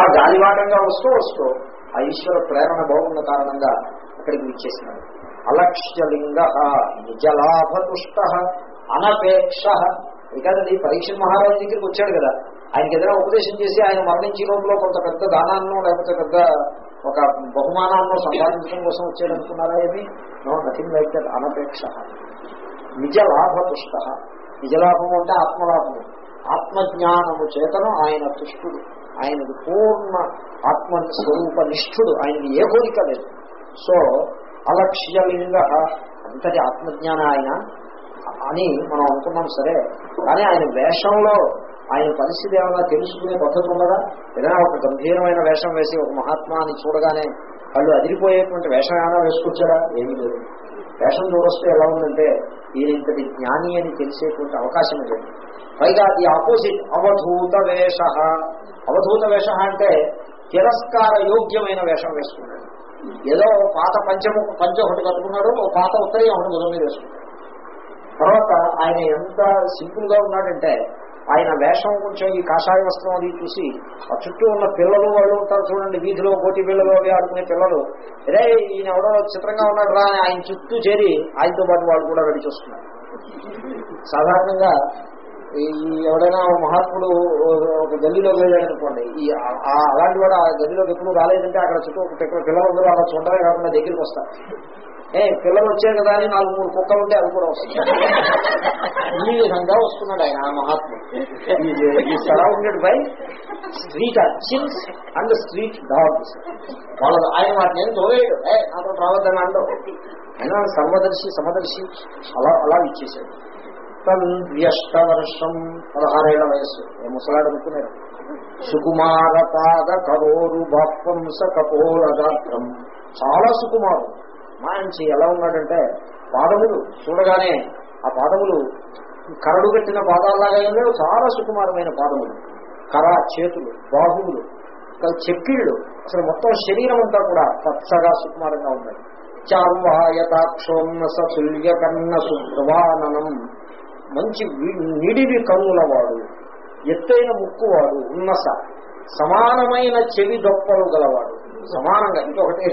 అలా గాలివాటంగా వస్తూ వస్తూ ఆ ఈశ్వర ప్రేరణ బాగున్న కారణంగా అక్కడికి విచ్చేసినాడు. అలక్ష్యలింగ నిజలాభతుష్ట అనపేక్ష. ఇకాదండి పరీక్ష మహారాజు దగ్గరికి వచ్చాడు కదా. ఆయనకి ఏదైనా ఉపదేశం చేసి ఆయన మరణించే రోజులో కొంత పెద్ద దానాన్నో లేకపోతే పెద్ద ఒక బహుమానాన్నో సంపాదించడం కోసం వచ్చాడనుకున్నారా ఏమి? నో నథింగ్ లైక్ దట్ అనపేక్ష. నిజలాభ లాభతుష్ట నిజలాభము అంటే ఆత్మలాభము. ఆత్మజ్ఞానము చేతను ఆయన తుష్టుడు ఆయనది పూర్ణ ఆత్మ స్వరూప నిష్ఠుడు ఆయనది ఏ కోరిక లేదు. సో అలక్ష్యలింగ అంతటి ఆత్మజ్ఞాన ఆయన అని మనం అనుకున్నాం సరే. కానీ ఆయన వేషంలో ఆయన పరిస్థితి ఏమైనా తెలుసుకునే పద్ధతి ఉన్నదా? ఏదైనా ఒక గంభీరమైన వేషం వేసి ఒక మహాత్మా అని చూడగానే వాళ్ళు అదిరిపోయేటువంటి వేషం ఏమైనా వేసుకొచ్చారా ఏమీ లేదు. వేషం చూడొస్తే ఎలా ఉందంటే ఈయనంతటి జ్ఞాని అని తెలిసేటువంటి అవకాశం లేదు. పైగా ఈ ఆపోజిట్ అవధూత వేష. అవధూత వేష అంటే తిరస్కార యోగ్యమైన వేషం వేసుకున్నాడు. ఏదో పాత పంచము పంచ ఒకటి కట్టుకున్నాడు ఒక పాత ఉత్తరీయం ఒకటి మొదలు మీద వేసుకున్నాడు. తర్వాత ఆయన ఎంత సింపుల్గా ఉన్నాడంటే ఆయన వేషం కొంచెం ఈ కాషాయ వస్త్రం అది చూసి ఆ చుట్టూ ఉన్న పిల్లలు వాళ్ళు ఉంటారు చూడండి వీధిలో కోటి పిల్లలు అవి ఆడుకునే పిల్లలు. అదే ఈయన ఎవడో చిత్రంగా ఉన్నాడు రా ఆయన చుట్టూ చేరి ఆయనతో పాటు వాళ్ళు కూడా రెడీ సాధారణంగా ఈ ఎవడైనా మహాత్ముడు ఒక గల్లీలో వెళ్ళాడనుకోండి ఈ అలాంటి వాడు ఆ గల్లీలోకి ఎప్పుడు రాలేదంటే అక్కడ చుట్టూ ఒక పిల్లలు అందరూ అలా చూడడమే కాకుండా దగ్గరికి వస్తారు. ఏ పిల్లలు వచ్చాయి కదా అని నాలుగు మూడు కుక్కలు ఉంటే అవి కూడా వస్తాయి. ఈ విధంగా వస్తున్నాడు ఆయన ఆ మహాత్ముడు. ఈ surrounded by street urchins and street dogs. వాళ్ళ ఆయన వాటిని ఏం తోలేడు ఏ నాతో రావద్దని అండవు ఆయన సర్వదర్శి సమదర్శి అలా అలా ఇచ్చేసాడు తన్వ్యష్ట వర్షం పదహారేళ్ళ వయస్సు. ముసలాడు అనుకున్నాడు. సుకుమార పాద కరోరు బాపంస కపోల గాత్రం చాలా సుకుమారు మంచి ఎలా ఉన్నాడంటే పాదములు చూడగానే ఆ పాదములు కరడు కట్టిన పాదాల్లాగా లేవు చాలా సుకుమారమైన పాదములు. కర చేతులు బాహువులు ఇంకా చెక్కిళ్ళు అసలు మొత్తం శరీరం అంతా కూడా పచ్చగా సుకుమారంగా ఉన్నాయి. చార్వాయతాక్షోన్నస తుల్యకన్న సుభ్రవాననం మంచి నిడివి కన్నులవాడు ఎత్తైన ముక్కువాడు ఉన్నస సమానమైన చెవి దొప్పలు గలవాడు. సమానంగా ఇంకొకటి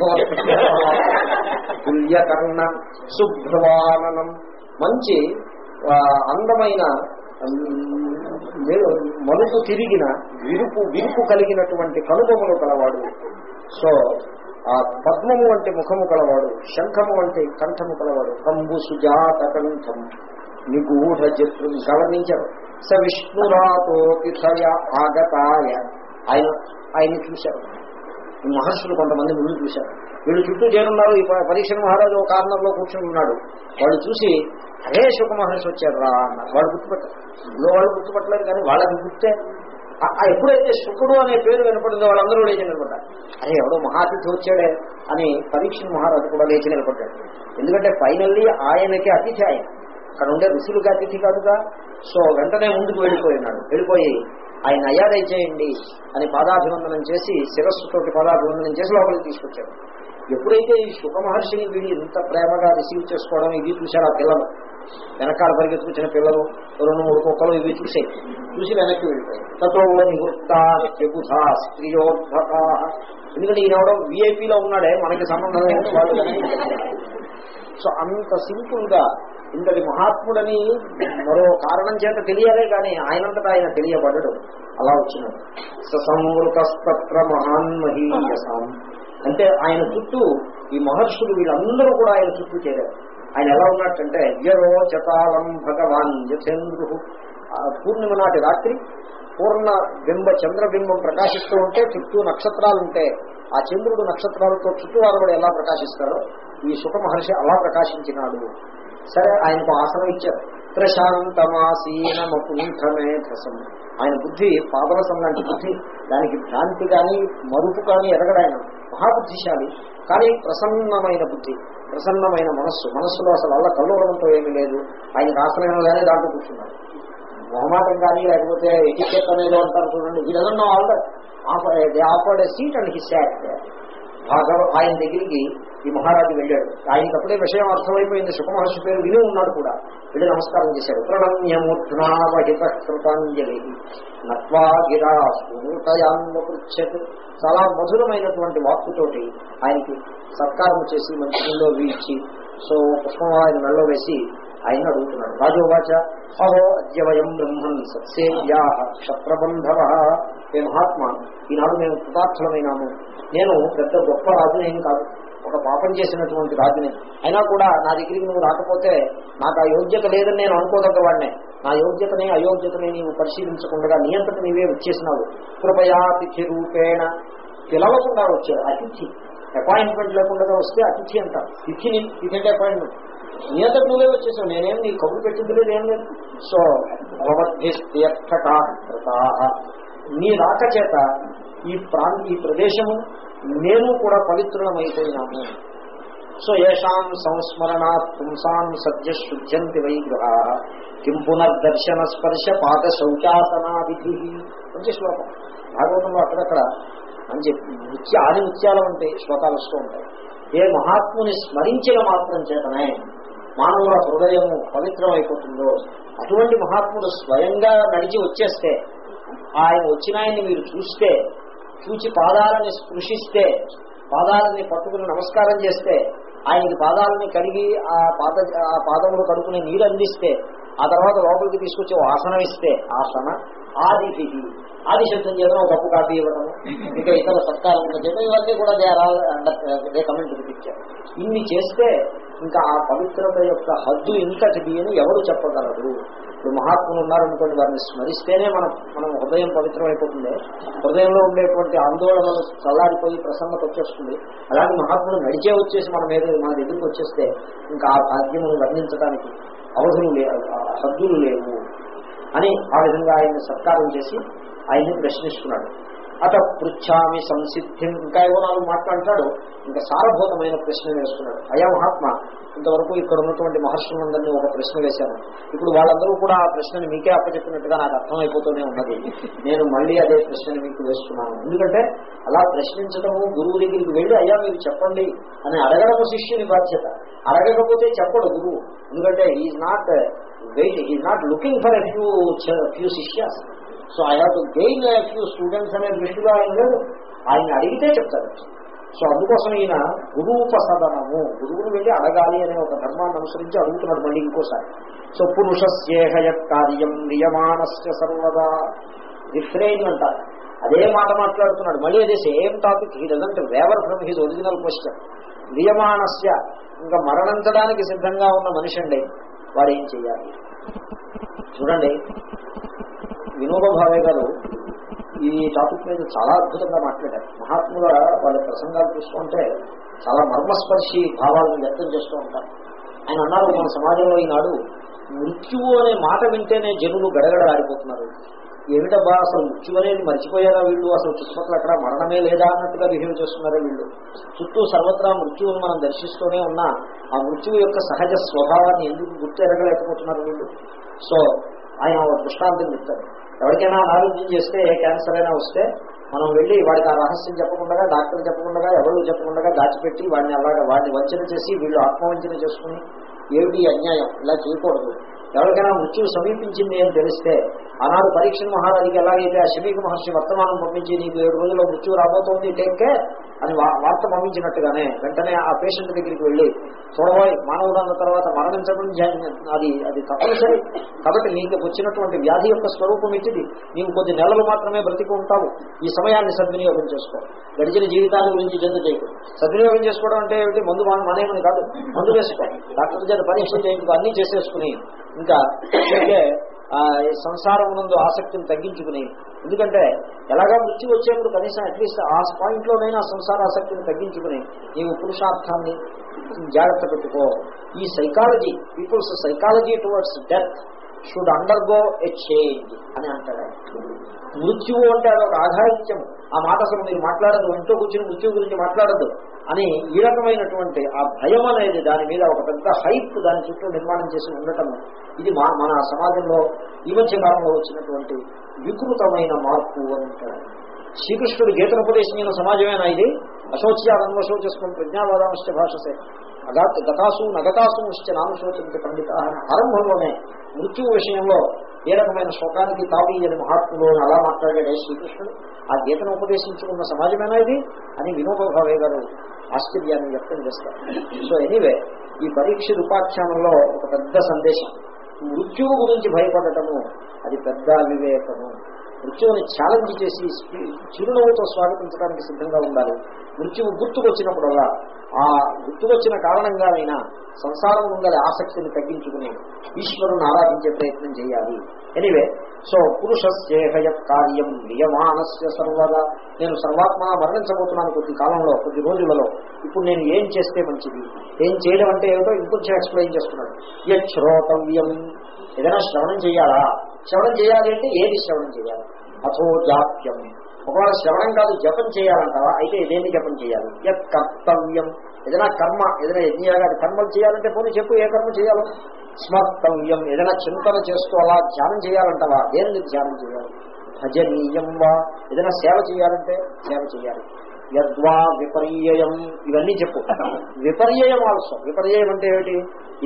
తుల్యకర్ణ శుభ్రవాననం మంచి ఆ, అందమైన ఉమ్, మలుపు తిరిగిన విరుపు విరుపు కలిగినటువంటి కనుబొమ్మలు కలవాడు. సో ఆ పద్మము వంటి ముఖము కలవాడు శంఖము వంటి కంఠము కలవాడు. కంబు సుజాత కంఠం. నిగూఢ జత్రు సవర్ణించారు స విష్ణురాతో ఆగతాయ. ఆయన ఆయన చూశారు. మహర్షులు కొంతమంది ముందు చూశారు. వీళ్ళు చుట్టూ చేరున్నారు ఈ పరీక్ష మహారాజు ఒక కార్నర్లో కూర్చుని ఉన్నాడు. వాళ్ళు చూసి అరే శుక మహర్షి వచ్చారు రా అన్నారు. వాళ్ళు గుర్తుపెట్టారు. ఇందులో వాళ్ళు గుర్తుపట్టలేదు కానీ వాళ్ళకి గుర్తే. ఆ- ఎప్పుడైతే శుకుడు అనే పేరు వినపడిందో వాళ్ళందరూ లేచి నిలబడ్డారు. అరే ఎవడో మహాతిథి వచ్చాడే అని పరీక్ష మహారాజు కూడా లేచి నిలబడ్డాడు. ఎందుకంటే ఫైనల్లీ ఆయనకి అతిథి ఆయన. అక్కడ ఉండే ఋషులుగా అతిథి కాదుగా. సో వెంటనే ముందుకు వెళ్ళిపోయినాడు వెళ్ళిపోయి ఆయన అయ్యా చేయండి అని పాదాభివందనం చేసి శిరస్సుతోటి పాదాభివందనం చేసి లోపలికి తీసుకొచ్చాడు ఎప్పుడైతే ఈ శుక మహర్షిని వీడి ఇంత ప్రేమగా రిసీవ్ చేసుకోవడం ఇది చూశారు ఆ పిల్లలు? వెనకాల పరిగెత్తుకొచ్చిన పిల్లలు రెండు మూడు కుక్కలు ఇవి చూసే చూసి వెనక్కి వెళ్ళిపోయాయి తతో నివృత్తా స్త్రీయోద్భక ఎందుకంటే ఈయన వీఐపీలో విఐపీలో ఉన్నాడే మనకి సంబంధం సో అంత సింపుల్గా ఇంతటి మహాత్ముడని మరో కారణం చేత తెలియాలే కానీ ఆయనంతటా ఆయన తెలియబడడు. అలా వచ్చినాడు. ససంవృతస్తత్ర మహాన్ మహీయసాం. అంటే ఆయన చుట్టూ ఈ మహర్షులు వీళ్ళందరూ కూడా ఆయన చుట్టూ చేరారు. ఆయన ఎలా ఉన్నట్టంటే యరో చతాలం భగవాన్ యథేంద్రు పూర్ణిమ నాటి రాత్రి పూర్ణ బింబ చంద్రబింబం ప్రకాశిస్తూ ఉంటే చుట్టూ నక్షత్రాలు ఉంటే ఆ చంద్రుడు నక్షత్రాలతో చుట్టూ వారు ఎలా ప్రకాశిస్తారో ఈ సుఖ మహర్షి అలా ప్రకాశించినాడు. సరే ఆయనకు ఆసనం ఇచ్చారు. ప్రశాంతమాసీనమపుంఠమేధసం ఆయన బుద్ధి పాదరసం లాంటి బుద్ధి దానికి భ్రాంతి కానీ మరుపు కానీ ఎరగడాయన మహాబుద్ధిశాలి. కానీ ప్రసన్నమైన బుద్ధి ప్రసన్నమైన మనస్సు. మనస్సులో అసలు అల్ల కల్లోలంతో ఏమీ లేదు. ఆయనకు ఆశ్రయం కానీ దాంట్లో కూర్చున్నారు మొహమాటం కానీ లేకపోతే ఎటికెట్ అనేది అంటారు చూడండి. వీళ్ళదన్నా already offer they offered seat and his ఆయన దగ్గరికి ఈ మహారాజు వెళ్ళాడు. ఆయనకప్పుడే విషయం అర్థమైపోయింది. సుఖమహర్షి పేరు విని ఉన్నాడు కూడా. వెళ్ళి నమస్కారం చేశాడు. ప్రణమ్యముద్రావహిత కృతాంజలి నత్వా గిరా స్ఫూర్తయాన్వృచ్చత్ చాలా మధురమైనటువంటి వాక్కుతోటి ఆయనకి సత్కారం చేసి మంచి నీళ్ళు వీల్చి సో పుష్పం ఆయన మెళ్ళో వేసి ఆయన అడుగుతున్నాడు. రాజోవాచ అహో అద్యవయం బ్రహ్మన్ సత్సేవ్యా క్షత్రబంధవ. హే మహాత్మ ఈనాడు మేము కృతార్థులమైనాము. నేను పెద్ద గొప్ప రాజునేం కాదు. ఒక పాపం చేసినటువంటి రాజుని. అయినా కూడా నా దగ్గరికి నువ్వు రాకపోతే నాకు ఆ యోగ్యత లేదని నేను అనుకోదగ్గవాడినే. నా యోగ్యతని అయోగ్యతని నీవు పరిశీలించకుండా నీ అంతటి నీవే వచ్చేసినావు. కృపయా తిథి రూపేణ. పిలవకుండా వచ్చాడు అతిథి. అపాయింట్మెంట్ లేకుండా వస్తే అతిథి అంటారు. తిథిని తిథి అంటే అపాయింట్మెంట్ నీ అంతటి నువ్వే వచ్చేసావు. నేనేం నీ కబురు పెట్టింది లేదు ఏం లేదు. సో భగవద్భిస్తీర్థకాకృతా నీ రాక చేత ఈ ప్రాంత ఈ ప్రదేశము నేను కూడా పవిత్రులమైపోయినాము సో ఏషాం సంస్మరణాత్ పుంసాం సత్య శుద్ధ్యంతి వైగ్రహ కిం పునర్దర్శన స్పర్శ పాద శౌచాసనావిధి మంచి శ్లోకం భాగవతంలో అక్కడక్కడ మంచి నృత్య ఆది నృత్యాలు ఉంటాయి శ్లోకాలు వస్తూ ఉంటాయి. ఏ మహాత్ముని స్మరించిన మాత్రం చేతనే మానవుల హృదయము పవిత్రమైపోతుందో అటువంటి మహాత్ముడు స్వయంగా నడిచి వచ్చేస్తే ఆయన వచ్చిన ఆయన్ని మీరు చూస్తే చూచి పాదాలని స్పృశిస్తే పాదాలని పట్టుకుని నమస్కారం చేస్తే ఆయనకి పాదాలని కడిగి ఆ పాద ఆ పాదములు కడుకునే నీరు అందిస్తే ఆ తర్వాత లోపలికి తీసుకొచ్చి ఆసనం ఇస్తే ఆసన ఆది ఆది శబ్దం చేయడం ఒక కప్పు కాఫీ ఇవ్వడం ఇంకా ఇతర సత్కారం చేయడం ఇవన్నీ కూడా దే కమెంట్ పిక్చర్ ఇన్ని చేస్తే ఇంకా ఆ పవిత్రత యొక్క హద్దు ఇంతటిది అని ఎవరు చెప్పగలరు? ఇప్పుడు మహాత్ములు ఉన్నారనుకోండి వారిని స్మరిస్తేనే మనం మనం హృదయం పవిత్రమైపోతుంది. హృదయంలో ఉండేటువంటి ఆందోళనలు చల్లారిపోయి ప్రసన్నత వచ్చేస్తుంది. అలాగే మహాత్ములు నడిచే వచ్చేసి మన మీద మన దగ్గరికి వచ్చేస్తే ఇంకా ఆ భాగ్యమును వర్ణించడానికి అవధులు లేవు హద్దులు లేవు అని ఆ విధంగా ఆయన్ని సత్కారం చేసి ఆయన్ని ప్రశ్నిస్తున్నాడు. అత పృచ్ఛామి సంసిద్ధిం. ఇంకా ఏవో నాలుగు మాట్లాడతాడు ఇంకా సారభూతమైన ప్రశ్న వేసుకున్నాడు. అయా మహాత్మ ఇంతవరకు ఇక్కడ ఉన్నటువంటి మహర్షులందరినీ ఒక ప్రశ్న వేశాను. ఇప్పుడు వాళ్ళందరూ కూడా ఆ ప్రశ్నని మీకే అప్పచెప్పినట్టుగా నాకు అర్థమైపోతూనే ఉన్నది. నేను మళ్ళీ అదే ప్రశ్నని మీకు వేస్తున్నాను. ఎందుకంటే అలా ప్రశ్నించడము గురువు దగ్గరికి వెళ్ళి అయ్యా మీరు చెప్పండి అని అడగడము శిష్యుని బాధ్యత. అడగకపోతే చెప్పడు గురువు. ఎందుకంటే is not wait is not looking for a few few శిష్యాస్ so I have to gain few students అనే దృష్టిలో ఆయన లేదు ఆయన అడిగితే చెప్తారు సో అందుకోసం ఈయన గురువుపసదనము గురువుని వెళ్ళి అడగాలి అనే ఒక ధర్మాన్ని అనుసరించి అడుగుతున్నాడు మళ్ళీ ఇంకోసారి. సో పురుషస్యేహయ కార్యం నియమానస్య సర్వదా. రిఫ్రెయిన్ అంటారు అదే మాట మాట్లాడుతున్నాడు. మళ్ళీ అదే same topic he doesn't waver from his original question నియమానస్య ఇంకా మరణించడానికి సిద్ధంగా ఉన్న మనిషి అండి. వాడు ఏం చెయ్యాలి? చూడండి. వినోద భావే గారు ఈ టాపిక్ మీద చాలా అద్భుతంగా మాట్లాడారు. మహాత్ముల వాళ్ళ ప్రసంగాలు చూసుకుంటే చాలా మర్మస్పర్శి భావాలను వ్యక్తం చేస్తూ ఉంటారు. ఆయన అన్నారు మన సమాజంలో ఈనాడు మృత్యువు అనే మాట వింటేనే జనులు గడగడ ఆడిపోతున్నారు ఏమిటబ్బా అసలు మృత్యు అనేది మర్చిపోయారా వీళ్ళు? అసలు చుట్టుపక్కల అక్కడ మరణమే లేదా అన్నట్టుగా బిహేవ్ చేస్తున్నారా వీళ్ళు? చుట్టూ సర్వత్రా మృత్యువును మనం దర్శిస్తూనే ఉన్నా ఆ మృత్యువు యొక్క సహజ స్వభావాన్ని ఎందుకు గుర్తు ఎరగలేకపోతున్నారు వీళ్ళు? సో ఆయన దృష్టాంతం చెప్తారు. ఎవరికైనా అనారోగ్యం చేస్తే ఏ క్యాన్సర్ అయినా వస్తే మనం వెళ్ళి వాడికి ఆ రహస్యం చెప్పకుండా డాక్టర్ చెప్పకుండా ఎవరు చెప్పకుండా దాచిపెట్టి వాడిని అలాగా వాడిని వంచన చేసి వీళ్ళు ఆత్మవంచన చేసుకుని ఏమిటి అన్యాయం? ఇలా చేయకూడదు. ఎవరికైనా మృత్యువు సమీపించింది అని తెలిస్తే ఆనాడు పరీక్ష మహారాజుకి ఎలాగైతే ఆ శమీక మహర్షి వర్తమానం పంపించి నీకు ఏడు రోజుల్లో మృత్యువు రాబోతోంది టేక్కే అని వార్త పంపించినట్టుగానే వెంటనే ఆ పేషెంట్ దగ్గరికి వెళ్ళి చూడబోయ్ మానవుడు అన్న తర్వాత మరణించడం అది అది తప్పనిసరి. కాబట్టి నీకు వచ్చినటువంటి వ్యాధి యొక్క స్వరూపం ఇచ్చిది. నీవు కొద్ది నెలలు మాత్రమే బ్రతికి ఉంటావు. ఈ సమయాన్ని సద్వినియోగం చేసుకో. గడిచిన జీవితాన్ని గురించి జంతు చేయకు. సద్వినియోగం చేసుకోవడం అంటే ఏమిటి? మందు మానేమని కాదు. మందు వేసుకో. డాక్టర్ చేత పరీక్ష చేయించుకో. అన్నీ చేసేసుకుని ఇంకా అంటే సంసారం నందు ఆసక్తిని తగ్గించుకుని ఎందుకంటే ఎలాగా మృత్యు వచ్చేప్పుడు కనీసం అట్లీస్ట్ ఆ పాయింట్లోనైనా సంసార ఆసక్తిని తగ్గించుకుని నీవు పురుషార్థాన్ని జాగ్రత్త పెట్టుకో. ఈ psychology peoples psychology towards death should undergo a change అని అంటాడు మృత్యువు అంటే అదొక ఆధారిత్యం ఆ మాట అసలు మీరు మాట్లాడదు ఇంట్లో కూర్చుని మృత్యువు గురించి మాట్లాడద్దు అని ఈ రకమైనటువంటి ఆ భయం అనేది దాని మీద ఒక పెద్ద హైప్ దాని చుట్టూ నిర్మాణం చేసి ఉండటం. ఇది మన సమాజంలో ఈ మధ్య కాలంలో వచ్చినటువంటి వికృతమైన మార్పు అంటాడు శ్రీకృష్ణుడు గీతను ఉపదేశించిన సమాజమేనా ఇది? అశోచ్యాదన్వశోచస్వం ప్రజ్ఞావాదాంశ భాషసే. అగాత్ గతాసు నగతాసు నామశోచించే పండిత ఆరంభంలోనే మృత్యువు విషయంలో ఏ రకమైన శోకానికి తావీయని మహాత్ములు అని అలా మాట్లాడాడే శ్రీకృష్ణుడు. ఆ గీతను ఉపదేశించుకున్న సమాజమేనా ఇది? అని వినోదభావే గారు ఆశ్చర్యాన్ని వ్యక్తం చేస్తారు. సో ఎనీవే ఈ పరీక్ష ఉపాఖ్యానంలో ఒక పెద్ద సందేశం. మృత్యువు గురించి భయపడటము అది పెద్ద వివేకము మృత్యువుని ఛాలెంజ్ చేసి చిరునవ్వుతో స్వాగతించడానికి సిద్ధంగా ఉండాలి. మృత్యువు గుర్తుకొచ్చినప్పుడల్లా ఆ గుర్తుకొచ్చిన కారణంగానైనా సంసారం ఉండాలి ఆసక్తిని తగ్గించుకుని ఈశ్వరుని ఆరాధించే ప్రయత్నం చేయాలి. ఎనివే సో పురుషస్యేహయ కార్యం నియమానస్య సర్వదా. నేను సర్వాత్మ మరణించబోతున్నాను కొద్ది కాలంలో కొద్ది రోజులలో. ఇప్పుడు నేను ఏం చేస్తే మంచిది? ఏం చేయడం అంటే ఏమిటో ఇంకొంచెం ఎక్స్ప్లెయిన్ చేస్తున్నాడు. శ్రోతవ్యం ఏదైనా శ్రవణం చేయాలా? శ్రవణం చేయాలి అంటే ఏది శ్రవణం చేయాలి? అథో జాప్యం. ఒకవేళ శ్రవణం కాదు జపం చేయాలంటావా? అయితే ఇదేంటి జపం చేయాలి? యత్ కర్తవ్యం ఏదైనా కర్మ ఏదైనా యజ్ఞయాగాది కర్మలు చేయాలంటే పోనీ చెప్పు ఏ కర్మ చేయాలో? స్మర్తవ్యం. ఏదైనా చింతన చేస్తూ అలా ధ్యానం చేయాలంటవా? దేనిని ధ్యానం చేయాలి. భజనీయం వా. ఏదైనా సేవ చేయాలంటే సేవ చేయాలి. యద్వా విపర్యయం. ఇవన్నీ చెప్పు. విపర్యయం ఆల్సో విపర్యయం అంటే ఏమిటి?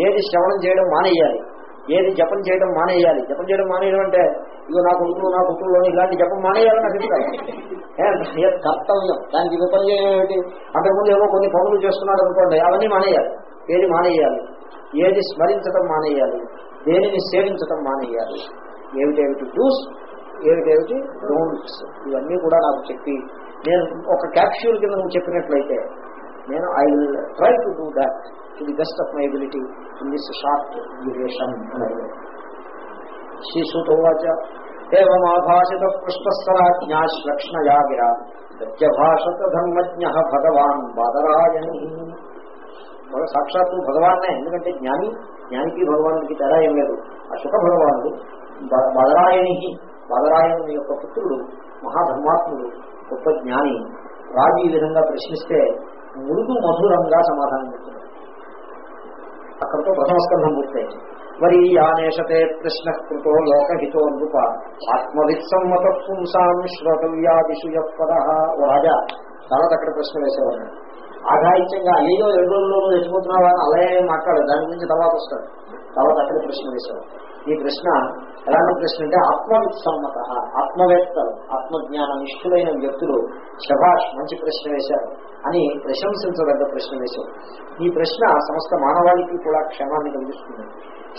ఏది శ్రవణం చేయడం మానేయాలి. ఏది జపం చేయడం మానేయాలి. జపం చేయడం మానేయడం అంటే ఇగో నా కొడుకులు నా కుటుంబంలో ఇలాంటి జపం మానేయాలని నాకు చెప్తాను కర్తవ్యం. దానికి విపర్యం ఏమిటి? అంతకుముందు ఏమో కొన్ని పనులు చేస్తున్నాడు అనుకోండి అవన్నీ మానేయాలి. ఏది మానేయాలి? ఏది స్మరించటం మానేయాలి? దేనిని సేవించటం మానేయాలి? ఏమిటేమిటి డూస్ ఏమిటేమిటి డోంట్స్ ఇవన్నీ కూడా నాకు చెప్పి నేను ఒక క్యాప్ష్యూల్ కింద నువ్వు చెప్పినట్లయితే నేను I will try to do that to the best of my ability in this short duration శ్రీసూతోవాచ. ఏమాభాషిత పృష్ఠస్థరాజ్ఞాశ్లక్ష్ణయా గిరా సత్యభాషత ధర్మజ్ఞ భగవాన్ బాదరాయణి. సాక్షాత్తు భగవాన్నే ఎందుకంటే జ్ఞాని జ్ఞానికి భగవానికి తేడా ఏం లేదు. అశుక భగవానుడు బదరాయణి. బదరాయణుని యొక్క పుత్రుడు మహాధర్మాత్ముడు గొప్ప జ్ఞాని. రాజు ఈ విధంగా ప్రశ్నిస్తే మృదు మధురంగా సమాధానం చెప్తున్నాడు అక్కడితో ప్రథమ స్కంధం పూర్తయింది. మరి కృష్ణ ప్రశ్న కృతో లోకహితో నృప. ఆత్మవిత్సమ్మత పుంసాం శ్రోతవ్యాదిషు యత్పద ఓ రాజా చాలా అక్కడ ప్రశ్న వేసేవాడు ఆఘాయిత్యంగా అయ్యో రెండు రోజుల్లో తెచ్చిపోతున్నావా అని అలాగే మాట్లాడు దాని గురించి తర్వాత వస్తాడు. తర్వాత అక్కడ ప్రశ్న వేసేవాడు. ఈ ప్రశ్న ఎలాంటి ప్రశ్న అంటే ఆత్మవిత్సమ్మత ఆత్మవేత్తలు ఆత్మజ్ఞాన నిష్ఠులైన వ్యక్తులు శభాష్ మంచి ప్రశ్న వేశారు అని ప్రశంసించదగ్గ ప్రశ్న వేశారు. ఈ ప్రశ్న సమస్త మానవాళికి కూడా క్షేమాన్ని కలిగిస్తుంది.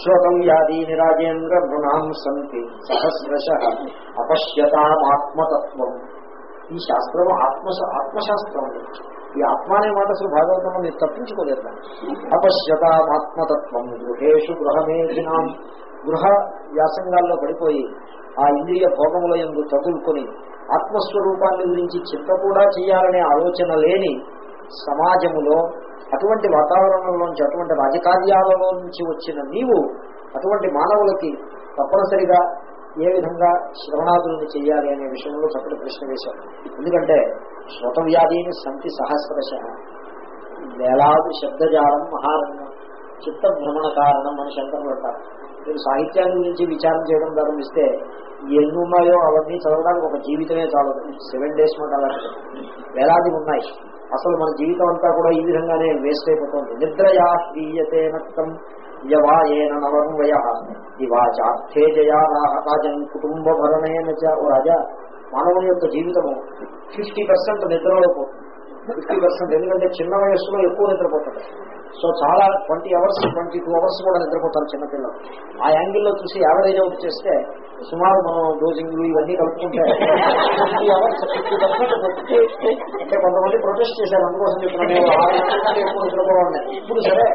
శ్లోకం వ్యాధీని రాజేంద్ర గుణాం సంతి సహస్రశ అపశ్యతామాత్మతత్వం. ఈ శాస్త్రం ఆత్మ ఆత్మశాస్త్రం. ఈ ఆత్మ అనే మాట అసలు భాగవతంలో మీరు తప్పించుకోలేదు. అపశ్యతామాత్మతత్వం. గృహేషు గృహమేధినాం గృహ వ్యాసంగాల్లో పడిపోయి ఆ ఇంద్రియ భోగముల ఎందు తగులుకొని ఆత్మస్వరూపాన్ని గురించి చింత కూడా చేయాలనే ఆలోచన లేని సమాజములో అటువంటి వాతావరణంలోంచి అటువంటి రాజకార్యాలలో నుంచి వచ్చిన నీవు అటువంటి మానవులకి తప్పనిసరిగా ఏ విధంగా శ్రవణాదులను చేయాలి అనే విషయంలో చక్కటి ప్రశ్న వేశారు ఎందుకంటే శ్రోతవ్యాధిని సంతి సహస్రశ. వేలాది శబ్దజాలం మహారణ్యం చిత్త భ్రమణ కారణం అని శంకరులు పెడతారు మీరు సాహిత్యాన్ని గురించి విచారం చేయడం ప్రారంభిస్తే ఎన్నున్నాయో అవన్నీ చదవడానికి ఒక జీవితమే చాలదు. సెవెన్ డేస్ మాట అలా వేలాది ఉన్నాయి. అసలు మన జీవితం అంతా కూడా ఈ విధంగానే వేస్ట్ అయిపోతుంది. నిద్రయా క్రియతే నక్తం యవాయేన నవన్వయ. దివాచార్థే జయారాజన్ కుటుంబ భరణేన ఓ రాజా మానవుని యొక్క జీవితము ఫిఫ్టీ పర్సెంట్ నిద్రలో పోతుంది. ఫిఫ్టీ పర్సెంట్ ఎందుకంటే చిన్న వయస్సులో ఎక్కువ నిద్రపోతాడు. సో చాలా twenty hours twenty two hours కూడా నిద్రపోతారు చిన్నపిల్లలు. ఆ యాంగిల్లో చూసి యావరేజ్ అవుట్ చేస్తే సుమారు మనం డోజింగ్లు ఇవన్నీ కలుపుకుంటే అంటే కొంతమంది ప్రొటెస్ట్ చేశారు అందుకోసం చెప్పిన ఇప్పుడు సరే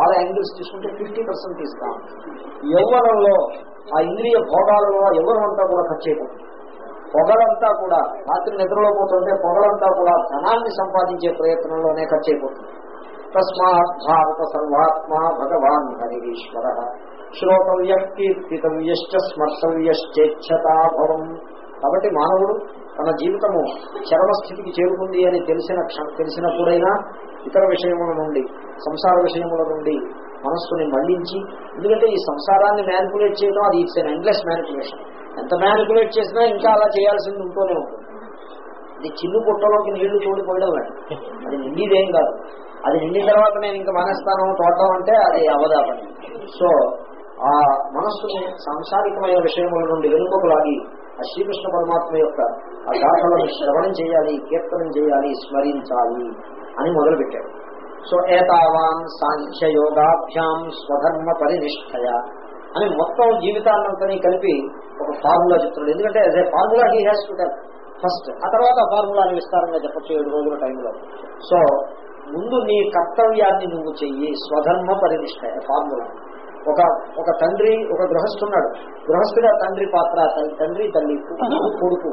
ఆరు యాంగిల్స్ తీసుకుంటే ఫిఫ్టీ పర్సెంట్ ఇస్తాం యవ్వనంలో ఆ ఇంద్రియ భోగాలలో యవ్వనం అంతా కూడా ఖర్చు అయిపోతుంది పొగలంతా కూడా రాత్రి నిద్రలో పోతుంటే పొగలంతా కూడా ధనాన్ని సంపాదించే ప్రయత్నంలోనే ఖర్చు అయిపోతుంది తస్మాత్ భారత సర్వాత్మ భగవాన్ హరిశ్వర. శ్రోతవ్య కీర్తితవ్యశ్చ స్మర్తవ్యశ్చేచ్ఛతాభవం కాబట్టి మానవుడు తన జీవితము చరమస్థితికి చేరుకుంది అని తెలిసిన తెలిసినప్పుడైనా ఇతర విషయముల నుండి సంసార విషయముల నుండి మనస్సుని మళ్ళించి ఎందుకంటే ఈ సంసారాన్ని మ్యానిపులేట్ చేయడం అది ఇట్స్ ఎన్ ఎండ్లెస్ మ్యానిపులేషన్ ఎంత మ్యానిపులేట్ చేసినా ఇంకా అలా చేయాల్సింది ఉంటూనే ఉంటుంది. ఇది చిన్ను పుట్టలోకి నీళ్ళు తోడిపోయడం అది నిండిదేం కాదు. అది నిండిన తర్వాత నేను ఇంకా మానేస్తాను తోడడం అంటే అది అవదా పని సో ఆ మనస్సుని సాంసారికమైన విషయముల నుండి వెనుకకులాగి ఆ శ్రీకృష్ణ పరమాత్మ యొక్క ఆ గాథలను శ్రవణం చేయాలి కీర్తనం చేయాలి స్మరించాలి అని మొదలుపెట్టాడు. సో ఏతావాన్ సాంఖ్యయోగాభ్యాం స్వధర్మ పరినిష్టయ అని మొత్తం జీవితాన్నంతని కలిపి ఒక ఫార్ములా చెప్తున్నాడు. ఎందుకంటే అదే formula he has to first ఆ తర్వాత ఆ ఫార్ములాని విస్తారంగా చెప్పచ్చు ఏడు రోజుల టైంలో. సో ముందు నీ కర్తవ్యాన్ని నువ్వు చెయ్యి స్వధర్మ పరినిష్ట ఫార్ములా. ఒక ఒక తండ్రి ఒక గృహస్థున్నాడు. గృహస్థుగా తండ్రి పాత్ర తండ్రి తల్లి కొడుకు,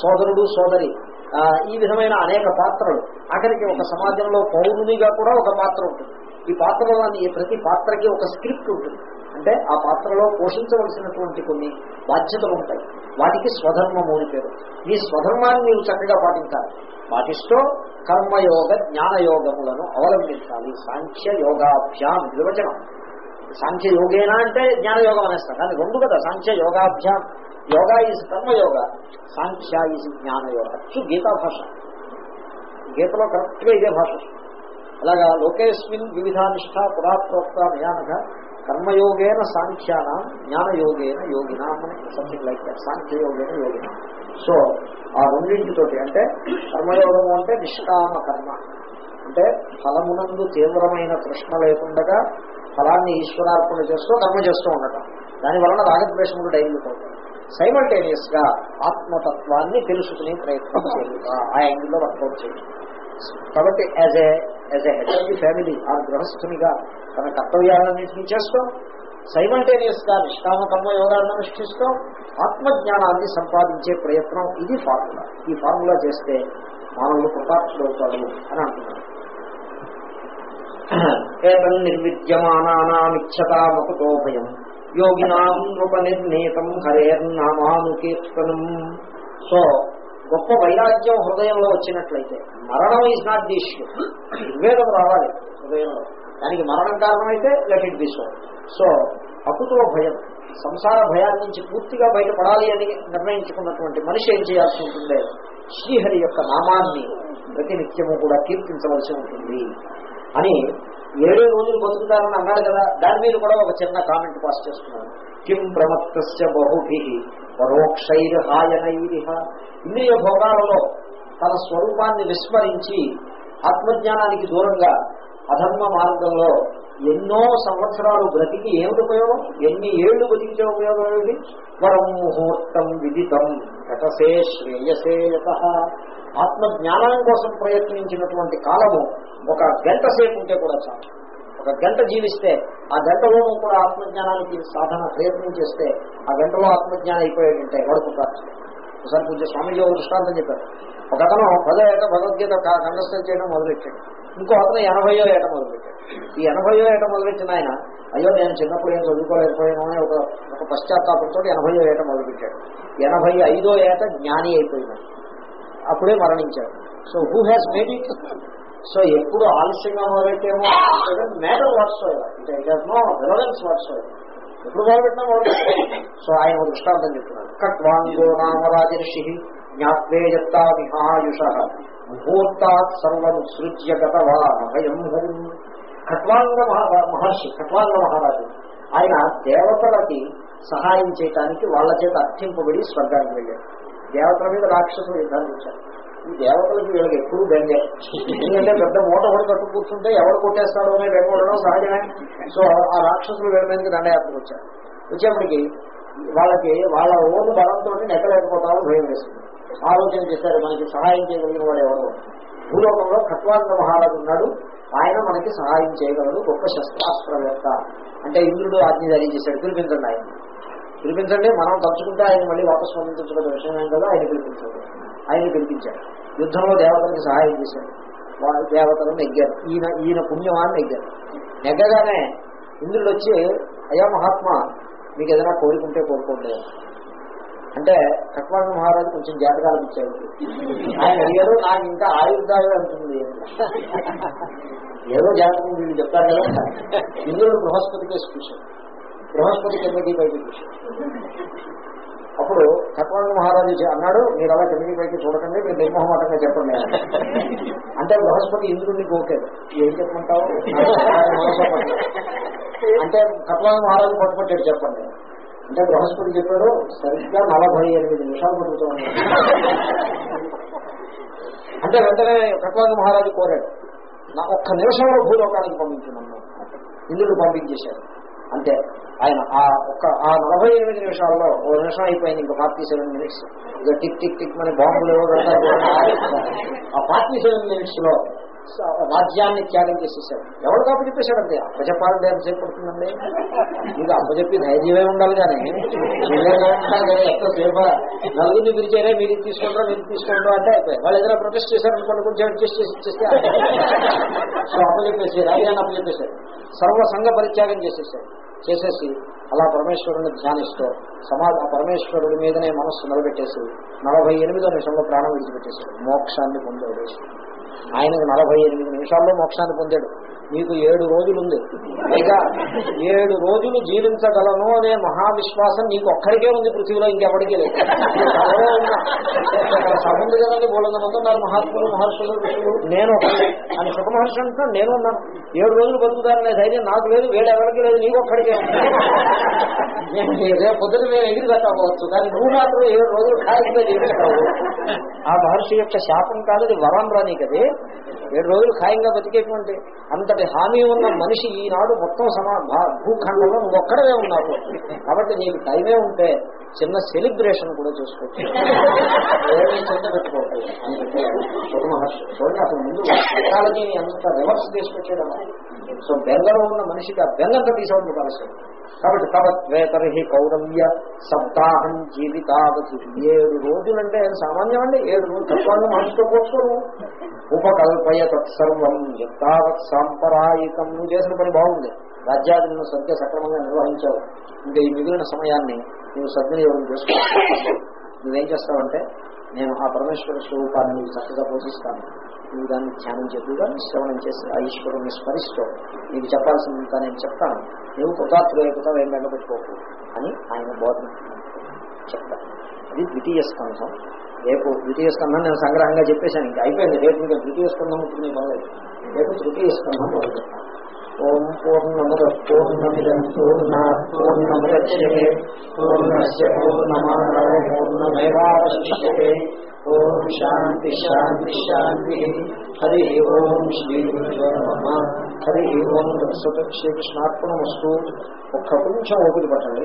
సోదరుడు సోదరి. ఈ విధమైన అనేక పాత్రలు. ఆఖరికి ఒక సమాజంలో పౌరునిగా కూడా ఒక పాత్ర ఉంటుంది. ఈ పాత్రలోని ప్రతి పాత్రకి ఒక స్క్రిప్ట్ ఉంటుంది. అంటే ఆ పాత్రలో పోషించవలసినటువంటి కొన్ని బాధ్యతలు ఉంటాయి. వాటికి స్వధర్మము అని పేరు. ఈ స్వధర్మాన్ని నీవు చక్కగా పాటించాలి. పాటిస్తూ కర్మయోగ జ్ఞానయోగములను అవలంబించాలి. సాంఖ్య యోగాభ్యాం నిర్వచనం. సాంఖ్య యోగేనా అంటే జ్ఞానయోగం అనేస్తాం. కానీ రెండు కదా. సాంఖ్య యోగాభ్యాం. Yoga is karmayoga. Sankhya is jnanayoga. అచ్చు గీతా భాష. గీతలో కరెక్ట్గా ఇదే భాష. అలాగా లోకేస్మిన్ వివిధానిష్ట పురాప్రోక్త జ్ఞానక కర్మయోగేన సాంఖ్యానం జ్ఞానయోగేన యోగినాం అని సంథింగ్ లైక్ దట్ సాంఖ్యయోగేన యోగిన. సో ఆ రెండింటితోటి అంటే కర్మయోగము అంటే నిష్కామ కర్మ. అంటే ఫలమునందు తీవ్రమైన కృష్ణ లేకుండగా ఫలాన్ని ఈశ్వరార్పణ చేస్తూ కర్మ చేస్తూ ఉండటం. దాని వలన రాగద్వేషములు డైల్యూట్ సైమల్టేనియస్గా ఆత్మతత్వాన్ని తెలుసుకునే ప్రయత్నం చేయుట. ఆ యాంగిల్లో వర్కౌట్ చేయడం కాబట్టి as a as a head of the family ఆ గృహస్థునిగా తన కర్తవ్యాలన్నింటినీ చేస్తాం సైమల్టేనియస్గా నిష్కామ కర్మ యోగాన్ని అనుష్ఠిస్తూ ఆత్మజ్ఞానాన్ని సంపాదించే ప్రయత్నం ఇది ఫార్ములా ఈ ఫార్ములా చేస్తే మానవులు కృతార్థులవుతారు అని అంటున్నాడు ఏతం నిర్విద్యమానామిచ్చతామకుతో భయం యోగినాం నృపనిర్ణీతం హరేర్నామానుకీర్తనం. సో గొప్ప వైరాగ్యం హృదయంలో వచ్చినట్లయితే మరణం ఈజ్ నాట్ ది ఇష్యూ నిర్వేదం రావాలి హృదయంలో. దానికి మరణం కారణమైతే let it be so so అకుతో భయం సంసార భయాన్ని నుంచి పూర్తిగా బయటపడాలి అని నిర్ణయించుకున్నటువంటి మనిషి ఏం చేయాల్సి ఉంటుంది శ్రీహరి యొక్క నామాన్ని ప్రతినిత్యము కూడా కీర్తించవలసి ఉంటుంది. అని ఏడు రోజులు బతుకుతారని అన్నాడు కదా దాని మీద కూడా ఒక చిన్న కామెంట్ పాస్ చేస్తున్నాను. కిం ప్రమత్తస్య బహుభి పరోక్షైర్హాయనైరిహ. ఇంద్రియ భోగాలలో తన స్వరూపాన్ని విస్మరించి ఆత్మజ్ఞానానికి దూరంగా అధర్మ మార్గంలో ఎన్నో సంవత్సరాలు బ్రతికి ఏమిటి ఉపయోగం? ఎన్ని ఏళ్ళు బతికితే ఉపయోగం ఏమిటి? వరం ముహూర్తం విదితం ఘటసే శ్రేయసే యత. ఆత్మజ్ఞానం కోసం ప్రయత్నించినటువంటి కాలము ఒక గంట సేపు ఉంటే కూడా చాలు. ఒక గంట జీవిస్తే ఆ గంటలోనూ కూడా ఆత్మజ్ఞానానికి సాధన ప్రయత్నం చేస్తే ఆ గంటలో ఆత్మజ్ఞానం అయిపోయాడంటే గడుపుతారు ఒకసారి పూజ స్వామిజీ ఒక దృష్టాంతం చెప్పారు. ఒక అతను పదో ఏట భగవద్గీత కంఠస్థం చేయడం మొదలెట్టాడు ఇంకో అతను ఎనభయో ఏట మొదలుపెట్టాడు. ఈ ఎనభయో ఏట మొదలెట్టిన ఆయన అయ్యో నేను చిన్నప్పుడు ఏం చదువుకోలేకపోయాను అని ఒక ఒక పశ్చాత్తాపంతో ఎనభయో ఏట మొదలుపెట్టాడు. ఎనభై ఐదో ఏట జ్ఞాని అయిపోయినాడు. అప్పుడే మరణించాడు. So who has made it so ఎప్పుడు ఆలస్యంగా మొదలెట్టేమో matter what's it has no relevance what's ఎప్పుడు మొదలుపెట్టినా మొదలుపెట్టాడు సో ఆయన ఒక దృష్టాంతం చెప్తున్నాడు. కట్వాంగో నామరాజర్షి జ్ఞాత్వేయత్తా విహాయుష ముహూర్తాత్ సర్వం సృజ్య గతవా ఖట్వాంగ మహర్షి ఖట్వాంగ మహారాజు ఆయన దేవతలకి సహాయం చేయటానికి వాళ్ళ చేత అర్థింపబడి స్వర్గానికి వెళ్ళాడు. దేవతల మీద రాక్షసులు నిర్ధారించారు ఈ దేవతలకి వీళ్ళకి ఎప్పుడు బెంగే ఎందుకంటే పెద్ద మూట కూడా కట్టు కూర్చుంటే ఎవరు కొట్టేస్తాడో అని బెంగొడడం సహజమే. సో ఆ రాక్షసులు వీళ్ళ మీదకి దండయాత్రకు వచ్చారు. వచ్చేప్పటికి వాళ్ళకి వాళ్ళ ఓన్ బలంతో నెక్కలేకపోతామని భయం వేస్తుంది ఆలోచన చేశారు మనకి సహాయం చేయగలిగిన వాడు ఎవరు? భూలోకంలో ఖట్వాంగ మహారాజు ఉన్నాడు. ఆయన మనకి సహాయం చేయగలడు. గొప్ప శస్త్రాస్త్రవేత్త. అంటే ఇంద్రుడు ఆజ్ఞ జారీ చేశాడు పిలిపించండి ఆయన పిలిపించండి మనం తలుచుకుంటే ఆయన మళ్ళీ వాపస్ పంపించడం విషయం ఏం కదా ఆయన పిలిపించండి. ఆయన పిలిపించాడు. యుద్ధంలో దేవతలకు సహాయం చేశాడు. వాళ్ళ దేవతలను నెగ్గారు. ఈయన ఈయన పుణ్యమాన్ని నెగ్గారు. నెగ్గగానే ఇంద్రుడు వచ్చి అయ్యా మహాత్మా మీకు ఏదైనా కోరుకుంటే కోరుకోండి. అంటే కట్వాంగ మహారాజు కొంచెం జాతకాలు ఇచ్చాడు ఆయన అడిగారు నాకు ఇంకా ఆయుర్దాయం అంటుంది ఏదో జాతకం వీళ్ళు చెప్తారు కదా. ఇంద్రుడు బృహస్పతికే స్పెషల్ బృహస్పతి కిందకి బయటకి అప్పుడు కట్వాంగ మహారాజు అన్నాడు మీరు అలా కిందకి పైకి చూడకండి మీరు నిర్మోహమాటంగా చెప్పండి. అంటే బృహస్పతి ఇంద్రుడిని గోకాడు. ఏం చెప్పమంటావు? అంటే కట్వాంగ మహారాజు పట్టుపట్టాడు చెప్పండి. అంటే బృహస్పతి చెప్పాడు సరిగ్గా నలభై ఎనిమిది నిమిషాలు పట్టుకుతామని అంటే వెంటనే కట్వాంగ మహారాజు కోరాడు నా ఒక్క నిమిషంలో భూలోకానికి పంపించమన్నాడు ఇంద్రుడు పంపించేశాడు. అంటే ఆయన ఆ ఒక్క ఆ నలభై ఎనిమిది నిమిషాల్లో ఓ నిమిషం అయిపోయింది ఇంకా ఫార్టీ సెవెన్ మినిట్స్. ఇక టిక్ టిక్ టిక్ మన బాంబులు ఏవో ఆ ఫార్టీ సెవెన్ మినిట్స్లో రాజ్యాన్ని త్యాగం చేసేసాడు. ఎవరు కాపు చెప్పేశాడంటే అప్పచెప్పాలంటే ఎంతసేపు పడుతుందండి? మీకు అప్పచెప్పి ధైర్యమే ఉండాలి కానీ ఎంతసేపు నలుగురిని పిలిచారే మీరు తీసుకుంటారో మీరు తీసుకుంటారో అంటే అయిపోయాయి వాళ్ళు ఏదైనా ప్రొటెస్ట్ చేశారనుకోండి కొంచెం అడ్జస్ట్ చేసి ఇచ్చేస్తే సో అప్పచెప్పేసి రాజ్యాన్ని అప్పచెప్పేశారు సర్వ సంఘ పరిత్యాగం చేసేసాడు చేసేసి అలా పరమేశ్వరుని ధ్యానిస్తూ సమాజ ఆ పరమేశ్వరుడి మీదనే మనస్సు నిలబెట్టేసి నలభై ఎనిమిదో నిమిషంలో ప్రాణం విడిచిపెట్టేశాడు. మోక్షాన్ని పొందాడు. ఆయనకు నలభై ఎనిమిది నిమిషాల్లో మోక్షాన్ని పొందాడు. మీకు ఏడు రోజులుంది. పైగా ఏడు రోజులు జీవించగలను అనే మహావిశ్వాసం నీకు ఒక్కరికే ఉంది పృథ్వీలో ఇంకెవరికీ లేదు. ఎవరో కదండి బోలంద మంది మహాత్ములు మహర్షులు ఋషులు. నేను అని సుఖ మహర్షి అంటున్నాను నేను ఉన్నాను. ఏడు రోజులు బతుకుతారనే ధైర్యం నాకు లేదు వేడు ఎవరికి లేదు నీకు ఒక్కడికే. రేపు పొద్దున మేము ఎగిరి పెట్టకపోవచ్చు కానీ నువ్వు మాత్రం ఏడు రోజులు ఖాళీగా జీవిస్తావు ఆ మహర్షి యొక్క శాపం కాదు అది వరం రా నీకది. ఏడు రోజులు ఖాయంగా బతికేటువంటి అంతటి హామీ ఉన్న మనిషి ఈనాడు మొత్తం సమా భా- భూఖండంలో నువ్వు ఒక్కడవే ఉన్నావు కాబట్టి నీకు టైమే ఉంటే చిన్న సెలిబ్రేషన్ కూడా చేసుకోవచ్చు. అసలు ముందు టెక్నాలజీని అంత రివర్స్ చేసుకొచ్చేయడం. సో బెంగలో ఉన్న మనిషికి ఆ బెంగంతా తీసుకోవడం కావాల్సింది కాబట్టి తవత్వేతర్హి కౌరవ్య సప్తాహం జీవితావధి ఏడు రోజులంటే సామాన్యం అండి ఏడు రోజులు తత్వాన్ని మనిషితో పోసుకోను ఉపకల్పయ తత్సర్వం యత్తావత్ సాంపరాయికం నువ్వు చేసిన పని బాగుంది. రాజ్యాధిని సరిగ్గా సక్రమంగా నిర్వహించావు. ఇంకా ఈ మిగిలిన సమయాన్ని నువ్వు సద్వినియోగం చేసుకో నువ్వేం చేస్తావంటే నేను ఆ పరమేశ్వర స్వరూపాన్ని చక్కగా పోషిస్తాను నువ్వు దాన్ని ధ్యానం చెప్పుగా శ్రవణం చేసి ఆ ఈశ్వరుని స్మరిస్తూ నీకు చెప్పాల్సిందంతా నేను చెప్తాను. నువ్వు కృతాత్రేయకృతం ఏం వెంటబెట్టుకోకు అని ఆయన బోధన చెప్తాను అది ద్వితీయ స్కంధం. రేపు ద్వితీయ స్కంధం నేను సంగ్రహంగా చెప్పేశాను. ఇంకా అయిపోయింది. రేపు ఇంకా ద్వితీయ స్కంధం ఇప్పుడు నేను మొదలైంది రేపు తృతీయ స్కంధం మొదలు చెప్తాను ఓం పూర్ణముద పూర్ణమిదం పూర్ణ పూర్ణముద్యే పూర్ణస్ పూర్ణమాదాయ పూర్ణమేవాశిష్యతే ఓం శాంతి శాంతి శాంతి. హరి ఓం శ్రీ నమ. హరి ఓం సత శ్రీకృష్ణార్పణమస్తు ఒక్క కొంచెం ఓపిక పట్టండి.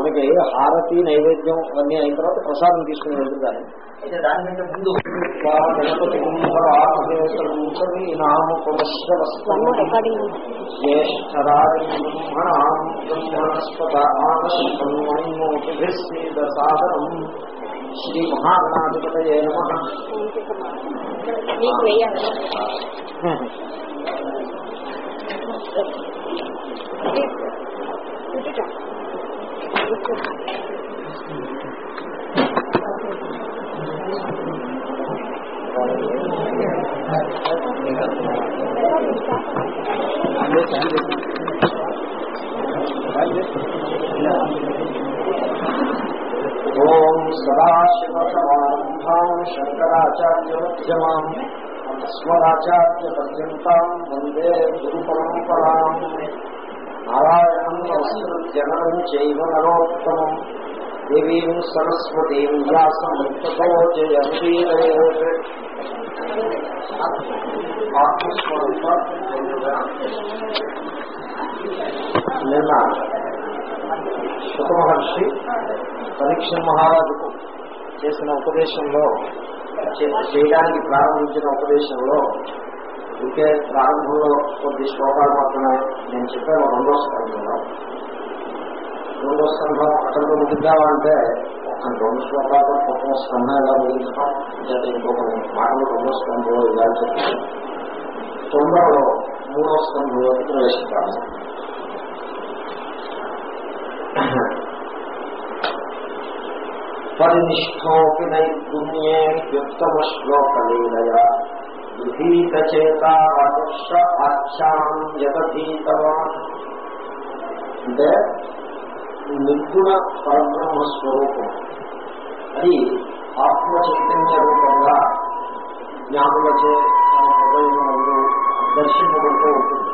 మనకి హారతి నైవేద్యం అవన్నీ అయిన తర్వాత ప్రసాదం తీసుకుని వెళ్తుందని అయితే దానికంటే ముందు గణపతి జ్యేష్ఠరాజాం శ్రీ మహాగణాధిపతయే నమ. ॐ सदाशिवसमारम्भाम् शङ्कराचार्यमध्यमाम् अस्मराचार्यपर्यन्ताम् वंदे गुरुपरम्पराम् నారాయణం జనం చైవ నరోత్తమం దేవీం సరస్వతీం వ్యాసం ఆత్మస్వరూప నిన్న శుకమహర్షి పరీక్ష మహారాజుకు చేసిన ఉపదేశంలో చేయడానికి ప్రారంభించిన ఉపదేశంలో ఇంకే ప్రారంభంలో కొద్ది శ్లోకాలు మాత్రమే నేను చెప్పాను రెండో స్కంధంలో. రెండో స్కంధం అక్కడ ముగిద్దామంటే ఒక రెండు శ్లోకాలు ప్రథమ స్కంధం ఎలా ముగించడం అంటే ఇంకొక మాటలు రెండో స్కంధంలో ఇలా చెప్పి తొందరలో మూడో స్కంధంలోకి ప్రవేశిస్తాను పరినిష్టోపి నైపుణ్యే వ్యుత్తమ శ్లోకలీలయా గృహీతచేతాదర్శ ఆఖ్యాం యతీతవాన్ అంటే నిర్గుణ పరబ్రహ్మ స్వరూపం అది ఆత్మ చైతన్య రూపంగా జ్ఞానులచే తన హృదయమునందు దర్శింపబడుతూ ఉంటుంది.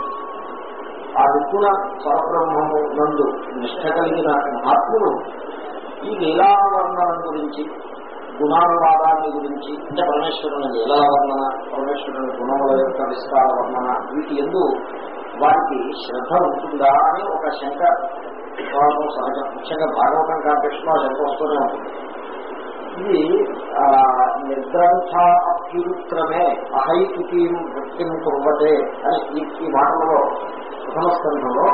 ఆ నిర్గుణ పరబ్రహ్మము నందు నిష్ట కలిగిన మహాత్ములు ఈ లీలావర్ణన గురించి గుణానువాదాన్ని గురించి అంటే పరమేశ్వరుని ఎలా వర్ణన పరమేశ్వరుని గుణముల యొక్క విస్తార వర్ణన వీటి ఎందు వారికి శ్రద్ధ ఉంటుందా అని ఒక శంక భాగవతం సహజం ముఖ్యంగా భాగవతం కాంటెక్స్ట్లో శంక వస్తూనే ఉంటుంది. ఇది నిర్గ్రంథ అభ్యుక్రమే అహైతుకీం వృత్తిం కుర్వతే అని ఈ ఈ మాటలలో ప్రథమ స్కంధంలో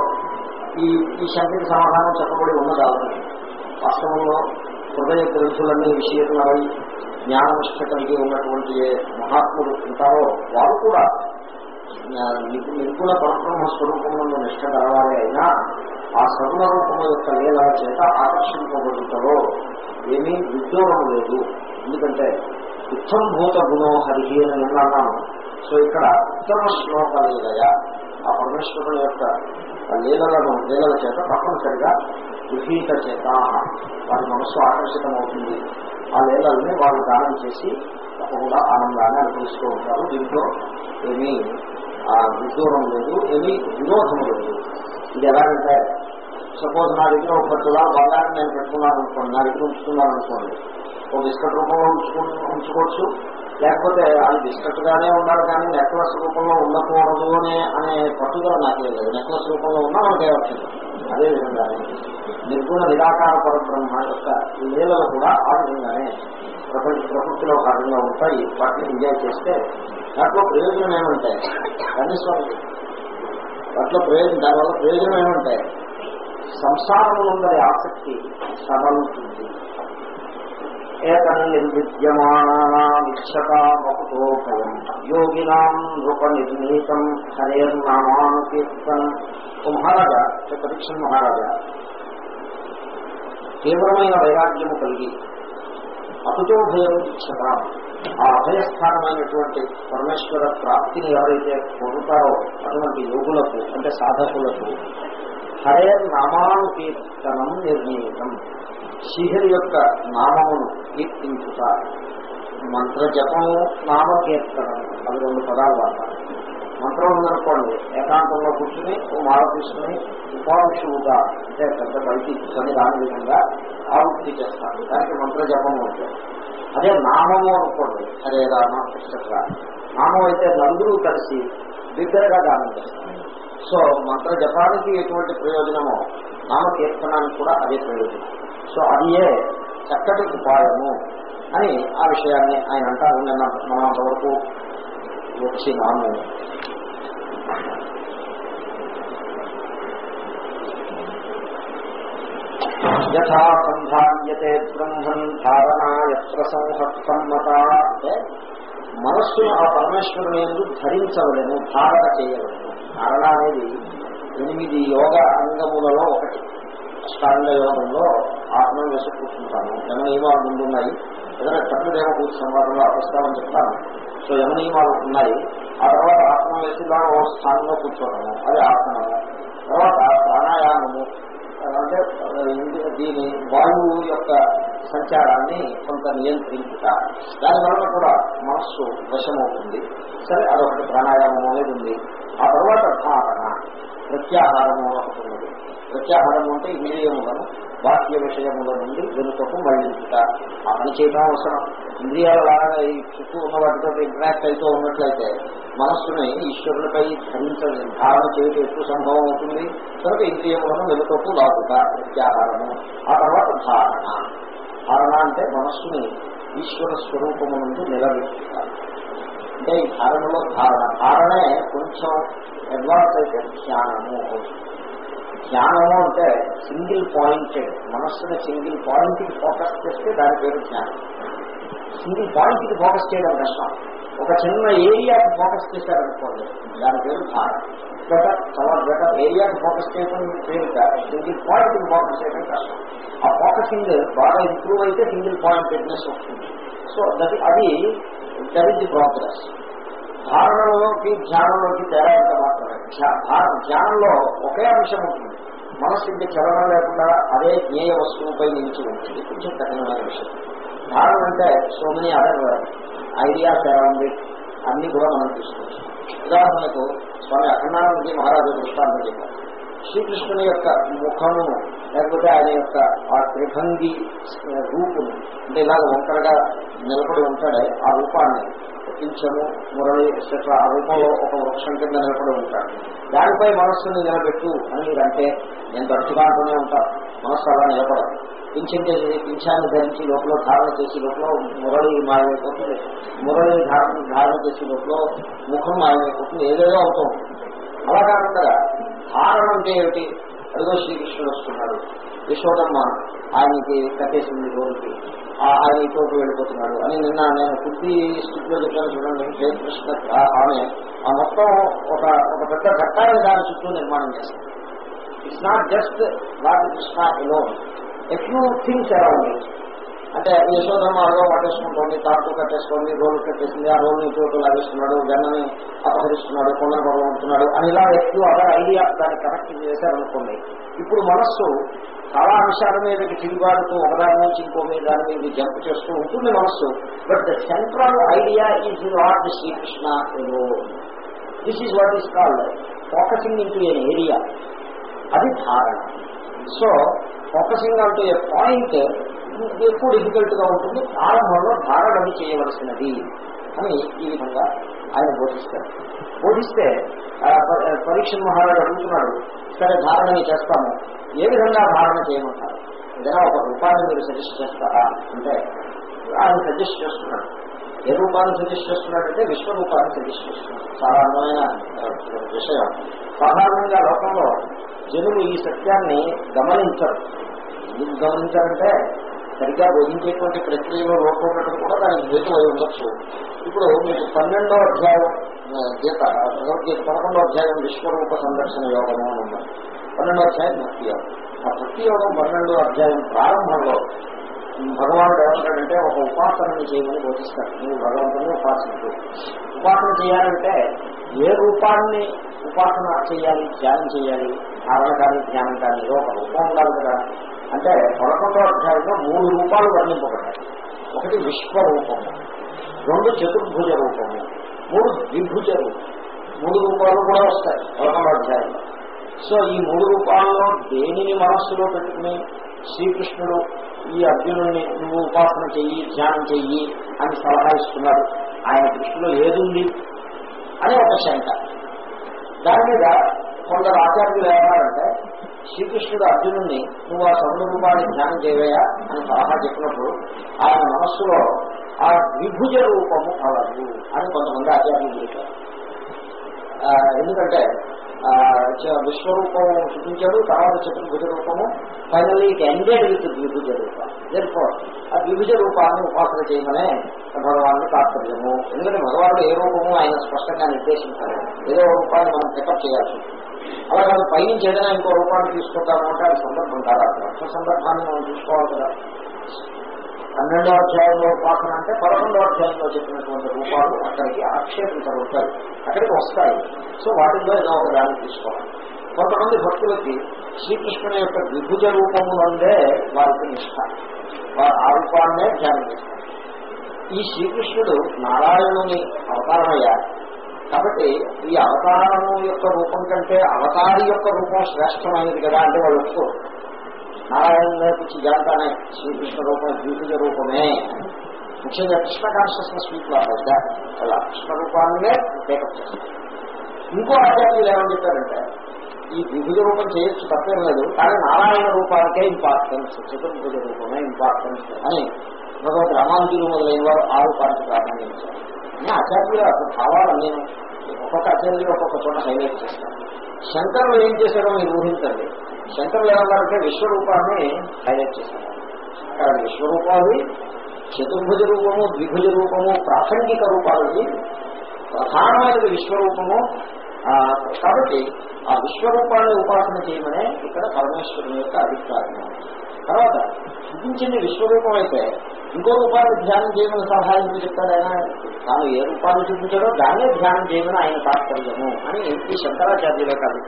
ఈ ఈ శంకకి సమాధానం చెప్పబడి ఉన్నది ఆల్రెడీ. వాస్తవంలో హృదయ గ్రంథులన్నీ విషయములై జ్ఞాననిష్ట కలిగి ఉన్నటువంటి ఏ మహాత్ములు ఉంటారో వారు కూడా నిపుణ పరబ్రహ్మ స్వరూపంలో నిష్ట కలవాలి అయినా ఆ సగుణ యొక్క లీల చేత ఆకర్షింపబడుతారో ఏమీ ఉద్యోగం లేదు. ఎందుకంటే ఉత్తమ భూత గుణో హరి అని అన్నాను. సో ఇక్కడ ఇతర శ్లోక లీలయ? ఆ పరమేశ్వరుని యొక్క ఆ లీలలను లీలల చేత తప్పనిసరిగా గృహీత చేత వారి మనస్సు ఆకర్షితమవుతుంది. ఆ లీలల్ని వాళ్ళు దానం చేసి తప్పకుండా ఆనందాన్ని అనుభవిస్తూ ఉంటారు. దీంట్లో ఏమీ ఆ విదూరం లేదు ఏమీ విరోధం లేదు. ఇది ఎలాగంటే సపోజ్ నా దగ్గర ఒక తులా బంగారం నేను పెట్టుకున్నాను అనుకోండి నా దగ్గర ఉంచుకున్నాను అనుకోండి ఒక బిస్కెట్ రూపంలో ఉంచుకు ఉంచుకోవచ్చు. లేకపోతే అది బిస్కెట్ గానే ఉండాలి కానీ నెక్లెస్ రూపంలో ఉండకూడదు అనే అనే పట్టుదల నాకేం లేదు. నెక్లెస్ రూపంలో ఉన్నా మనకే వచ్చింది. అదేవిధంగా నిర్గుణ నిరాకార పరబ్రహ్మ యొక్క లీలలు కూడా ఆ విధంగానే ప్రపంచ ప్రకృతిలో భాగంగా ఉంటాయి. వాటిని ఎంజాయ్ చేస్తే దాంట్లో ప్రయోజనం ఏమంటే కనీసం దాంట్లో ప్రయోజనం దానివల్ల ప్రయోజనం ఏమంటే సంసారం ఉండే ఆసక్తి సడలుతుంది ఏతన్నిర్విద్యమానామిచ్చతామకుతో భయం యోగినాం నృప నిర్ణీతం హరేర్నామానుకీర్తనం ఓ మహారాజా అంటే మహారాజా. తీవ్రమైన వైరాగ్యము కలిగి అతుతో భయం ఇచ్చట ఆ అభయస్థానమైనటువంటి పరమేశ్వర ప్రాప్తిని ఎవరైతే పొందుతారో అటువంటి యోగులకు అంటే సాధకులకు హరే నామానుకీర్తనం నిర్ణీతం. శ్రీహరి యొక్క నామమును కీర్తించుట మంత్ర జపము నామకీర్తనం అవి రెండు పదాలు వాడతారు. మంత్రం ఉందనుకోండి ఏకాంతంలో కూర్చుని ఓ మాల తీసుకుని ఉపాంశువుగా అంటే పెద్ద బయటి దాని విధంగా ఆవృత్తి చేస్తారు. దానికి మంత్ర జపము ఉంటుంది అదే నామము అనుకోండి హరే రామ కృష్ణ నామం అయితే నలుగురు కలిసి బిగ్గరగా దానం చేస్తారు. సో మంత్ర జపానికి ఎటువంటి ప్రయోజనమో నామకీర్తనానికి కూడా అదే ప్రయోజనం. సో అదియే చక్కటి ఉపాయము అని ఆ విషయాన్ని ఆయన అంటారు. నిన్న మనం అంతవరకు వచ్చినాము. యథా సంధార్యతే బ్రహ్మన్ ధారణ ఎత్ర సంహత్సమ్మత అంటే మనస్సును ఆ పరమేశ్వరుని ఎందుకు ధరించవలను ధారణ చేయవలను. ధారణ అనేది ఎనిమిది యోగ అంగములలో ఒకటి. అష్టాంగ యోగంలో ఆత్మ వేసి కూర్చుంటాను యమనియమాలు ముందున్నాయి ఏదైనా చక్రదేవ కూర్చు సంవాదంలో ప్రస్తావన చెప్తాను. సో యమనియమాలు ఉన్నాయి? ఆ తర్వాత ఆత్మ వేసి దాని స్థానంలో కూర్చోవడము. అది ఆత్మ తర్వాత ప్రాణాయామము. అంటే దీని వాయువు యొక్క సంచారాన్ని కొంత నియంత్రించుట. దానివల్ల కూడా మనస్సు వశమవుతుంది. సరే అదొకటి ప్రాణాయామం అనేది ఉంది. ఆ తర్వాత ధారణ ప్రత్యాహారము ఒకటి ఉన్నది. ప్రత్యాహారము అంటే ఇంద్రియములను బాహ్య విషయముల నుండి వెనుకకు మళ్ళించుట ఆ పని చేయడం అవసరం. ఇంద్రియాల లాగా ఈ చుట్టూ ఉన్న వాటితో ఇంటరాక్ట్ అవుతూ ఉన్నట్లయితే మనస్సుని ఈశ్వరునిపై ధరించని ధారణ చేయడం ఎక్కువ సంభవం అవుతుంది. కనుక ఇంద్రియములను వెనుకకు లాగుట ప్రత్యాహారము. ఆ తర్వాత ధారణ. ధారణ అంటే మనస్సుని ఈశ్వర స్వరూపము నుండి నిలబెట్టుట. అంటే ఈ ధారణలో ధారణ. ధారణే కొంచెం అడ్వాన్స్ అయితే ధ్యానము అవుతుంది. జ్ఞానము అంటే సింగిల్ పాయింటెడ్ మనస్సును సింగిల్ పాయింట్కి ఫోకస్ చేస్తే దాని పేరు జ్ఞానం. సింగిల్ పాయింట్కి ఫోకస్ చేయడం కష్టం. ఒక చిన్న ఏరియాకి ఫోకస్ చేశారనుకోండి దాని పేరు ధారణ బెటర్ చాలా బెటర్ ఏరియాకి ఫోకస్ చేయడం పేరు కాదు సింగిల్ పాయింట్కి ఫోకస్ చేయడం కష్టం. ఆ ఫోకసింగ్ బాగా ఇంప్రూవ్ అయితే సింగిల్ పాయింట్ ఫిట్నెస్ వస్తుంది. సో దట్ అది దట్ ఈస్ ది ప్రోగ్రెస్. ధారణలోకి ధ్యానంలోకి తేడా ఎంత మాత్రమే ధ్యానంలో ఒకే అంశం ఉంటుంది. మనస్సు ఇంక చలనం లేకుండా అదే జ్ఞేయ వస్తువుపై నిలిచి ఉంటుంది. కొంచెం కఠినమైన విషయం. ధారణ అంటే so many other ideas around it అన్ని కూడా మనం తీసుకోవచ్చు ఉదాహరణకు స్వామి అఖండానందజీ మహారాజు దృష్టాంతం చెప్పారు. శ్రీకృష్ణుని యొక్క ముఖమును లేకపోతే ఆయన యొక్క ఆ త్రిభంగి రూపును అంటే ఇలాగ ఒంటరిగా నిలబడి ఉంటాడే ఆ రూపాన్ని కించము మురళి ఎక్సెట్రా ఆ రూపంలో ఒక వృక్షం కింద నిలబడి ఉంటాడు. దానిపై మనస్సును నిలబెట్టు అని మీరంటే నేను తరచుగా అంటూనే ఉంటాను మనస్సు అలా నిలబడదు. పింఛన్ చేసి పింఛాన్ని ధరించి లోపల ధారణ చేసి లోపల మురళి మాయమైపోతుంది మురళి ధారణ ధారణ చేసి లోపల ముఖం మాయమైపోతుంది ఏదేదో అవుతూ ఉంటుంది. అలా కాకుండా ధారణ అంటే ఏమిటి? అదిగో శ్రీకృష్ణుడు వస్తున్నాడు. యశోదమ్మ ఆయనకి కట్టేసింది రోజుకి. ఆయన ఇటువంటి వెళ్ళిపోతున్నాడు అని నిన్న నేను కుర్తి స్థితిలో చెప్పాను చూడండి జయకృష్ణ ఆమె. ఆ మొత్తం ఒక ఒక పెద్ద ఘట్టాన్ని దాని చుట్టూ నిర్మాణం చేశారు it's not just what Krishna alone a things around it అంటే యశోధర్మ అడగో పట్టేసుకుంటోంది తాకు కట్టేసుకోండి రోడ్డు కట్టేసింది ఆ రోడ్డు చోటు లాగేస్తున్నాడు గన్నని అపహరిస్తున్నాడు కొండను భగవంతున్నాడు అని ఇలా ఎక్కువ అదర్ ఐడియా దాన్ని కనెక్ట్ చేశారనుకోండి. ఇప్పుడు మనస్సు చాలా అంశాల మీదకి తిరిగాడుతూ ఒకదాని నుంచి ఇంకో మీద దాని మీద జంప్ చేస్తూ ఉంటుంది మనస్సు. But the central idea is not Shrikrishna this is what is called focusing into N area అది ధారణ. సో ఫోకసింగ్ అంటూ ఏ పాయింట్ ఎక్కువ డిఫికల్ట్గా ఉంటుంది. ప్రారంభంలో ధారణ చేయవలసినది. అని ఈ విధంగా ఆయన బోధిస్తారు. బోధిస్తే పరీక్ష మహారాజు అడుగుతున్నాడు సరే ధారణ చేస్తాము. ఏ విధంగా ధారణ చేయమంటారు? ఏదైనా ఒక రూపాన్ని మీరు సజెస్ట్ చేస్తారా? అంటే ఆయన సజెస్ట్ చేస్తున్నాడు. ఏ రూపాన్ని సజెస్ట్ చేస్తున్నాడంటే విశ్వరూపాన్ని సజెస్ట్ చేస్తున్నాడు. చాలా అందమైన విషయం. సాధారణంగా లోకంలో జనులు ఈ సత్యాన్ని గమనించరు. ఎందుకు గమనించారంటే సరిగ్గా బోధించేటువంటి ప్రక్రియలో లోపడం కూడా దానికి హేతు అయి ఉండొచ్చు. ఇప్పుడు మీకు పన్నెండో అధ్యాయం గీత భగవద్గీత పదకొండో అధ్యాయం విశ్వరూప సందర్శన యోగము అని ఉన్నాయి పన్నెండో అధ్యాయం భక్తి యోగం. ఆ భక్తి యోగం పన్నెండో అధ్యాయం ప్రారంభంలో భగవానుడు ఏమంటాడంటే ఒక ఉపాసనని చేయమని బోధిస్తాడు నువ్వు భగవంతుని ఉపాసనకు ఉపాసన చేయాలంటే ఏ రూపాన్ని ఉపాసన చేయాలి ధ్యానం చేయాలి? ధారణ కానీ ధ్యానం కానీ ఏదో ఒక రూపం ఉండాలి కదా. అంటే పదకొండో అధ్యాయంలో మూడు రూపాలు వర్ణింపబడ్డాయి. ఒకటి విశ్వరూపము రెండు చతుర్భుజ రూపము మూడు ద్విభుజ రూపం మూడు రూపాలు కూడా వస్తాయి పదకొండో అధ్యాయంలో సో ఈ మూడు రూపాల్లో దేనిని మనస్సులో పెట్టుకుని శ్రీకృష్ణుడు ఈ అర్జునుడిని నువ్వు ఉపాసన చెయ్యి ధ్యానం చెయ్యి అని సలహా ఇస్తున్నాడు. ఆయన దృష్టిలో ఏదుంది? అని ఒక శంక. దాని మీద కొందరు ఆచార్యులు ఏమన్నారంటే శ్రీకృష్ణుడు అర్జునుడిని నువ్వు ఆ సౌంద ధ్యానం చేయవయా అని సలహా చెప్పినప్పుడు ఆయన మనస్సులో ఆ విభుజ రూపము కలదు అని కొంతమంది ఆచార్యులు చెప్పారు. ఎందుకంటే విశ్వరూపం చూపించాడు తర్వాత చతుర్భుజ రూపము ఫైనల్లీ ఇట్ ఎండెడ్ విత్ ద్విభుజ రూప. ఆ ద్విభుజ రూపాన్ని ఉపాసన చేయమనే భగవాను తాత్పర్యము. ఎందుకంటే భగవానుడు ఏ రూపము ఆయన స్పష్టంగా నిర్దేశించాలి ఏదో రూపాన్ని మనం పికప్ చేయాల్సి అలా కానీ పైనుంచి ఏదైనా ఇంకో రూపాన్ని తీసుకుంటాము అంటే అది సందర్భం కాదు. అర్థ సందర్భాన్ని మనం చూసుకోవాలి కదా. పన్నెండో అధ్యాయంలో ఉపాసన అంటే పదకొండో అధ్యాయంలో చెప్పినటువంటి రూపాలు అక్కడికి ఆక్షేపించబడతాయి అక్కడికి వస్తాయి. సో వాటిల్లో ఏదో ఒక దాన్ని తీసుకోవాలి. కొంతమంది భక్తులకి శ్రీకృష్ణుని యొక్క విభుజ రూపము నుండే వారికి నిష్ట. ఆ రూపాన్నే ధ్యానం చేస్తారు. ఈ శ్రీకృష్ణుడు నారాయణుని అవతారమయ్యారు కాబట్టి ఈ అవతారము యొక్క రూపం కంటే అవతారి యొక్క రూపం శ్రేష్టమైనది కదా అంటే వాళ్ళు ఒప్పుకోరు. నారాయణ నేర్పించి జాతానే శ్రీకృష్ణ రూపం ద్వితీయ రూపమే. ముఖ్యంగా కృష్ణ కాన్షియస్నెస్ పీపుల్ అలా అలా కృష్ణ రూపాన్నే టేకప్ చేస్తారు ఇంకో ఆచార్యులు ఏమని చెప్పారంటే ఈ ద్విభుజ రూపం చేయొచ్చు తప్పేం లేదు కానీ నారాయణ రూపానికే ఇంపార్టెన్స్ చతుర్భుజ రూపమే ఇంపార్టెన్స్ అని భగవద్ రామాంజులు మొదలైన వారు ఆ రూపానికి ప్రాధాన్యం ఇచ్చారు అన్ని ఆచార్యులు అసలు భావాలు నేను ఒక్కొక్క ఆచార్యులు ఒక్కొక్క చోట హైలైట్ చేస్తాను శంకరులు ఏం చేశారో మీరు ఊహించండి. శంకరులు ఏమన్నారంటే విశ్వరూపాన్ని హైలైట్ చేశారు అక్కడ విశ్వరూపాలు చతుర్భుజ రూపము ద్విభుజ రూపము ప్రాసంగిక రూపాలకి ప్రధానమైనది విశ్వరూపము. కాబట్టి ఆ విశ్వరూపాన్ని ఉపాసన చేయమనే ఇక్కడ పరమేశ్వరుని యొక్క అభిప్రాయం. తర్వాత చూపించింది విశ్వరూపం అయితే ఇంకో రూపాన్ని ధ్యానం చేయమని సహాయం చెప్తాడు ఆయన? తాను ఏ రూపాన్ని చూపించాడో దాన్నే ధ్యానం చేయమని ఆయన తాత్పర్యము అని ఈ శంకరాచార్యుల కాదు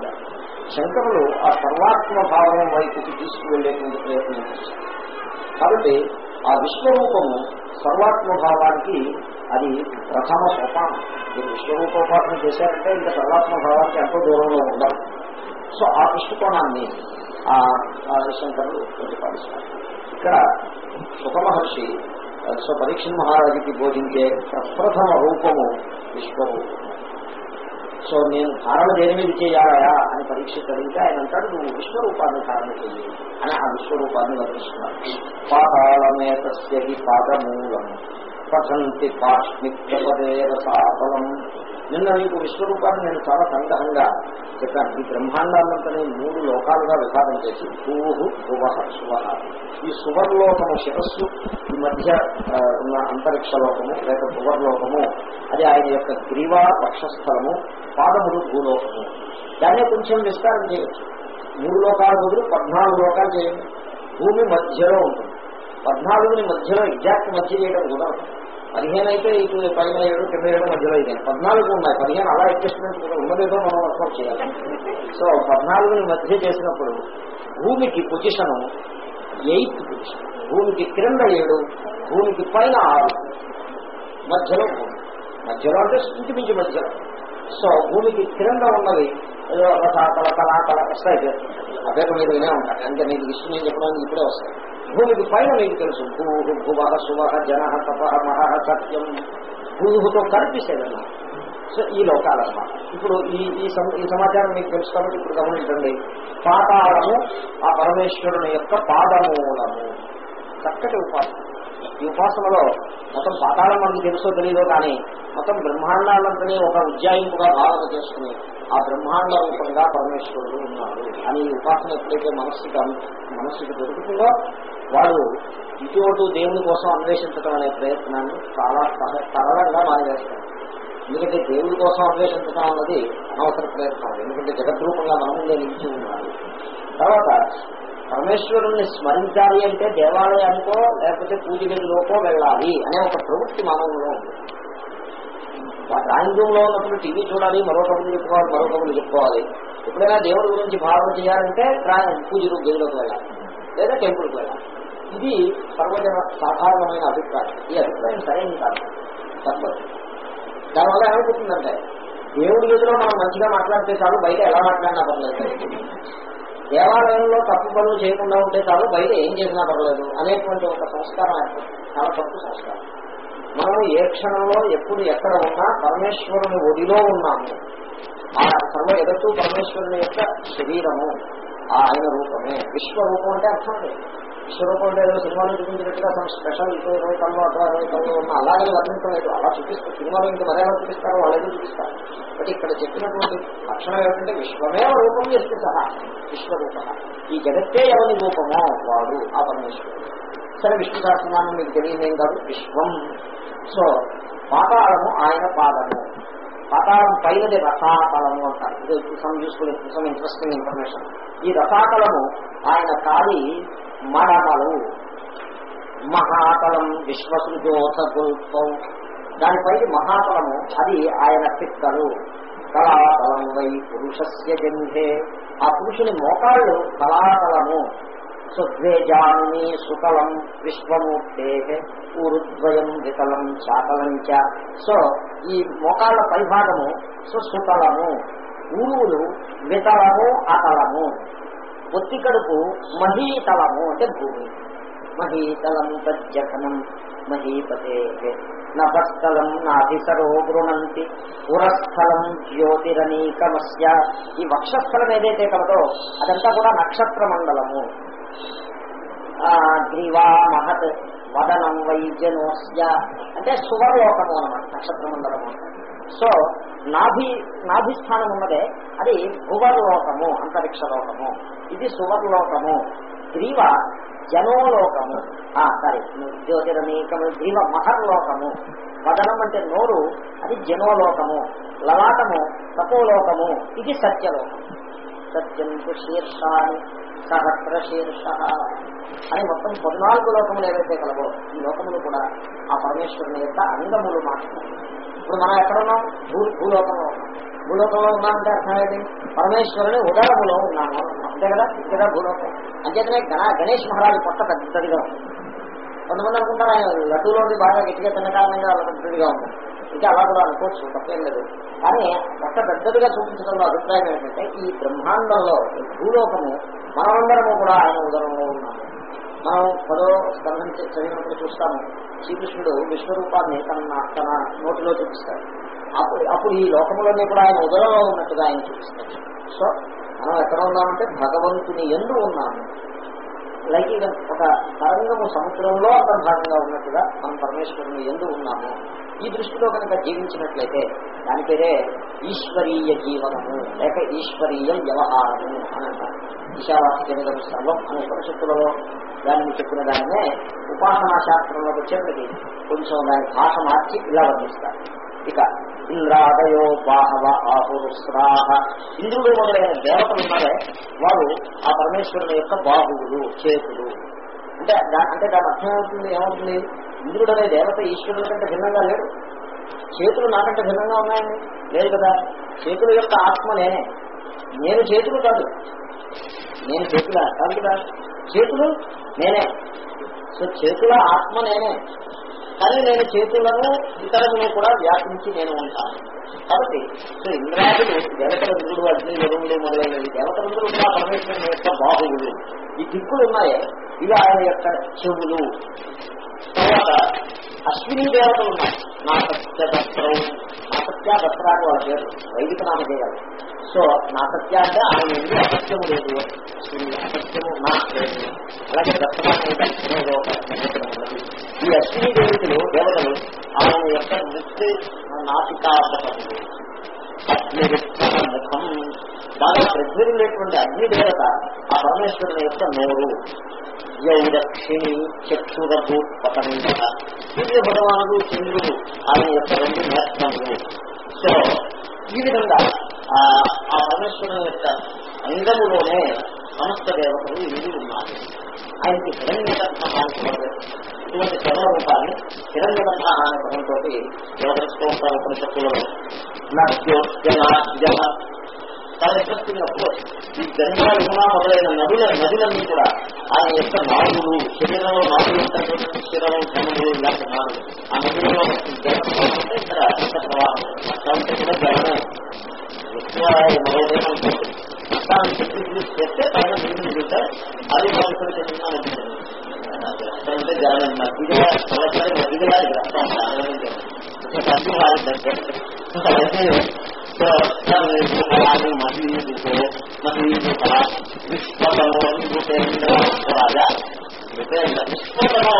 శంకరులు ఆ సర్వాత్మ భావం వైపుకి తీసుకువెళ్ళేటువంటి ప్రయత్నం చేస్తారు కాబట్టి ఆ విశ్వరూపము సర్వాత్మభావానికి అది ప్రథమ సోపానం. మీరు విశ్వరూపోపాసన చేశారంటే ఇంకా సర్వాత్మభావానికి ఎంతో దూరంలో ఉండాలి. సో ఆ దృష్టికోణాన్ని శంకరులు ప్రతిపాదిస్తారు ఇక్కడ సుఖమహర్షి సో పరీక్ష మహారాజుకి బోధించే ప్రప్రథమ రూపము విశ్వరూపము సో నేను ధారణ దేని మీద చేయాలయా అని పరీక్ష కలిగితే ఆయన అంటాడు నువ్వు విశ్వరూపాన్ని ధారణ చేయి అని ఆ విశ్వరూపాన్ని వర్ణిస్తున్నాడు పాతాళమే పాదమూలం పఠంతి పాష్మిక్తపదే రసాఫలం. నిన్న నీకు విశ్వరూపాన్ని నేను చాలా సంగ్రహంగా చెప్పాను. ఈ బ్రహ్మాండాలంతని మూడు లోకాలుగా విభాగం చేసి భూహు భువ శువ ఈ సువర్లోకము శిరస్సు ఈ మధ్య ఉన్న అంతరిక్ష లోకము లేక భువర్లోకము అది ఆయన యొక్క గ్రీవ వక్షస్థలము పాదములు భూలోకము. దాన్ని కొంచెం విస్తారం చేయొచ్చు. మూడు లోకాల బదులు పద్నాలుగు లోకాలు చేయండి. భూమి మధ్యలో ఉంటుంది. పద్నాలుగుని మధ్యలో ఎగ్జాక్ట్ మధ్య చేయడం కూడా పదిహేను అయితే ఇటు పైన ఏడు కింద ఏడు మధ్యలో ఇదే. పద్నాలుగు ఉన్నాయి. పదిహేను అలా అడ్జస్ట్మెంట్ కూడా ఉన్నదేదో మనం వర్కౌట్ చేయాలి. సో పద్నాలుగుని మధ్య చేసినప్పుడు భూమికి పొజిషన్ ఎయిత్ పొజిషన్ భూమికి క్రింద ఏడు భూమికి పైన ఆరు. మధ్యలో భూమి మధ్యలో అంటే ఇంచుమించు మధ్యలో. సో భూమికి క్రింద ఉన్నది ఏదో రథ కళ కళ కళ వస్తాయి. అదే మీరు వినే ఉంటారు అంటే నీకు విషయం నేను చెప్పడానికి ఇప్పుడే వస్తాయి. భూమికి పైన మీకు తెలుసు. భూ భువ శువ జన తప మహ సత్యం. భూతో కనిపిస్తుంది సో ఈ లోకాలన్నమాట ఇప్పుడు ఈ ఈ ఈ సమాచారం మీకు తెలుసు కాబట్టి ఇప్పుడు గమనించండి. పాతాళము ఆ పరమేశ్వరుని యొక్క పాదమూలము. చక్కటి ఉపాసన. ఈ ఉపాసనలో మొత్తం పాతాళం మనకు తెలుసో తెలియదో కానీ మొత్తం బ్రహ్మాండాలంతనే ఒక ఉజ్జాయింపుగా భావన చేసుకుని ఆ బ్రహ్మాండ రూపంగా పరమేశ్వరుడు ఉన్నాడు అని ఈ ఉపాసన ఎప్పుడైతే మనస్సుకి మనస్సుకి దొరుకుతుందో వాడు ఇటువంటి దేవుని కోసం అన్వేషించడం అనే ప్రయత్నాన్ని చాలా సహ- సరళంగా మానేస్తారు. ఎందుకంటే దేవుడి కోసం అన్వేషించడం అన్నది అనవసర ప్రయత్నం. ఎందుకంటే జగద్రూపంగా మన ముందే నిలిచి ఉన్నాడు తర్వాత పరమేశ్వరుణ్ణి స్మరించాలి అంటే దేవాలయానికో లేకపోతే పూజ గదిలోకో వెళ్ళాలి అనే ఒక ప్రవృత్తి మానవులో ఉంది. డ్రాయింగ్ రూమ్లో ఉన్నప్పుడు టీవీ చూడాలి మరో కబులు చెప్పుకోవాలి మరో కబులు చెప్పుకోవాలి. ఎప్పుడైనా దేవుడి గురించి భావన చేయాలంటే పూజ గదిలోకి వెళ్ళాలి. లేదా టెంపుల్కి వెళ్ళాలి. ఇది సర్వజన సాధారణమైన అభిప్రాయం. ఈ అభిప్రాయం సరైన కాదు. తప్పదు. దానివల్ల ఏమవుతుందంటే దేవుడి గదిలో మనం మంచిగా మాట్లాడితే చాలు బయట ఎలా మాట్లాడినా పర్లేదు. దేవాలయంలో తప్పు పనులు చేయకుండా ఉంటే చాలు బయట ఏం చేసినా పర్లేదు అనేటువంటి ఒక సంస్కారం చాలా తప్పు సంస్కారం. మనం ఏ క్షణంలో ఎప్పుడు ఎక్కడ ఉన్నా పరమేశ్వరుని ఒడిలో ఉన్నాము. ఆ సర్వ ఎదట్టు పరమేశ్వరుని యొక్క శరీరము ఆ ఆయన రూపమే. విశ్వరూపం అంటే అర్థం లేదు. విశ్వరూపం అంటే ఏదో సినిమాలో చూపించినట్టుగా స్పెషల్ ఇరవై ఇరవై కళ్ళు అట్లా ఇరవై కళ్ళు ఉన్న అలాగే వర్ణించలేదు అలా చూపిస్తారు సినిమాలో ఇంకా మరేలా చూపిస్తారో వాళ్ళేదో చూపిస్తారు బట్ ఇక్కడ చెప్పినటువంటి లక్షణం ఏమిటంటే విశ్వమే రూపం చేస్తే సహా విశ్వరూప ఈ జగత్తే ఎవరి రూపమో వాడు ఆ పరమేశ్వరుడు. సరే విష్ణు సహస్రనామం మీకు తెలియదేం కాదు? విశ్వం. సో పాతాళము ఆయన పాదము. పాతాళం పైనది రసాతలము అంటారు. ఇది some useful some interesting information ఈ రసాతలము ఆయన కాలి మడమలు మహాతలం విశ్వసృజోసగుల్పం దానిపైకి మహాతలము అది ఆయన పిక్కలు కళాతలం వై పురుషస్య గంధే ఆ పురుషుని మోకాళ్ళు కళాతలము సుద్వేజాని సుకలం విశ్వమూర్తే ఊరుద్వయం వికలం చాతలం చ. సో ఈ మోకాళ్ళ పైభాగము సుసుతలము ఊరువులు వితలము అతలము ఒత్తికడుపు మహీతలము అంటే భూమి. మహీతలం తజ్జఖనం మహీపతే నభస్థలం నాభిసరో గృణంతి పురస్థలం జ్యోతిరనీకమస్య. ఈ వక్షస్థలం ఏదైతే కలదో అదంతా కూడా నక్షత్ర మండలము గ్రీవా మహత్ వదనం వైద్యనోస్య అంటే సువర్లోకము అనమాట నక్షత్ర మండలము అంటే. సో నాభి నాభిస్థానం ఉన్నదే అది భువర్లోకము అంతరిక్ష లోకము ఇది సువర్లోకము. గ్రీవ జనోలోకము. ఆ సారీ జ్యోతిరనీకము గ్రీవ మహర్లోకము. వదనం అంటే నోరు అది జనోలోకము. లలాటము తపోలోకము. ఇది సత్యలోకము. సత్యం శీర్షాన్ని సహస్ర శీర్ష. అని మొత్తం పద్నాలుగు లోకములు ఏవైతే కలవో ఈ లోకములు కూడా ఆ పరమేశ్వరుని యొక్క అంగములు మాత్రమే. ఇప్పుడు మనం ఎక్కడున్నాం? భూ భూలోకంలో ఉన్నాం. భూలోకంలో ఉన్నామంటే అర్థం ఏంటి? పరమేశ్వరుని ఉదరములో ఉన్నాము అంతే కదా? ఇక్కడ భూలోకం. అంచేతనే గణ గణేష్ మహారాజు పొట్ట పెద్దదిగా ఉంది. కొంతమంది అనుకుంటారు ఆయన లడ్డూలోని బాగా గట్టిగా తిన్న కారణంగా వాళ్ళ పెద్దదిగా ఉంది. ఇంకా అలా కూడా అనుకోవచ్చు తప్పేం లేదు. కానీ ఒక్క పెద్దదిగా చూపించడంలో అభిప్రాయం ఏంటంటే ఈ బ్రహ్మాండంలో ఈ భూలోకము మనమందరము కూడా ఆయన ఉదరంలో ఉన్నాము. మనం పదో స్కంధం చదివినప్పుడు చూస్తాము. శ్రీకృష్ణుడు విశ్వరూపాన్ని తన తన నోటిలో చూపిస్తాడు. అప్పుడు అప్పుడు ఈ లోకంలోనే కూడా ఆయన ఉదరంలో ఉన్నట్టుగా ఆయన చూపిస్తాడు. సో మనం ఎక్కడ ఉన్నామంటే భగవంతుని ఎందు ఉన్నాము. లైక్ ఒక తరంగము సముద్రంలో అంతర్భాగంగా ఉన్నట్టుగా మనం పరమేశ్వరుని ఎందు ఉన్నాము. ఈ దృష్టిలో కనుక జీవించినట్లయితే దాని పేరే ఈశ్వరీయ జీవనము లేక ఈశ్వరీయ వ్యవహారము అని అంటారు. ఈశావాస్య సర్వం అనే ఉపనిషత్తులలో దానిని చెప్పిన దానినే ఉపాసనా శాస్త్రంలోకి వచ్చేప్పటికి కొంచెం దాని భాష మార్చి ఇలా వర్ణిస్తారు. ఇక ఇంద్రాదయో బాహవ ఆహురుస్రాహ ఇంద్రుడు మొదలైన దేవతలు ఉన్నారే వారు ఆ పరమేశ్వరుని యొక్క బాహువులు చేతులు. అంటే అంటే దాని అర్థం ఏమవుతుంది ఏమవుతుంది? ఇంద్రుడు అనే దేవత ఈశ్వరుల కంటే భిన్నంగా లేడు. చేతులు నాకంటే భిన్నంగా ఉన్నాయండి? లేదు కదా. చేతుల యొక్క ఆత్మ నేనే. నేను చేతులు కాదు. నేను చేతుల? కాదు కదా. చేతులు నేనే. సో చేతుల ఆత్మ నేనే. కానీ నేను చేతులను ఇతరులను కూడా వ్యాపించి నేను ఉంటాను. కాబట్టి సో ఇంద్రాదులు దేవతల అగ్ని వరుణుడు మొదలైనవి దేవతలందరూ కూడా పరమేశ్వరుని యొక్క బాహువులు. ఈ దిక్కులు ఉన్నాయే ఇవి ఆయన యొక్క చెవులు. తర్వాత అశ్విని దేవతలు ఉన్నాయి. నా సత్య దస్త్రం వాళ్ళ పేరు వైదిక నామధేయాలు సో నాసత్య అంటే ఆయన ఎందుకు అసత్యము లేదు? అశ్విని అసత్యము నా లేదు. అలాగే దస్త్రాన్ని ఈ అశ్విని దేవతలు దేవతలు ఆయన యొక్క నృత్య నాసికాపటములు ముఖం దాని ప్రజ్వరులేటువంటి అగ్ని దేవత ఆ పరమేశ్వరుని యొక్క నోరు యౌదక్షిణి చక్షురభూ పతనంగా సూర్య భగవానుడు చంద్రుడు ఆయన యొక్క రెండు నేత్రములు సో ఈ విధంగా ఆ ఆ పరమేశ్వరుని యొక్క అంగములోనే సమస్త దేవతలు ఇవి ఉన్నారు. ఆయనకి హిరణ్యగర్భ ఇటువంటి స్వరూపాన్ని హిరణ్యగర్భ అనే పదంతో యోగస్తూ ఉంటారు ఉపనిషత్తులలో నద్యోద్యనాద్య చాలా ఇంట్రెస్టింగ్ ఈ గంగా యమున మొదలైన నదుల నదులన్నీ కూడా ఆయన యొక్క నాలుగులు శరీరంలో నాలుగు ఉంటాయి శరీరం కనులు ఇలాంటి నాలుగు ఆ నదులలో జలం ఇక్కడ అంత ప్రవాహం కూడా జలమే ఎక్కువ మరోదేమో ఉంటుంది మొత్తాన్ని శక్తి చూసి చేస్తే పైన నీళ్ళు చూస్తారు అది మనసులు చెందిన అంటే జలం నదిగా సంవత్సరం నదిగా గ్రహం నది వారి సో మహీజు మహీజు విశ్వతమో రూపేంద్ర రాజా రూపేంద్ర విశ్వతమో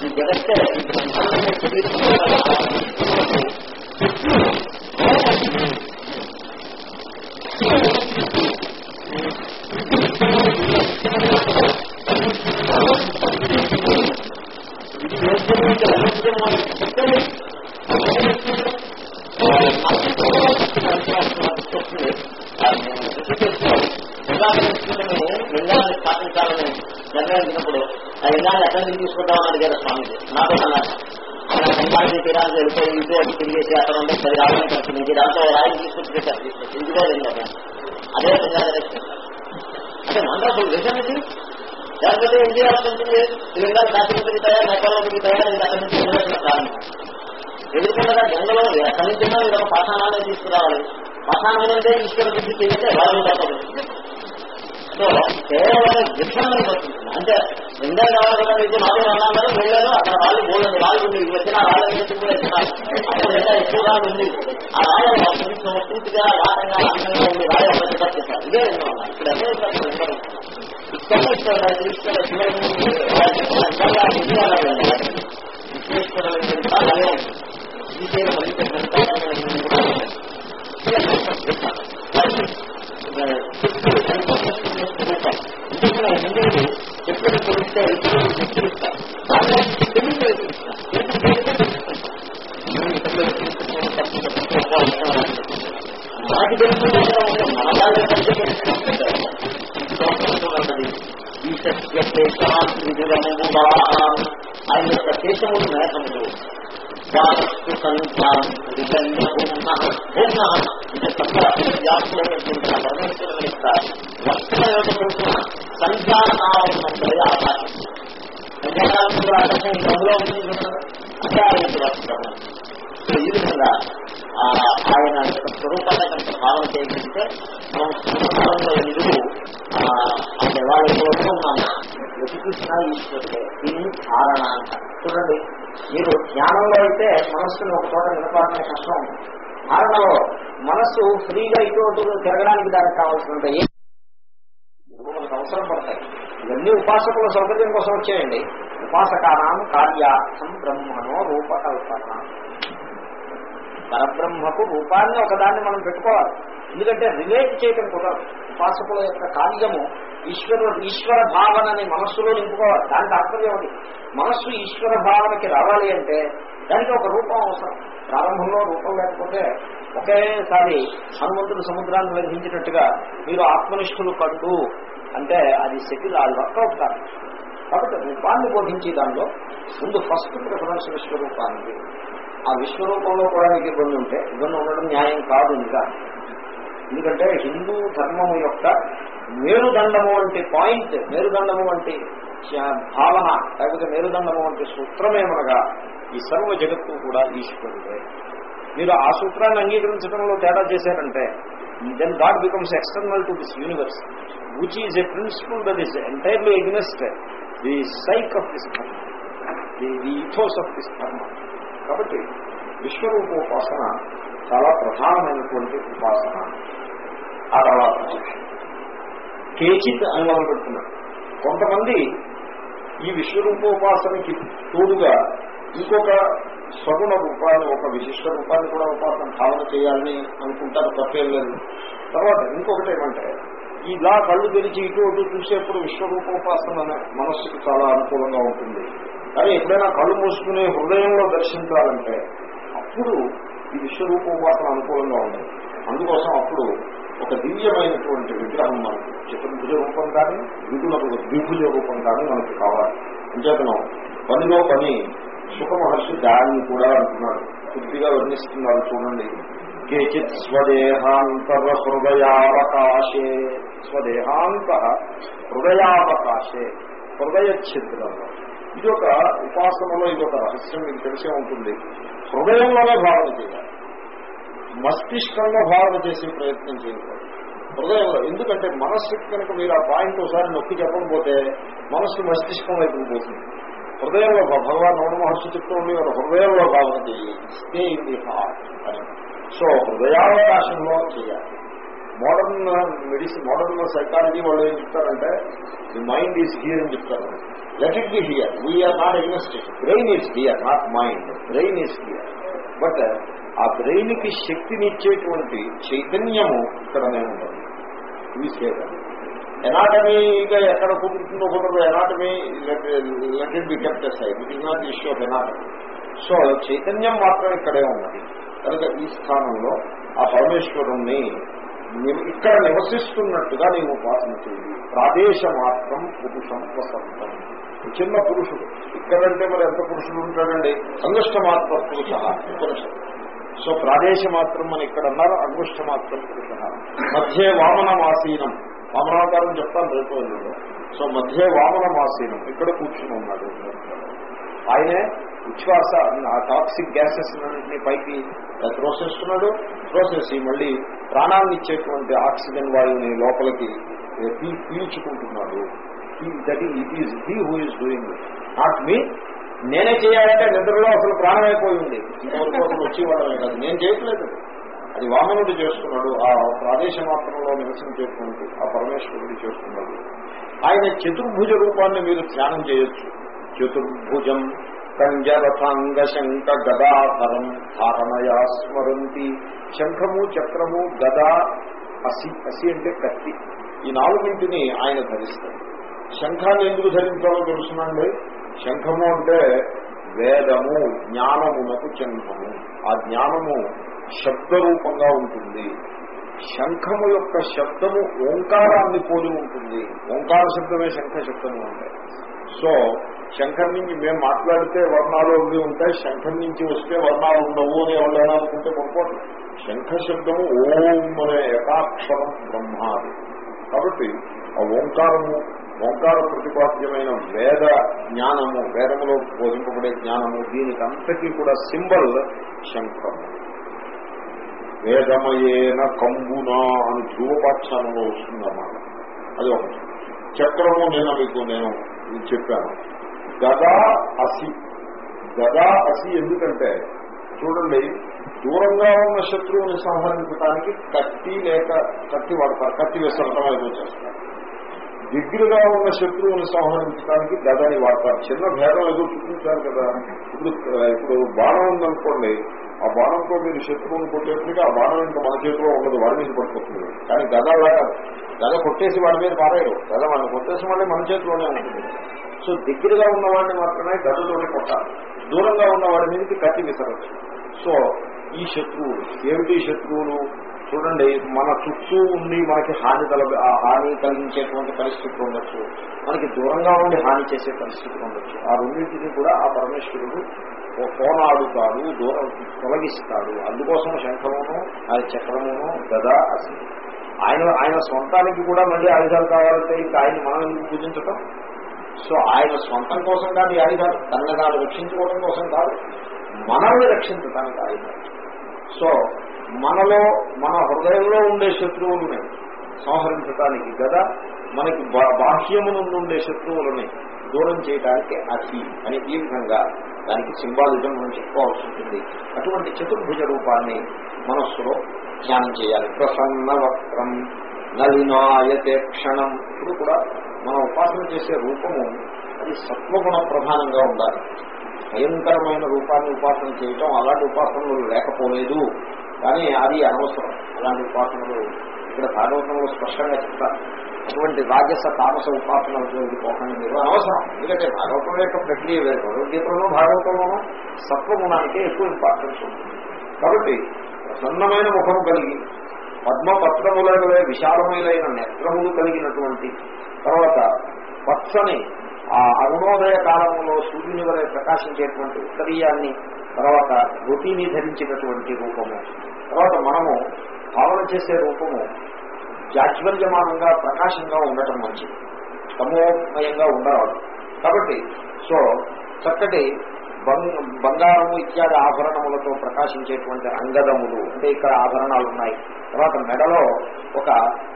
ఈ జగత్తే ఈ బ్రహ్మాండమే లింగాన్ని స్థాపించాలని నిర్ణయించినప్పుడు ఆ లింగాన్ని ఎక్కడి నుంచి తీసుకుంటామని అడిగారు స్వామిజీ నాకు అన్నారు సంపాదించి తీరానికి వెళ్ళిపోయి ఇటు అటు తిరిగేసి అక్కడ ఉండే పది రావాలని కలిసి దాంతో తీసుకొచ్చి పెట్టారు అదే లింగాన్ని అంటే మండపం విషయం ఇది లేకపోతే ఏం చేయాల్సి ఉంటుంది లింగాలు కాశ్మీర్ తిరుగుతాయా నేపాల్లో తిరుగుతాయా ఇది అక్కడి నుంచి నిర్వచనం ప్రారంభం ఎందుకంటే గంగలో అక్కడి నుంచి మీరు ఒక పాషాణాన్ని తీసుకురావాలి. పాషాణం అంటే ఈశ్వర బుద్ధి చేస్తే వాళ్ళు తప్పదు సో కేవలం విషయం అయిపోతుంది అంటే నిండా కావాలి కదా మీకు నాలుగు అన్నారు వెళ్ళారు అక్కడ వాళ్ళు బోలండి వాళ్ళు ఉంది వచ్చిన రాళ్ళ అక్కడ ఇంకా ఎక్కువ ఉంది ఆ రాళ్ళు కొంచెం పూర్తిగా రాటంగా ఉంది రాయ అక్కడ చేస్తారు ఇదే ఇక్కడ అదే విషయాలు ఇక్కడ ఈశ్వర విశ్వేశ్వర అలాగే విజయ ఎప్పుడు తెలిస్తే మనకి తెలుసు ఆయన యొక్క దేశములు మేఘములు వాస్తు సంతానం అంటే యొక్క వస్తుల యొక్క తెలుసిన సంతానావరణంపై ఆధారం అంటే జ్ఞానానందుల అందులో ఉంటుంది అంటే ఆయన ఈ విధంగా ఆయన యొక్క స్వరూపాన్ని కనుక భావన చేయగలిగితే మనం స్వరూపంలో ఎదురు అంటే వాళ్ళ వస్తూ ఉన్నాము వెతికృష్ణ ఈశ్వరుడే దీన్ని ధారణ అంటారు. చూడండి మీరు ధ్యానంలో అయితే మనస్సును ఒక చోట నిలపాల్సిన కష్టం ధారణలో మనస్సు ఫ్రీగా ఇటువంటి తిరగడానికి దానికి కావాల్సినంత ఏ మనకు అవసరం పడతాయి. ఇవన్నీ ఉపాసకుల సౌకర్యం కోసం వచ్చేయండి. ఉపాసకానం కార్యార్థం బ్రహ్మణో రూపకల్పన. పరబ్రహ్మకు రూపాన్ని ఒకదాన్ని మనం పెట్టుకోవాలి. ఎందుకంటే రిలేట్ చేయటం కూడా ఉపాసకుల యొక్క కార్యము ఈశ్వరు ఈశ్వర భావనని మనస్సులో నింపుకోవాలి. దాని తాత్పర్యం అది. మనస్సు ఈశ్వర భావనకి రావాలి అంటే దానికి ఒక రూపం అవసరం. ప్రారంభంలో రూపం లేకపోతే ఒకేసారి హనుమంతుడు సముద్రాన్ని వెలిగించినట్టుగా మీరు ఆత్మనిష్ఠులు కంటూ అంటే అది సెటిల్ అది వర్కౌట్ కాదు కాబట్టి రూపాన్ని బోధించే దానిలో ముందు ఫస్ట్ ప్రిఫరెన్స్ విశ్వరూపానికి ఆ విశ్వరూపంలో కూడా నీకు ఇబ్బంది ఉంటే ఇబ్బంది ఉండడం న్యాయం కాదు ఇంకా. ఎందుకంటే హిందూ ధర్మము యొక్క మేరుదండము వంటి పాయింట్ మేరుదండము వంటి భావన లేకపోతే మేరుదండము వంటి సూత్రమేమనగా ఈ సర్వ జగత్తు కూడా ఈశ్వరుడే. మీరు ఆ సూత్రాన్ని అంగీకరించడంలో తేడా చేశారంటే then God becomes external to this universe which is a principle that is entirely against the psyche of this dharma the ethos of this dharma. కాబట్టి విశ్వరూపోపాసన చాలా ప్రధానమైనటువంటి ఉపాసన. ఆ తర్వాత కేచిత్ అని మనం పెడుతున్నారు కొంతమంది ఈ విశ్వరూపోపాసనకి తోడుగా ఇంకొక సగుణ రూపాన్ని ఒక విశిష్ట రూపాన్ని కూడా ఉపాసన భావన చేయాలని అనుకుంటారు తప్పేం లేదు. తర్వాత ఇంకొకటి ఏమంటే ఇలా కళ్ళు తెరిచి ఇటు అటు చూసేప్పుడు విశ్వరూపోపాసన అనే మనస్సుకి చాలా అనుకూలంగా ఉంటుంది. కానీ ఎప్పుడైనా కళ్ళు మూసుకునే హృదయంలో దర్శించాలంటే అప్పుడు ఈ విశ్వరూపోపాసన అనుకూలంగా ఉంది. అందుకోసం అప్పుడు ఒక దివ్యమైనటువంటి విగ్రహం మనకు చతుర్భుజ రూపం కానీ విధులకు ద్విభుజ రూపం కానీ మనకు కావాలి. అంచేతనం పనిలో పని సుఖ మహర్షి దాన్ని కూడా అంటున్నాడు. పూర్తిగా వర్ణిస్తున్నారు చూడండి. కేచిత్ స్వదేహాంతర హృదయావకాశే స్వదేహాంత హృదయావకాశే హృదయ ఛిద్రంలో ఇది ఒక ఉపాసనలో ఇది ఒక రహస్యం మీకు తెలిసే ఉంటుంది. హృదయంలోనే భావన చేయాలి. మస్తిష్కంలో భావన చేసే ప్రయత్నం చేయకూడదు హృదయంలో ఎందుకంటే మనస్సుకి కనుక మీరు ఆ పాయింట్ ఒకసారి నొక్కి చెప్పకపోతే మనస్సు మస్తిష్కం వైపు పోతుంది. హృదయంలో భగవాన్ రమణ మహర్షి చెప్తూ ఉండి హృదయంలో భావన చేయాలి stay in the heart so హృదయావకాశంలో చేయాలి. మోడర్న్ మెడిసిన్ మోడర్న్ సైకాలజీ వాళ్ళు ఏం చెప్తారంటే ది మైండ్ ఈజ్ హియర్ అని చెప్తారు. Let it be here we are not against brain is here not mind brain is here but ఆ బ్రెయిన్కి శక్తినిచ్చేటువంటి చైతన్యము ఇక్కడనే ఉండదు ఇది చేయడం ఎనాటమీగా ఎక్కడ కుదురుతుందో కుదరదు. Anatomy let it be kept side it is not issue of anatomy so చైతన్యం మాత్రం ఇక్కడే ఉన్నది. కనుక ఈ స్థానంలో ఆ పరమేశ్వరుణ్ణి ఇక్కడ నివసిస్తున్నట్టుగా నేను ఉపాసన చేయి ప్రాదేశ మాత్రం పురుషం వసంతం. చిన్న పురుషుడు. ఇక్కడంటే మరి ఎంత పురుషుడు ఉంటాడండి? అంగుష్ట మాత్ర పురుష పురుషుడు సో ప్రాదేశ మాత్రం అని ఇక్కడ అన్నారు అంగుష్ట మాత్రం పురుష. వామన మాసీనం వామనాకారం చెప్తాను రేపు సో మధ్య వామన మాసీనం ఇక్కడ కూర్చుని ఉన్నాడు. ఆయనే ఉచ్ఛ్వాస ఆ టాక్సిక్ గ్యాసెస్ అన్నింటినీ పైకి త్రోసేస్తున్నాడు త్రోసేసి మళ్ళీ ప్రాణాన్ని ఇచ్చేటువంటి ఆక్సిజన్ వాయువుని లోపలికి పీల్చుకుంటున్నాడు. That it is he who is doing not me నేనే చేయాలంటే నిద్రలో అసలు ప్రాణం అయిపోయి ఉంది. ఇంతవరకు అసలు వచ్చేవాడమే కాదు. నేను చేయట్లేదు. అది వామనుడు చేస్తున్నాడు. ఆ ప్రాదేశ మాత్రంలో నివసించేటువంటి ఆ పరమేశ్వరుడు చేస్తున్నాడు. ఆయన చతుర్భుజ రూపాన్ని మీరు ధ్యానం చేయొచ్చు. చతుర్భుజం కంజరథాంగ శంఖ గదాధరం ధారణయా స్మరంతి శంఖము చక్రము గదా అసి అసి అంటే కత్తి। ఈ నాలుగింటిని ఆయన ధరిస్తారు। శంఖాన్ని ఎందుకు ధరించాలో తెలుసునండి? శంఖము అంటే వేదము జ్ఞానమునకు చిహ్నము ఆ జ్ఞానము శబ్దరూపంగా ఉంటుంది। శంఖము యొక్క శబ్దము ఓంకారాన్ని పోలి ఉంటుంది। ఓంకార శబ్దమే శంఖ శబ్దము అంటే। సో శంఖం నుంచి మేము మాట్లాడితే వర్ణాలు అవి ఉంటాయి శంఖం నుంచి వస్తే వర్ణాలు ఉండవు అని ఎవరైనా అనుకుంటే పొరపాటు శంఖ శబ్దము ఓం అనే యథాక్షరం బ్రహ్మాది. కాబట్టి ఆ ఓంకారము ఓంకార ప్రతిపాద్యమైన వేద జ్ఞానము వేదములో బోధింపబడే జ్ఞానము దీనికి కూడా సింబల్ శంఖము. వేదమయేన కంబునా అని ధ్రువపాఖ్యానంలో వస్తుందన్నమాట. అది ఒకటి. చక్రము నేను మీకు నేను చెప్పాను. గదా అసి. గదా అసి ఎందుకంటే చూడండి దూరంగా ఉన్న శత్రువుని సంహరించడానికి కత్తి లేక కత్తి వాడతారు కత్తి విసరటం ఏదో చేస్తారు దగ్గరగా ఉన్న శత్రువుని సంహరించడానికి గదని వాడతారు. చిన్న భేదం ఏదో చూపించారు కదా. ఇప్పుడు ఇప్పుడు బాణం ఉందనుకోండి ఆ బాణంతో మీరు శత్రువుని కొట్టేప్పటికీ ఆ బాణం ఇంకా మన చేతిలో ఉండదు వాడి మీద పట్టుకొస్తుంది. కానీ గద గద కొట్టేసి వాడి మీద పారేయరు. గద మనం కొట్టేసి మళ్ళీ మన చేతిలోనే ఉంటుంది. సో దగ్గరగా ఉన్న వాడిని మాత్రమే గదతోనే కొట్టాలి. దూరంగా ఉన్న వాడి మీదకి కత్తి విసరచ్చు. సో ఈ శత్రువులు ఏమిటి శత్రువులు? చూడండి మన చుట్టూ ఉండి మనకి హాని కల ఆ హాని కలిగించేటువంటి పరిస్థితి ఉండొచ్చు. మనకి దూరంగా ఉండి హాని చేసే పరిస్థితి ఉండొచ్చు. ఆ రెండింటినీ కూడా ఆ పరమేశ్వరుడు కోనాడుతాడు దూరం తొలగిస్తాడు. అందుకోసం శంఖమును ఆయన చక్రమును గదా అసి ఆయన ఆయన సొంతానికి కూడా మళ్ళీ ఆయుధాలు కావాలంటే ఇంకా ఆయన మనం పూజించటం? సో ఆయన సొంతం కోసం కాదు ఈ ఆయుధాలు తనని తాను రక్షించుకోవడం కోసం కాదు మనల్ని రక్షించడానికి ఆయుధాలు. సో మనలో మన హృదయంలో ఉండే శత్రువులని సంహరించడానికి కదా మనకి బాహ్యము నుండి ఉండే శత్రువులని దూరం చేయడానికి అతి. అని ఈ విధంగా దానికి సింబాలిజం మనం చెప్పుకోవాల్సి ఉంటుంది. అటువంటి చతుర్భుజ రూపాన్ని మనస్సులో ధ్యానం చేయాలి. ప్రసన్న వక్రం నలినాయతే క్షణం. ఇప్పుడు కూడా మనం ఉపాసన చేసే రూపము అది సత్వగుణ ప్రధానంగా ఉండాలి. భయంకరమైన రూపాన్ని ఉపాసన చేయటం అలాంటి ఉపాసనలు లేకపోలేదు. కానీ అది అనవసరం. అలాంటి ఉపాసనలు ఇక్కడ భాగవతంలో స్పష్టంగా చెప్తారు. అటువంటి రాజస తామస ఉపాసనలోకి పోకండి మీరు. అనవసరం ఎందుకంటే భాగవతం యొక్క ప్రక్రియ వేరు. గీతంలో భాగవతంలోనూ సత్వగుణానికి ఎక్కువ ఇంపార్టెన్స్ ఉంటుంది. కాబట్టి ప్రసన్నమైన ముఖం కలిగి పద్మపత్రములైన విశాలమైన నేత్రములు కలిగినటువంటి తర్వాత పచ్చని ఆ అరుణోదయ కాలంలో సూర్యుని వలె ప్రకాశించేటువంటి ఉత్తరీయాన్ని తర్వాత రొటీని ధరించినటువంటి రూపము. తర్వాత మనము భావన చేసే రూపము జాజ్వల్యమానంగా ప్రకాశంగా ఉండటం మంచిది. తమోమయంగా ఉండరాదు. కాబట్టి సో చక్కటి బంగారము ఇత్యాది ఆభరణములతో ప్రకాశించేటువంటి అంగదములు అంటే ఇక్కడ ఆభరణాలు ఉన్నాయి. తర్వాత మెడలో ఒక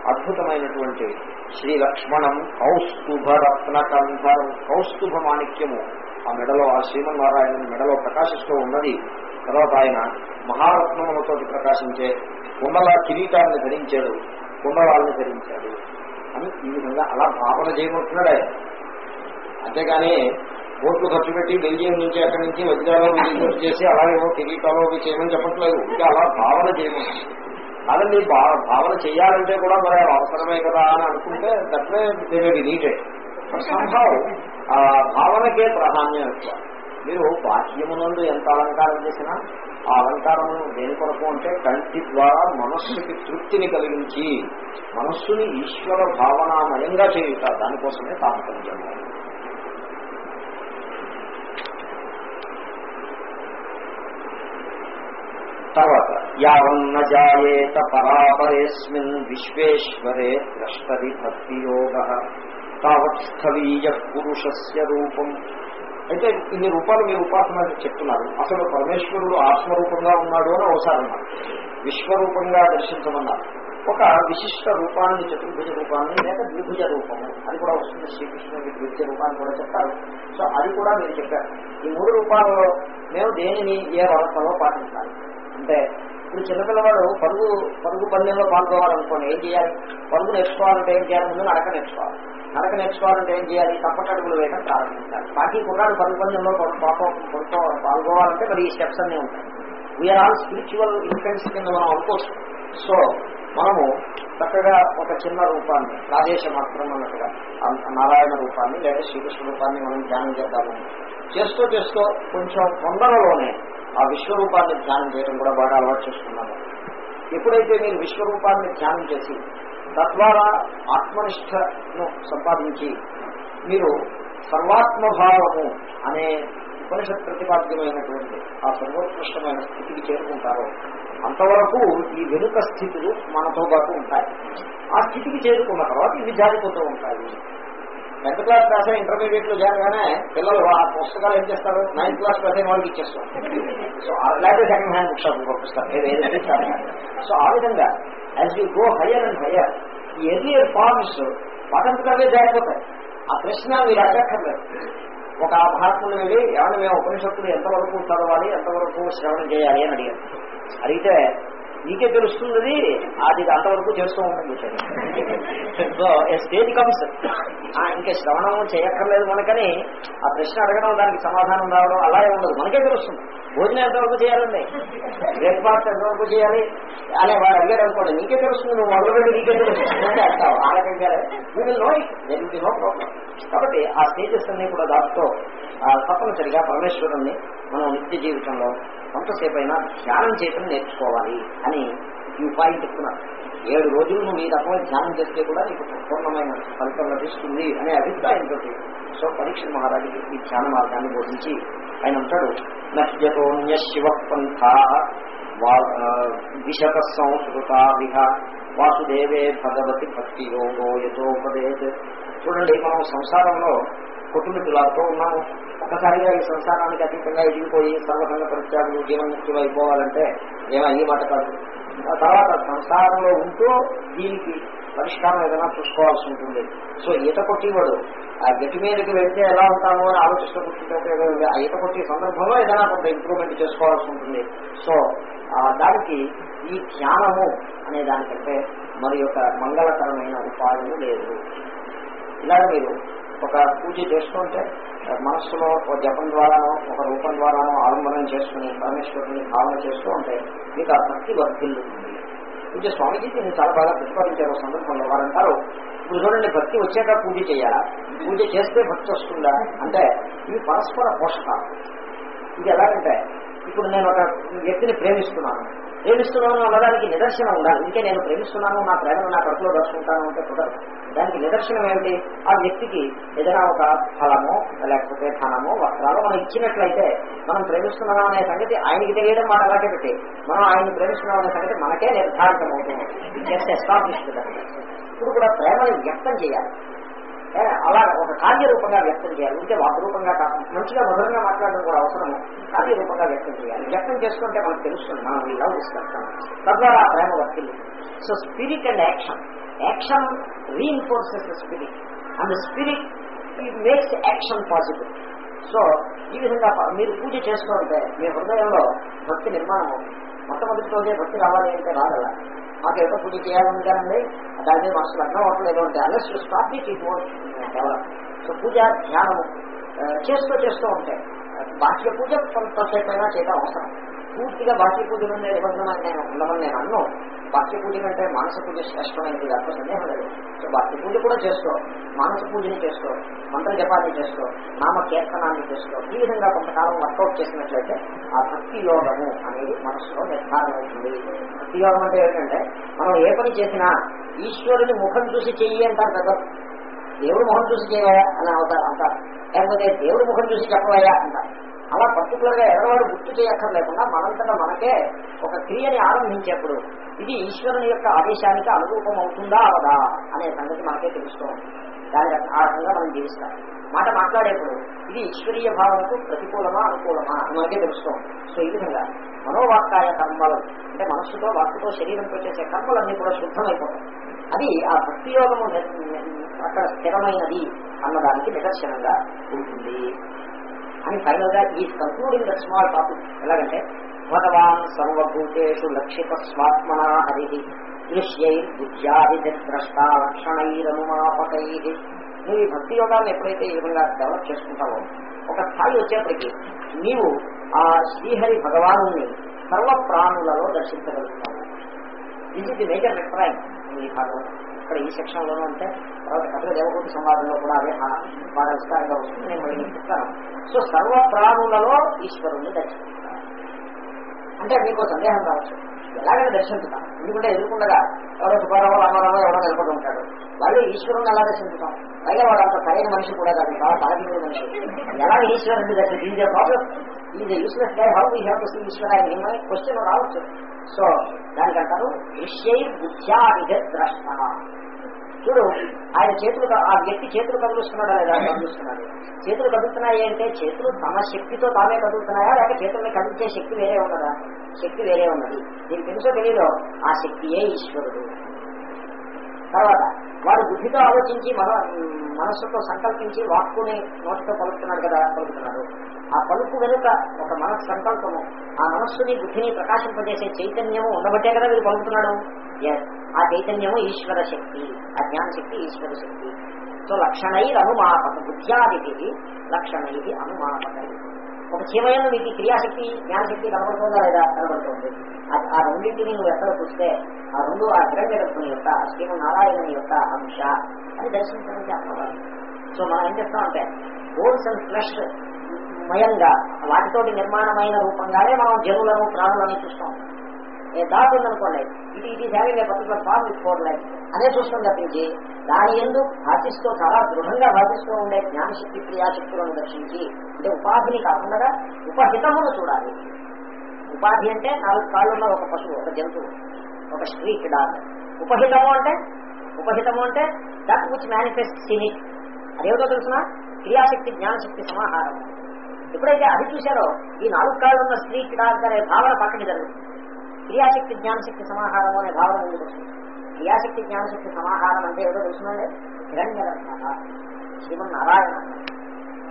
అద్భుతమైనటువంటి శ్రీ లక్ష్మణం కౌస్తుభ రత్నకంఠం కౌస్తుభ మాణిక్యము. ఆ మెడలో ఆ శ్రీమన్నారాయణ మెడలో ప్రకాశిస్తూ ఉన్నది. తర్వాత ఆయన మహారత్నములతో ప్రకాశించే కుండల కిరీటాన్ని ధరించాడు. కుండలాలను ధరించాడు. అని ఈ విధంగా అలా భావన చేయబోతున్నాడు. ఆయన అంతేగాని ఓట్లు ఖర్చు పెట్టి బెల్జియం నుంచి అక్కడి నుంచి వజ్రాలో రిజిస్టర్ చేసి అలాగే కిరీటాలో చేయమని చెప్పట్లేదు. ఇంకా అలా భావన చేయమని కాదండి భావన చేయాలంటే కూడా మరి అవసరమే కదా అని అనుకుంటే దట్లే దేని నీటెడ్ ఆ భావనకే ప్రాధాన్యం ఇస్తారు మీరు బాహ్యమునందు ఎంత అలంకారం చేసినా ఆ అలంకారం దేని కొరకు అంటే కంటి ద్వారా మనస్సుకి తృప్తిని కలిగించి మనస్సుని ఈశ్వర భావనామయంగా చేయుట. దానికోసమే తాత్పర్యం తర్వాత యావన్న జాయేత పరాపరేస్మిన్ విశ్వేశ్వరే ద్రష్టరి భక్తియోగ. తావత్ స్థలీయ పురుషస్య రూపం. అయితే ఇన్ని రూపాలు మీరు ఉపాసన చెప్తున్నారు. అసలు పరమేశ్వరుడు ఆత్మరూపంగా ఉన్నాడు అని ఒకసారి అన్నారు. విశ్వరూపంగా దర్శించమన్నారు. ఒక విశిష్ట రూపాన్ని చతుర్భుజ రూపాన్ని లేక ద్విభుజ రూపము. అది కూడా వస్తుంది. శ్రీకృష్ణుడి ద్విభుజ రూపాన్ని కూడా చెప్తారు సో అది కూడా మీరు చెప్పారు. ఈ మూడు రూపాలలో మేము దేనిని ఏ వ్యవస్థలో పాటించాలి అంటే ఇప్పుడు చిన్నపిల్లవాడు పరుగు పరుగు పందెంలో పాల్గొవాలనుకోండి ఏం చేయాలి? పరుగు నేర్చుకోవాలంటే ఏం చేయాలి? ముందు నడక నేర్చుకోవాలి. నడక నేర్చుకోవాలంటే ఏం చేయాలి? తప్పటడుగులు వేయడం ప్రారంభించాలి. బాకీ కుర్రాడు పరుగు పందెంలో పాల్గొవాలంటే మరి ఈ స్టెప్స్ అన్నీ ఉంటాయి. వీఆర్ ఆల్ స్పిరిచువల్ ఇన్ఫ్లుయెన్స్ కింద మనం అనుకోవచ్చు. సో మనము చక్కగా ఒక చిన్న రూపాన్ని రాజేశ మాత్రం అన్నట్టుగా నారాయణ రూపాన్ని లేదా శ్రీకృష్ణ రూపాన్ని మనం ధ్యానం చేద్దాము. చేస్తూ చేస్తూ కొంచెం తొందరలోనే ఆ విశ్వరూపాన్ని ధ్యానం చేయడం కూడా బాగా అలవాటు చేసుకున్నాను. ఎప్పుడైతే మీరు విశ్వరూపాన్ని ధ్యానం చేసి తద్వారా ఆత్మనిష్టను సంపాదించి మీరు సర్వాత్మభావము అనే ఉపనిషత్ ప్రతిపాద్యమైనటువంటి ఆ సర్వోత్కృష్టమైన స్థితికి చేరుకుంటారో అంతవరకు ఈ వెనుక స్థితులు మనతో పాటు ఉంటాయి. ఆ స్థితికి చేరుకున్న తర్వాత ఇవి జారిపోతూ ఉంటాయి. టెన్త్ క్లాస్ రాసే ఇంటర్మీడియట్లో చేరగానే పిల్లలు ఆ పుస్తకాలు ఏం చేస్తారు? నైన్త్ క్లాస్ రాసే వాళ్ళకి ఇచ్చేస్తారు. సో లేకపోతే సెకండ్ హ్యాండ్ బుక్ షాప్ పంపిస్తారు. ఏది సో ఆ విధంగా as you go higher and higher ఈ ఎర్లియర్ ఫార్మ్స్ వాటంతకవే జారిపోతాయి ఆ ప్రశ్న మీరు అడగక్కర్లేదు. ఒక మహాత్ములు వెళ్ళి ఏమన్నా మేము ఉపనిషత్తులు ఎంతవరకు చదవాలి? ఎంతవరకు శ్రవణం చేయాలి? అని అడిగారు. అడిగితే నీకే తెలుస్తుంది అది అంతవరకు చేస్తూ ఉంటుంది సో ఏ స్టేజ్ కమ్స్ ఇంకా శ్రవణం చేయక్కర్లేదు మనకని. ఆ ప్రశ్న అడగడం దానికి సమాధానం రావడం అలాగే ఉండదు. మనకే తెలుస్తుంది. భోజనం ఎంతవరకు చేయాలండి? బ్రేక్ఫాస్ట్ ఎంతవరకు చేయాలి? అనే వాడు అడిగారు అనుకోండి నీకే తెలుస్తుంది నువ్వు మొదలుపెట్టి నీకే తెలుస్తుంది. అంటావు ఆ రకంగా నో నో ప్రాబ్లం కాబట్టి ఆ స్టేజెస్ అన్ని కూడా దాంతో తప్పనిసరిగా పరమేశ్వరుణ్ణి మనం నిత్య జీవితంలో కొంతసేపు అయినా ధ్యానం చేయటం నేర్చుకోవాలి. అని ఈ ఉపాయం చెప్తున్నారు. ఏడు రోజులు నువ్వు ఈ రకమైన ధ్యానం చేస్తే కూడా నీకు పూర్ణమైన ఫలితం లభిస్తుంది అనే అభిప్రాయంతో సో పరీక్ష మహారాజుకి ఈ ధ్యాన మార్గాన్ని బోధించి ఆయన అంటాడు నశ్యతోన్య శివ పంథ విశత సంస్కృత విహ వాసుదేవే భగవతి భక్తి యోగో యథోపదేశ్ చూడండి మనం సంసారంలో కుటుంబీకులతో ఉన్నాము. ఒక్కసారిగా ఈ సంసారానికి అతీతంగా ఎదిగిపోయి సర్వసంగ పరిత్యాగులు జీవన్ముక్తులు అయిపోవాలంటే ఏమో ఈ మాట కాదు. ఆ తర్వాత సంసారంలో ఉంటూ దీనికి పరిష్కారం ఏదైనా చూసుకోవాల్సి ఉంటుంది. సో ఈత కొట్టేవాడు ఆ గట్టి మీదకి వెళ్తే ఎలా ఉంటామో అని ఆలోచిస్తూ కూర్చుంటే ఆ ఈత కొట్టే సందర్భంలో ఏదైనా కొంత ఇంప్రూవ్మెంట్ చేసుకోవాల్సి ఉంటుంది. సో దానికి ఈ ధ్యానము అనే దానికంటే మరి యొక్క మంగళకరమైన ఉపాయము లేదు. ఇలాగ మీరు ఒక పూజ చేస్తుంటే మనస్సులో ఒక జపం ద్వారానో ఒక రూపం ద్వారానో ఆలంబనం చేసుకుని పరమేశ్వరుని భావన చేస్తూ ఉంటే మీకు ఆ భక్తి వర్తిల్లుతుంది పూజ స్వామిజీ దీన్ని చాలా బాగా ప్రతిపాదించారు సందర్భంలో. వారంటారు ఇప్పుడు చూడండి భక్తి వచ్చాక పూజ చేయాలా? పూజ చేస్తే భక్తి వస్తుందా? అంటే ఇవి పరస్పర పోషకాలు. ఇది ఎలాగంటే ఇప్పుడు నేను ఒక వ్యక్తిని ప్రేమిస్తున్నాను. ప్రేమిస్తున్నాను అన్నదానికి నిదర్శనం ఉండాలి. ఇంకే నేను ప్రేమిస్తున్నాను నా ప్రేమను నా కడుపులో దర్శించాను అంటే కుదరదు. దానికి నిదర్శనం ఏమిటి? ఆ వ్యక్తికి ఏదైనా ఒక ఫలమో లేకపోతే ధనమో వస్త్రాలు మనం ఇచ్చినట్లయితే మనం ప్రేమిస్తున్నాం అనే సంగతి ఆయనకి తెలియడం మాట అలాగే పెట్టి మనం ఆయన ప్రేమిస్తున్నాం అనే సంగతి మనకే నిర్ధారితం అవుతుంది జస్ట్ ఇప్పుడు కూడా ప్రేమను వ్యక్తం చేయాలి. అలా ఒక కార్యరూపంగా వ్యక్తం చేయాలి. ఉంటే వాగ్రూపంగా కాకుండా మంచిగా మధురంగా మాట్లాడడం కూడా అవసరము. కార్యరూపంగా వ్యక్తం చేయాలి. వ్యక్తం చేసుకుంటే మనకు తెలుస్తుంది మనం ఇలా లవ్ తద్వారా ఆ ప్రేమ వర్తిల్లి. So spirit and action action reinforces spirit and spirit makes action possible so ఈ విధంగా మీరు పూజ చేసుకుంటే మీ హృదయంలో భక్తి నిర్మాణం అవుతుంది. మొట్టమొదటితోనే భక్తి రావాలి అంటే రాగల మాకు ఎంత పూజ చేయాలని కానండి దాని మీద మనసు లగ్నం అవట్లేదు అంటే అలెస్ stop it it develop so పూజ ధ్యానము చేస్తూ చేస్తూ ఉంటాయి. బాహ్య పూజ కొంతసేపు అయినా చేయడం అవసరం. పూర్తిగా బాహ్య పూజలు ఉండే నిబంధన నేను ఉండమని నేను అన్ను. బాహ్య పూజ కంటే మానస పూజ శ్రేష్టమైనది దాంట్లో సందేహం లేదు. సో బాహ్య పూజ కూడా చేసుకో. మానస పూజని చేసుకో. మంత్ర జపాన్ని చేసుకో. నామ కీర్తనాన్ని చేసుకో. ఈ విధంగా కొంతకాలం వర్కౌట్ చేసినట్లయితే ఆ భక్తి యోగము అనేది మనసులో నిర్ధారణ అవుతుంది భక్తి యోగం అంటే ఏంటంటే మనం ఏ పని చేసినా ఈశ్వరుని ముఖం చూసి చెయ్యి అంటారు కదా. దేవుడు ముఖం చూసి చేయవయా అని అవుతారు అంటారు. లేకపోతే దేవుడు ముఖం చూసి చెప్పవయా? అంటారు. అలా పర్టికులర్గా ఎదరవాడు గుర్తు చేయక్కర్లేకుండా మనంతటా మనకే ఒక క్రియని ఆరంభించేప్పుడు ఇది ఈశ్వరుని యొక్క ఆదేశానికి అనురూపం అవుతుందా అవదా అనే సంగతి మనకే తెలుస్తూ ఉంటుంది దాని ఆ రకంగా మనం జీవిస్తాం. మాట మాట్లాడేప్పుడు ఇది ఈశ్వరీయ భావనకు ప్రతికూలమా అనుకూలమా అని మనకే తెలుస్తూ సో ఈ విధంగా మనోవాక్కాయ కర్మలు అంటే మనస్సుతో వాక్కుతో శరీరంతో చేసే కర్మలన్నీ కూడా శుద్ధమైపోతాయి. అది ఆ భక్తి యోగము అక్కడ స్థిరమైనది అన్నదానికి నిదర్శనంగా ఉంటుంది. అండ్ ఫైనల్గా ఈ కంక్లూడింగ్ ద స్మాల్ టాపిక్ ఎలాగంటే భగవాన్ సర్వభూతేషు లక్షిత స్వాత్మన హరి దృశ్యై బుద్ధ్యాదిద్రష్ట లక్షణైరనుమాపకై. నువ్వు ఈ భక్తి యోగాన్ని ఎప్పుడైతే ఈ విధంగా డెవలప్ చేసుకుంటావో ఒక స్థాయి వచ్చేప్పటికీ నీవు ఆ శ్రీహరి భగవాను సర్వ ప్రాణులలో దర్శించగలుగుతావు ఇది ఇస్ ది మేజర్ రిఫరైన్ ఈ భాగం ఇక్కడ ఈ సెక్షన్ లోనూ అంటే తర్వాత కథల దేవభూతి సంవాదంలో కూడా అదే బాగా విస్తారంగా వస్తుంది. నేను మళ్ళీ చెప్తాను. సో సర్వ ప్రాణులలో ఈశ్వరుణ్ణి దర్శించుతాను అంటే మీకు సందేహం కావచ్చు ఎలాగైనా దర్శించుతాం. ఎందుకంటే ఎదుర్కొండగా ఎవరో సుబ్బారావు రామారావు ఎవరో నిలబడి ఉంటాడు వాళ్ళు ఈశ్వరుని ఎలా దర్శించుతాం? పైగా వాడు అంత సరైన మనిషి కూడా కాదు చాలా తలకింది మనిషి. ఎలా ఈశ్వరుని దర్శించే problem is useless guy how we have to see Ishwara ఆయన క్వశ్చన్ రావచ్చు. సో దానికంటారు దృశ్యై బుద్ధ్యాదిగ ద్రష్ట. చూడు ఆయన చేతులు ఆ వ్యక్తి చేతులు కదులుస్తున్నాడా లేదా? కదులుస్తున్నాడు. చేతులు కదులుతున్నాయి అంటే చేతులు తమ శక్తితో తామే కదులుతున్నాయా? లేక చేతుల్ని కదిలించే శక్తి వేరే ఉన్నదా? శక్తి వేరే ఉన్నది. నీకు తెలుసో తెలియదో ఆ శక్తియే ఈశ్వరుడు. తర్వాత వాడు బుద్ధితో ఆలోచించి మన మనస్సుతో సంకల్పించి వాక్కుని నోటితో పలుకుతున్నాడు కదా పలుకుతున్నాడు. తలుపు వెనుక ఒక మనస్ సంకల్పము ఆ మనస్సుని బుద్ధిని ప్రకాశింపజేసే చైతన్యము ఉండబట్టే కదా మీరు పంపుతున్నాడు ఆ చైతన్యము ఈశ్వర శక్తి ఆ జ్ఞాన శక్తి ఈశ్వర శక్తి. సో లక్షణై అనుమాపక బుద్ధ్యాది లక్షణై అనుమాపకై. ఒక చీమయంలో మీకు క్రియాశక్తి జ్ఞానశక్తి కనబడుతుందా లేదా? కనబడుతుంది. ఆ- ఆ రెండింటిని నువ్వు ఎక్కడ చూస్తే ఆ రెండు ఆ హిరణ్యగర్భుని యొక్క శ్రీమన్నారాయణుని యొక్క అంశ అని దర్శించడానికి అర్థం సో మనం ఏం చేస్తామంటే బోన్స్ అండ్ ఫ్లష్ స్వయంగా వాటితోటి నిర్మాణమైన రూపంగానే మనం జనులను ప్రాణులను చూస్తాం. ఏ డాట్ ఉందనుకోండి ఇది ఇది having a particular form with four అనే చూస్తాం తప్పించి దాని ఎందు భాషిస్తూ చాలా దృఢంగా భాషిస్తూ ఉండే జ్ఞానశక్తి క్రియాశక్తులను దర్శించి అంటే ఉపాధిని కాకుండా ఉపహితమును చూడాలి. ఉపాధి అంటే నాలుగు కాళ్ళున్న ఒక పశువు ఒక జంతువు ఒక స్ట్రీట్ డాగ్ ఉపహితము అంటే ఉపహితము అంటే దట్ విచ్ మేనిఫెస్ట్ ఇన్ అదేమిటో తెలుసిన? క్రియాశక్తి జ్ఞానశక్తి సమాహారం. ఎప్పుడైతే అది చూశారో ఈ నాలుగు కాళ్ళు ఉన్న స్త్రీ డాగ్ అనే భావన పక్కన జరుగుతుంది క్రియాశక్తి జ్ఞానశక్తి సమాహారం అనే భావన ముందుకు వస్తుంది క్రియాశక్తి జ్ఞానశక్తి సమాహారం అంటే ఏదో తెలుసునండి హిరణ్య శ్రీమన్నారాయణ.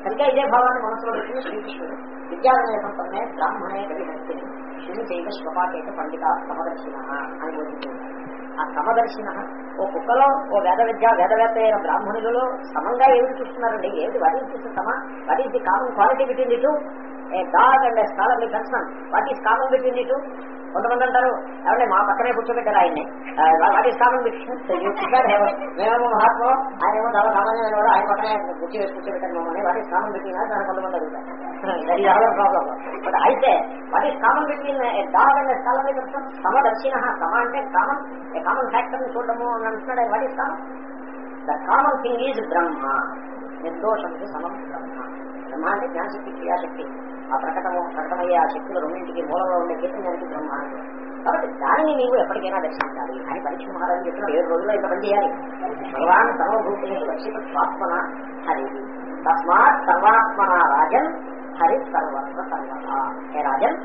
సరిగ్గా ఇదే భావాన్ని మనసులో పెట్టిన శ్రీకృష్ణుడు విద్యాలయ సంపన్నే బ్రాహ్మణే గవిహస్తిని శివుని చైత శ్వపాకేత పండిత సమదక్షిణ అని బోధించారు ఆ సమదర్శిన. ఓ కుక్కలో ఓ వేద విద్య వేదవేత్త అయిన బ్రాహ్మణులలో సమంగా ఏమిటి చూస్తున్నారండి? ఏమిటి వాట్ ఈస్ సమ వాట్ కామన్ క్వాలిటీ బిట్వీన్ ఇటు. A dog and scholarly concern what is common between the కొంతమంది అంటారు ఏమంటే మా పక్కనే కూర్చోబెట్టారు ఆయన్ని. వాట్ ఈస్ కామన్ మేమేమో మహాత్మా ఆయన ఏమో చాలా సామాన్యమైన వాడు ఆయన పక్కనే కూర్చో వేసి కూర్చోబెట్టారు మమ్మల్ని. వాట్ ఈస్ కామన్ బిట్వీన్ దాని కొంతమంది అడుగుతారు. ప్రాబ్లం బట్ అయితే what is common between dog and scholarly concern సమదర్శిన సమ అంటే కామన్ కామన్ ఫ్యాక్టర్ని చూడము అని అంటున్నాడు what is common the common thing is Brahma. నిర్దోషం సమం బ్రహ్మ. బ్రహ్మ అంటే జ్ఞానశక్తి క్రియాశక్తి. ఆ ప్రకటము ప్రకటమయ్యే ఆ శక్తులు రెండింటికి మూలంలో ఉండే చైతన్యానికి బ్రహ్మ అని కాబట్టి దానిని నీవు ఎప్పటికైనా దర్శించాలి. అని పరీక్ష మహారాజు చెప్పిన ఏడు రోజుల్లో ఇంత పనిచేయాలి భగవాన్ సర్వభూతిని రక్షిత స్వాత్మన హరి. తస్మాత్ సర్వాత్మన రాజన్ హరి సర్వత్వ సర్వత హే రాజన్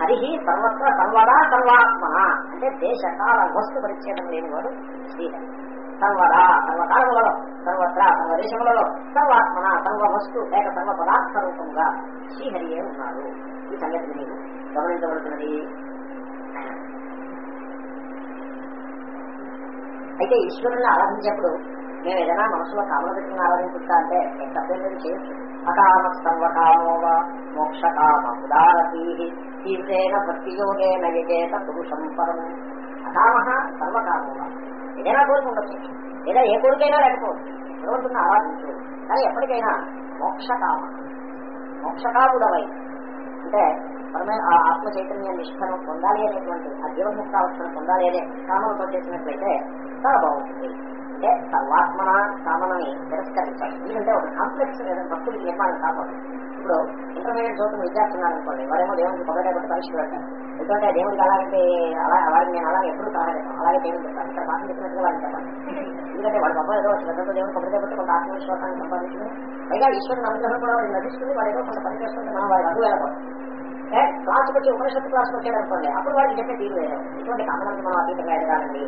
హరి సర్వత్వ సర్వదా సర్వాత్మన. అంటే దేశకాల వస్తు పరిచ్ఛేదం లేనివాడు శ్రీహరి. సర్వదా సర్వకాలములలో సర్వత్ర సర్వ దేశములలో సర్వాత్మన సర్వ వస్తు లేక సర్వ పదార్థ రూపంగా శ్రీహరియే ఉన్నారు ఈ సంగతి మీరు గమనించవలసినది. అయితే ఈశ్వరుని ఆరాధించేప్పుడు మేము ఏదైనా మనసులో కామలు పెట్టుకుని ఆరాధించుతా అంటే నేను తప్పేం చేయొచ్చు. అకామ సర్వకామోవ మోక్షకామ ఉదారతీ తీవ్రేణ భక్తియోగేన యజేత పురుషం పరం. అకామ సర్వకామోవ ఏదైనా కోరిక ఉండొచ్చు లేదా ఏ కోరికైనా లేకపోవచ్చు భగవంతుని ఆరాధించు కానీ ఎప్పటికైనా మోక్షకామ. మోక్షకాముడవై. అంటే మనమే ఆ ఆత్మ చైతన్య నిష్ఠను పొందాలి అనేటువంటి ఆ జీవన్ముక్తావస్థను పొందాలి అనే కామంతో చేసినట్లయితే చాలా బాగుంటుంది. అంటే సర్వాత్మన కామనని తిరస్కరించాలి. ఎందుకంటే ఒక కాంప్లెక్స్ భక్తుడికి చెప్పాలని కాకూడదు. ఇప్పుడు ఇంటర్మీడియట్ చదువుతున్న విద్యార్థి అనుకోండి వారేమో దేవుడికి పొగడే కొట్టి పరీక్ష పెడతారు. ఎందుకంటే దేవుడికి అలాగంటే అలా వారిని నేను అలా ఎప్పుడు సలహా అలాగే దేవుడు చెప్తాను ఇక్కడ పాఠం చెప్పినట్టుగా వాళ్ళు చెప్పాలి ఎందుకంటే వాళ్ళ గొప్ప ఏదో శ్రద్ధతో దేవుడు పొగడే కొట్టి కొంత ఆత్మవిశ్వాసాన్ని సంపాదించుకుని పైగా ఈశ్వరుని అనుగ్రహం కూడా వాళ్ళు నటిస్తుంది వాడు ఏదో కొంత పని చేస్తుంటే మనం వాళ్ళు అడుగు వెళ్ళకూడదు. ఏ, క్లాస్కి వచ్చి ఉపనిషత్తు క్లాస్కి వచ్చాడు అనుకోండి అప్పుడు వాళ్ళకి చెప్పే తీరు వేరే. ఇటువంటి కామనానికి మనం అతీతంగా ఎదగాలండి.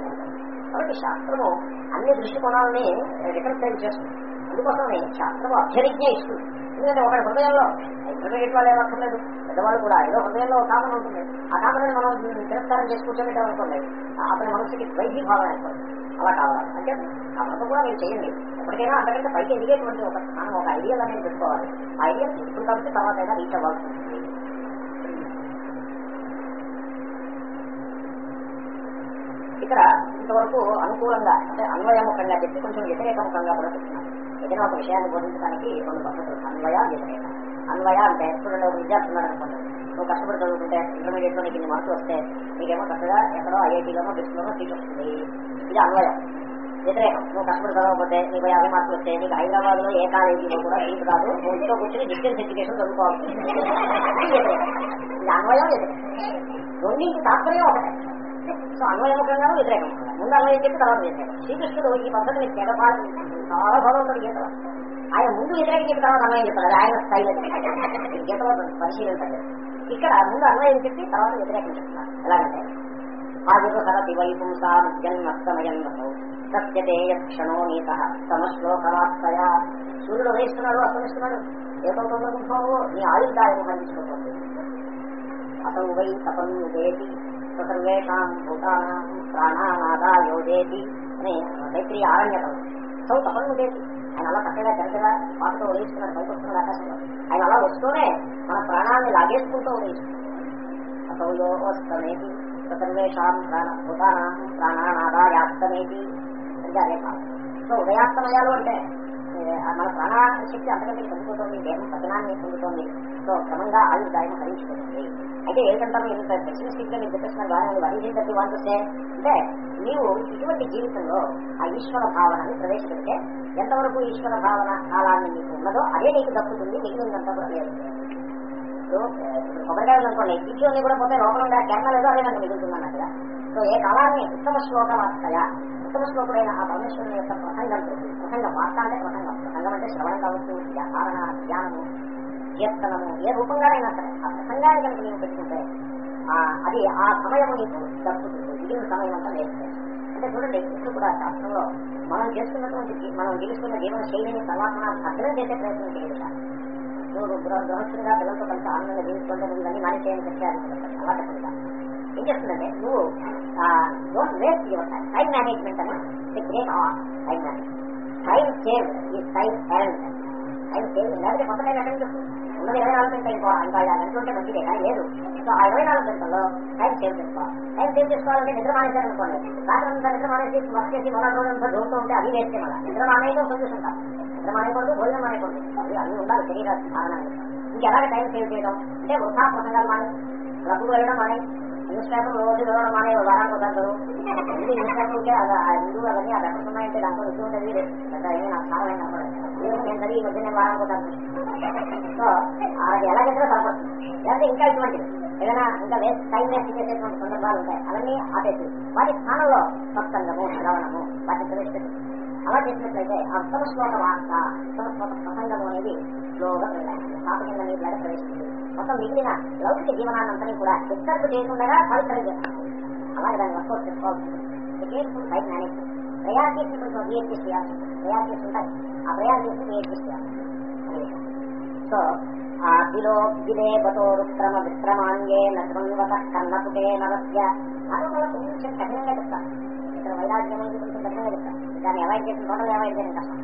కాబట్టి శాస్త్రము అన్ని దృష్టికోణాలని రికమెండ్ చేస్తుంది. అందుకోసమే శాస్త్రము అభ్యరిజ్ఞ ఇస్తుంది. ఎందుకంటే ఒకటి హృదయంలో ఇంటర్మీడియట్ వాళ్ళు ఏమక్కర్లేదు పెద్దవాళ్ళు కూడా ఏదో హృదయంలో ఒక కామన్ ఉంటుంది. ఆ కామనని మనం తిరస్కారం చేసుకుంటే అనుకోలేదు అతని మనసుకి ద్వైతీ భావన ఏర్పడుతుంది అలా కావాలి. అంటే కామనతో కూడా మీరు చేయండి. ఎప్పటికైనా అంతకంటే పైకి ఎదిగేటువంటి ఒక స్థానం ఒక ఐడియల్ అనేది పెట్టుకోవాలి. ఆ ఐడియల్ ఇప్పుడు కాబట్టి తర్వాత అయినా రీచ్ అవ్వాల్సి ఉంటుంది ఇక్కడ ఇంతవరకు అనుకూలంగా అంటే అన్వయముఖంగా చెప్పి కొంచెం వ్యతిరేకముఖంగా కూడా చెప్తున్నాను. ఏదైనా ఒక విషయాన్ని బోధించడానికి కొన్ని పద్ధతులు అన్వయ వ్యతిరేక. అన్వయ అంటే చూడండి ఒక అనుకోండి నువ్వు కష్టపడి చదువుకుంటే ఇంటర్మీడియట్లో నీకు ఇన్ని మార్కులు వస్తే నీకేమో చక్కగా ఎక్కడో ఐఐటీలోనో బెస్ట్లోనో సీట్ వస్తుంది. ఇది అన్వయం. వ్యతిరేకం. నువ్వు కష్టపడి చదవకపోతే నీకు యాభై మార్కులు వస్తే నీకు హైదరాబాద్లో ఏ కాలేజీలో కూడా సీట్ రాదు. నువ్వు ఇంట్లో కూర్చొని డిస్టెన్స్ ఎడ్యుకేషన్ చదువుకోవాలి. ఇది అన్వయం వ్యతిరేకం. రెండింటి తాత్పర్యం ఒకటే. సో అన్వయముఖంగాను వ్యతిరేకం ముందు అన్వయం చెప్పి తర్వాత వ్యతిరేకం శ్రీకృష్ణుడు ఈ పద్ధతిని చెడపాడు చాలా భగవంతుడు గీతలో ఆయన ముందు వ్యతిరేకం చెప్పి తర్వాత అన్వయం చెప్తారు ఆయన స్థాయి గీతలో పరిశీలించాలి ఇక్కడ ముందు అన్వయం చెప్పి తర్వాత వ్యతిరేకం చెప్తున్నారు. ఎలాగంటే ఆయుధ సరతి వైపుంసా క్షణో నీత సమశ్లోకవాస్తయ సూర్యుడు వేస్తున్నాడు అస్తమిస్తున్నాడు. ఏమవుతుందో అనుభవము నీ ఆయుధాలను పండించుకుంటుంది అతను వై తపన్నుదేతి సర్వేషాం భూతానాం ప్రాణానాదా యోజేతి అని తైత్రీయ ఆరణ్యతం సో తపన్నుదేతి ఆయన అలా చక్కగా చక్కగా పాటతో ఉదయిస్తున్నాడు పైకి వస్తున్నాడు ఆకాశంలో। ఆయన అలా వస్తూనే మన ప్రాణాన్ని లాగేసుకుంటూ ప్రాణ భూతానాం అదే కాదు సో ఉదయాస్తమయాలు అంటే మన ప్రాణ శక్తి అంతకంటే పొందుతోంది దేహం పతనాన్ని పొందుతోంది సో క్రమంగా ఆయుర్దాయం భరించుకుంటుంది. అయితే ఏంటంటారు ఇంత పెసిమిస్టిక్గా మీరు చెప్పేస్తున్నారు కానీ వన్ ఈజ్ అంటే నీవు ఇటువంటి జీవితంలో ఆ ఈశ్వర భావనని ప్రవేశపెడితే ఎంతవరకు ఈశ్వర భావన కాలాన్ని నీకు ఉన్నదో అదే నీకు దక్కుతుంది మిగిలినంత కూడా లేదు ఇప్పుడు ఇప్పుడు కొబ్బరికాయలు అనుకోండి కిట్లో కూడా పోతే లోపల ఉండే కెరణ లేదో అదే నాకు మిగులుతుంది సో ఏ కాలాన్ని? ఉత్తమ శ్లోక వార్తయ ఉత్తమ శ్లోకుడైన ఆ పరమేశ్వరుని యొక్క ప్రసంగంతో ప్రసంగం వార్త అంటే ప్రసంగం. ప్రసంగం అంటే శ్రవణం కావచ్చు వ్యాపారణ ధ్యానము కీర్తనము ఏ రూపంగానైనా సరే. ఆ ప్రసంగాన్ని కనుక నేను పెట్టుకుంటే అది ఆ సమయము నీకు దక్కుతుంది. మిగిలిన సమయం అంతా లేదు అంటే చూడండి ఇప్పుడు కూడా శాస్త్రంలో మనం చేస్తున్నటువంటి మనం జీవిస్తున్న జీవన శైలిని సర్వాత్మన అర్థం చేసే ప్రయత్నం చేయాలి నువ్వు గృహస్థుడిగా పిల్లలతో కొంత ఆనందంగా జీవిస్తుంటే నువ్వు ఇవన్నీ మానేసేయని చెప్పారు అలా చెప్పకుండా ఏం చేస్తుందంటే నువ్వు don't waste your time time management అని the great or time management time save ఈ టైం హ్యాండ్ టైం సేవ్ లేకపోతే కొత్త టైం ఎక్కడ చెప్పు ఉన్నది ఇరవై నాలుగు గంటలు ఇంకో ఇంకా ఐదు ఆరు గంటలు ఉంటే మంచిదే కానీ లేదు సో ఆ ఇరవై నాలుగు గంటల్లో టైం సేవ్ చేసుకోవాలి టైం సేవ్ చేసుకోవాలంటే నిద్ర మానేశారనుకోండి రాత్రి అంతా నిద్ర మానేసి వర్క్ చేసి మొదటి రోజు అంతా దూరుతూ ఉంటే అది వేస్తే మళ్ళీ నిద్ర మానేయడం సొల్యూషన్ కాదు నిద్ర మానేయకూడదు భోజనం మానేయకూడదు అవి అన్ని ఉండాలి శరీర సాధనాలు ఇంకెలాగ టైం సేవ్ చేయడం అంటే వృధా ప్రసంగాలు మానే క్లబ్కు వెళ్ళడం మానే న్యూస్ పేపర్ రోజు చదవడం మానే వారానికి ఒకసారి చదువు. న్యూస్ పేపర్ ఉంటే అది ఆ హిందూ అవన్నీ అది ఎక్కడ ఉన్నాయంటే దాంట్లో రుచి ఉంటుంది నాకు సారమైన కనపడదు నేను చదివి ఈ మధ్యనే వారానికి ఒకసారి సో అది ఎలా చేసినా సరిపడుతుంది. లేకపోతే ఇంకా ఇటువంటివి ఏదైనా ఇంకా వేస్ట్ టైం వేస్ట్ చేసేటువంటి సందర్భాలు ఉంటాయి. అవన్నీ ఆపేసి వాటి స్థానంలో సత్సంగము శ్రవణము వాటి ప్రవేశపెట్టి. అలా చేసినట్లయితే ఆ ఉత్తమ శ్లోక వార్త ఉత్తమ శ్లోక ప్రసంగము అనేది స్లోగా ప్రవేశిస్తుంది పాప కింద నీటిలాగా ప్రవేశిస్తుంది మొత్తం మిగిలిన లౌకిక జీవనాన్నంతని కూడా డిస్టర్బ్ చేయకుండా పవిత్రం చేస్తుంది అలాగే దాన్ని వర్కౌట్ చేసుకోవాల్సి కేర్ఫుల్ టైం మేనేజ్మెంట్ ప్రయారిటీస్ కొంచెం రియేట్ చేయాలి. ప్రయారిటీస్ ఉంటాయి ఆ ప్రయాణం చేసి బిఎస్సీ చేయాలి. సో ఆ దిలో దిలే బతోరు విక్రమాంగే నృంగత కన్నపుటే నరస్య. అది కూడా కొంచెం కఠినంగా చెప్తాను ఇక్కడ వైరాగ్యం అనేది కొంచెం కఠినంగా చెప్తాను దాన్ని అవాయిడ్ చేసిన టోటల్ అవాయిడ్ చేయడం కష్టం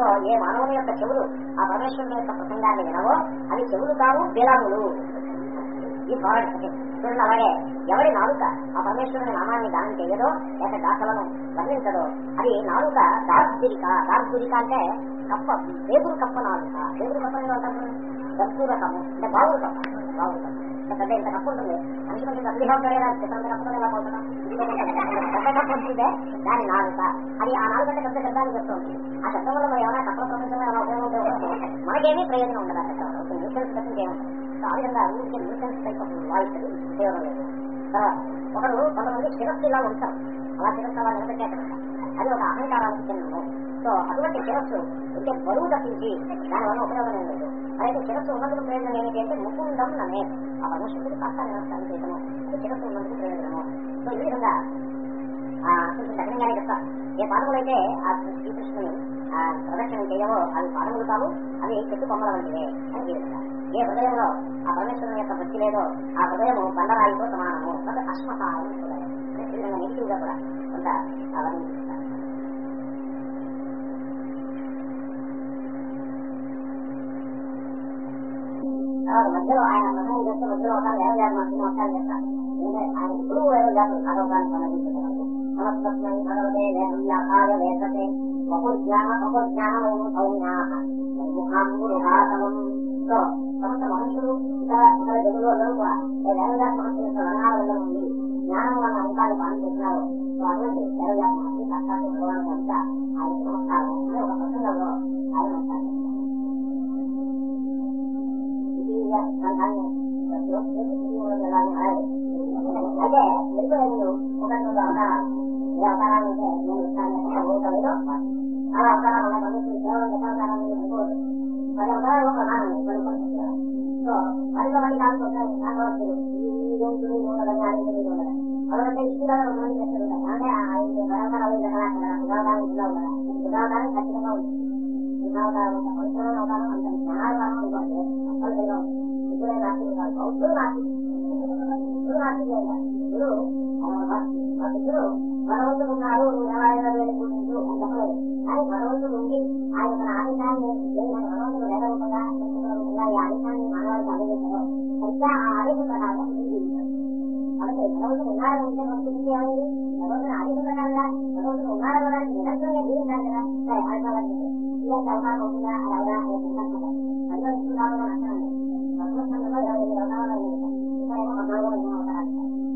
సో ఏ మానవుని యొక్క చెవులు? ఆ పరమేశ్వరుని యొక్క ప్రసంగాన్ని వినవో? అవి చెవులు కావు బిలములు ఈ ప్రోడక్ట్ చూడండి అలాగే ఎవరి నాలుక ఆ పరమేశ్వరుని నామాన్ని దానం చేయదో లేక దాసలను వర్ణించదో అది నాలుక దార్పురిక దార్పురిక అంటే కప్ప వేగురు కప్ప నాలుక. వేగురు కప్ప అనేది అంటారు దర్శూరకము అంటే బావురు కప్ప. బావురు కప్ప. అంటే పెద్ద ఇంత కప్పు ఉంటుంది మనిషి కొంచెం గట్టిగా ఉంటాడు కదా చిత్రం కప్పతో ఎలా పోతున్నాం పెద్ద కప్పు ఉంటుందే దాని నాలుక అది ఆ నాలుక అంటే పెద్ద శబ్దాన్ని చెప్తూ ఉంటుంది ఆ శబ్దం వల్ల మరి ఏమైనా కప్పల ప్రపంచంలో ఏమైనా ఉపయోగం ఉపయోగం మనకేమీ ప్రయోజనం ఉండదు ఆ శబ్దం వల్ల న్యూసెన్స్ తప్పించి ఏముంటుంది సో ఆ న్యూసెన్స్ టైప్ ఆఫ్ వాయిస్ అది ఉపయోగం లేదు తర్వాత ఒకడు కొంతమంది శిరస్సు ఇలా ఉంటారు. అలా శిరస్సు అలా నిలబెట్టేట అది ఒక అహంకారానికి చిహ్నము సో అటువంటి శిరస్సు అంటే బరువు తప్పించి దానివల్ల ఉపయోగం ఏం లేదు. అయితే శిరస్సు ఉన్నందుకు ప్రయోజనం ఏమిటి ముకుండం నమే. ఆ పరమేశ్వరుడు కాస్త నమస్కారం అది శిరస్సు ఉన్నందుకు ప్రయోజనము. సో ఈ విధంగా ఆ, కొంచెం కఠినంగానే చెప్తా. ఏ పాదములైతే ఆ శ్రీకృష్ణుని ప్రదక్షిణం చేయవో అవి పాదములు కావు అవి చెట్టు కొమ్మల వంటివే అని ఈ ఏ హృదయంలో ఆ పరమేశ్వరుని యొక్క భక్తి లేదో ఆ హృదయము బండరాయితో సమానము. కొంత అశ్మసాయం హృదయం ఈ విధంగా నెగిటివ్గా కూడా కొంత వర్ణించుకుంటారు మధ్యలో ఆయన ప్రసంగం చేస్తే మధ్యలో ఒక వేరే జాతి మాత్రం ఒకసారి చేస్తారు ఆయన ఇప్పుడు వేరే జాతులు అదొకాన్ని సంబంధించుకుంటారు నమస్తస్మై భగవతే వేదవ్యాకాయ వేదతే బహుజ్ఞాన బహుజ్ఞానము సౌమ్యా ముఖాంగురుహాసనం సో సమస్త మనుషులు ఇతర ఇతర జగులు అందరూ కూడా ఏ వేదవ్యాస మహర్షి యొక్క వర్ణాలలో ఉంది జ్ఞానం వల్ల ముఖాన్ని పాలన చేసినారు సో అటువంటి వేదవ్యాస మహర్షి సాక్షాత్ భగవాన్ కనుక ఆయనకు నమస్కారం అనే ఒక ప్రసంగంలో ఆయన నమస్కారం அவர்களுக்கு பரம்பரை கலாச்சாரம் சுகாதாரம் உள்ள உள்ளன சுகாதாரம் கச்சிதமாக உள்ளது భక్తుడు భగవంతుడున్నారు నువ్వు ఎవరైనా వెళ్ళి పూజించు అని చెప్పలేదు కానీ భగవంతుడు ఉండి ఆ యొక్క ఆదేశాన్ని భగవంతుడు లేకుండా ఈ ఆదేశాన్ని మానవాళికి అందజేశారు సరిగ్గా ఆ ఆదేశం ప్రకారం എത്രകൊണ്ട് മുന്നാറ് മുന്നേ നമുക്ക് ഇരിക്കുകയാണെങ്കിൽ അതുകൊണ്ട് ആദ്യം കണ്ടാവില്ല അതുകൊണ്ട് മുന്നാറ് പറയാൻ നിരന്തരം ജീവിക്കണ്ട ആൾക്കാരുണ്ട് ഇല്ല കർമ്മ നോക്കില്ല അതവിടെ അതിനുള്ള വിശ്വാസം നഷ്ടമാണ് ഭക്ഷണം നമ്മൾ ഇതാവുന്ന ഭക്ഷണം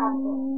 ஆசிரியர்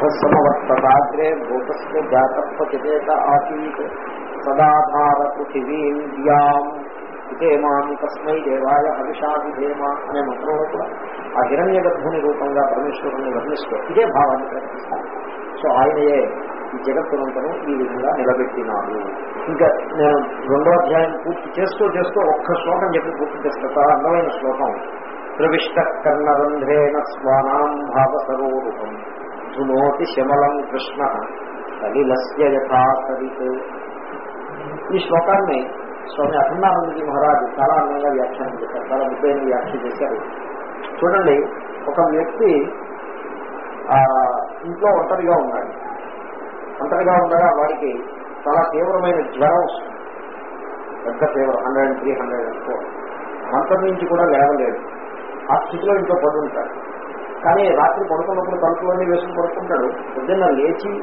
హిరణ్యగర్భ సమవర్తదాగ్రే భూతస్య జాతపతిచేత ఆసీత్ సదాధార పృథివీం ద్యాం ఇదేమాం తస్మై దేవాయ హవిషాభిధేమ అనే మంత్రంలో కూడా ఆ హిరణ్య గర్భుని రూపంగా పరమేశ్వరుని వర్ణిస్తూ ఇదే భావాన్ని ప్రకటిస్తారు సో ఆయనయే ఈ జగత్తునంతను ఈ విధంగా నిలబెట్టినాడు. ఇంకా నేను రెండో అధ్యాయం పూర్తి చేస్తూ చేస్తూ ఒక్క శ్లోకం చెప్పి పూర్తి చేస్తా. చాలా అందమైన శ్లోకం. ప్రవిష్ట కర్ణరంధ్రేణ స్వానాం భావసరోరూపం. శృణోతి శమలం కృష్ణ సలిలస్య యథాసరిత్ ఈ శ్లోకాన్ని స్వామి అఖండానందజీ మహారాజు చాలా అందంగా వ్యాఖ్యానం చేశారు చాలా ముద్దైన వ్యాఖ్య చేశారు. చూడండి ఒక వ్యక్తి ఆ ఇంట్లో ఒంటరిగా ఉన్నాడు. ఒంటరిగా ఉండగా వాడికి చాలా తీవ్రమైన జ్వరం వస్తుంది. పెద్ద తీవ్రం hundred and three hundred and four. మంత్రం నుంచి కూడా లేవలేదు. ఆ స్థితిలో ఇంట్లో పడుకుంటాడు కానీ రాత్రి పడుకున్నప్పుడు తలుపులన్నీ వేసుకుని పడుకుంటాడు. పొద్దున్న లేచి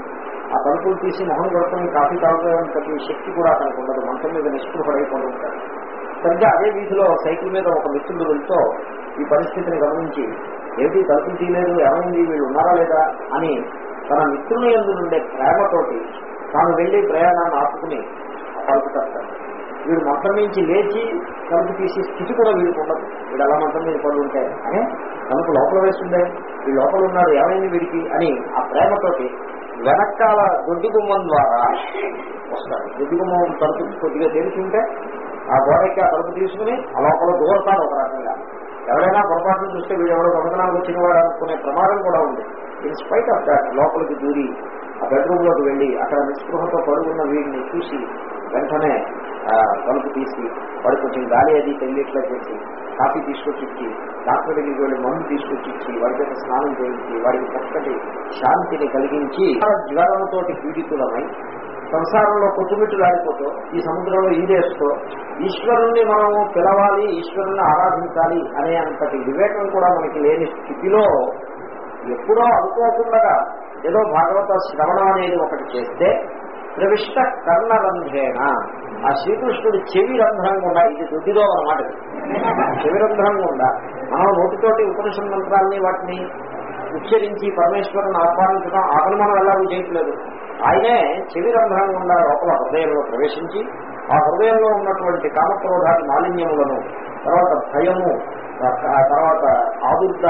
ఆ తలుపులు తీసి మొహం కొడుకుని కాఫీ తాగడానికి శక్తి కూడా అతనికి ఉండదు. మంచం మీద నిస్పృహడై ఉంటాడు. సరిగ్గా అదే వీధిలో సైకిల్ మీద ఒక మిత్రుడు వెళ్తూ ఈ పరిస్థితిని గమనించి ఏమిటి తలుపులు తీయలేదు? ఏమైంది? వీళ్ళు ఉన్నారా లేదా? అని తన మిత్రుని ఎందు నుండే ప్రేమతోటి తాను వెళ్ళి ప్రయాణాన్ని ఆపుకుని తలుపు కట్టాడు వీడు మొత్తం నుంచి లేచి తలుపు తీసే స్థితి కూడా వీడికి ఉండదు. వీడు అలా మంచం మీద పడి ఉంటే అని తలుపు లోపల వేస్తుండే వీడు లోపల ఉన్నాడు ఏమైంది వీడికి అని ఆ ప్రేమతోటి వెనకాల గొడ్డు గుమ్మం ద్వారా వస్తాడు. గొడ్డి గుమ్మం తలుపు కొద్దిగా తెరిచి ఆ గోడకి ఆ తలుపు తీసుకుని ఆ లోపల దూరతాడు ఒక రకంగా. ఎవరైనా పొరపాటును చూస్తే వీడు ఎవరో దొంగతనానికి వచ్చిన వాడు అనుకునే ప్రమాదం కూడా ఉంది. ఇన్ స్పైట్ ఆఫ్ దాట్ లోపలికి దూరి ఆ బెడ్రూమ్లోకి వెళ్ళి అక్కడ నిస్పృహతో పడుకున్న వీడిని చూసి వెంటనే తలుపు తీసి వాడికి కొంచెం గాలి అది తెలియట్లా చేసి కాఫీ తీసుకొచ్చిచ్చి డాక్టర్ దగ్గరికి వెళ్ళి మందు తీసుకొచ్చిచ్చి వాడికి స్నానం చేయించి వాడికి చక్కటి శాంతిని కలిగించి జ్వరంతో పీడితులమై సంసారంలో కొట్టుమిట్టులాడిపోతూ ఈ సముద్రంలో ఈదేస్తూ ఈశ్వరుణ్ణి మనము పిలవాలి ఈశ్వరుణ్ణి ఆరాధించాలి అనే అంతటి వివేకం కూడా మనకి లేని స్థితిలో ఎప్పుడో అనుకోకుండా ఏదో భాగవత శ్రవణం అనేది ఒకటి చేస్తే ప్రవిష్ట కర్ణరంధ్రేణ. ఆ శ్రీకృష్ణుడు చెవి రంధ్రం గుండా ఇది దుడ్డిలో అన్నమాట. చెవి రంధ్రం గుండా మనం నోటితోటి ఉపనిషత్ మంత్రాలని వాటిని ఉచ్చరించి పరమేశ్వరుని ఆహ్వానించడం ఆ మనం ఎలాగూ చేయట్లేదు. ఆయనే చెవి రంధ్రం గుండా లోపల హృదయంలో ప్రవేశించి ఆ హృదయంలో ఉన్నటువంటి కామక్రోధాది మాలిన్యములను తర్వాత భయము ఆ తర్వాత ఆదుర్ద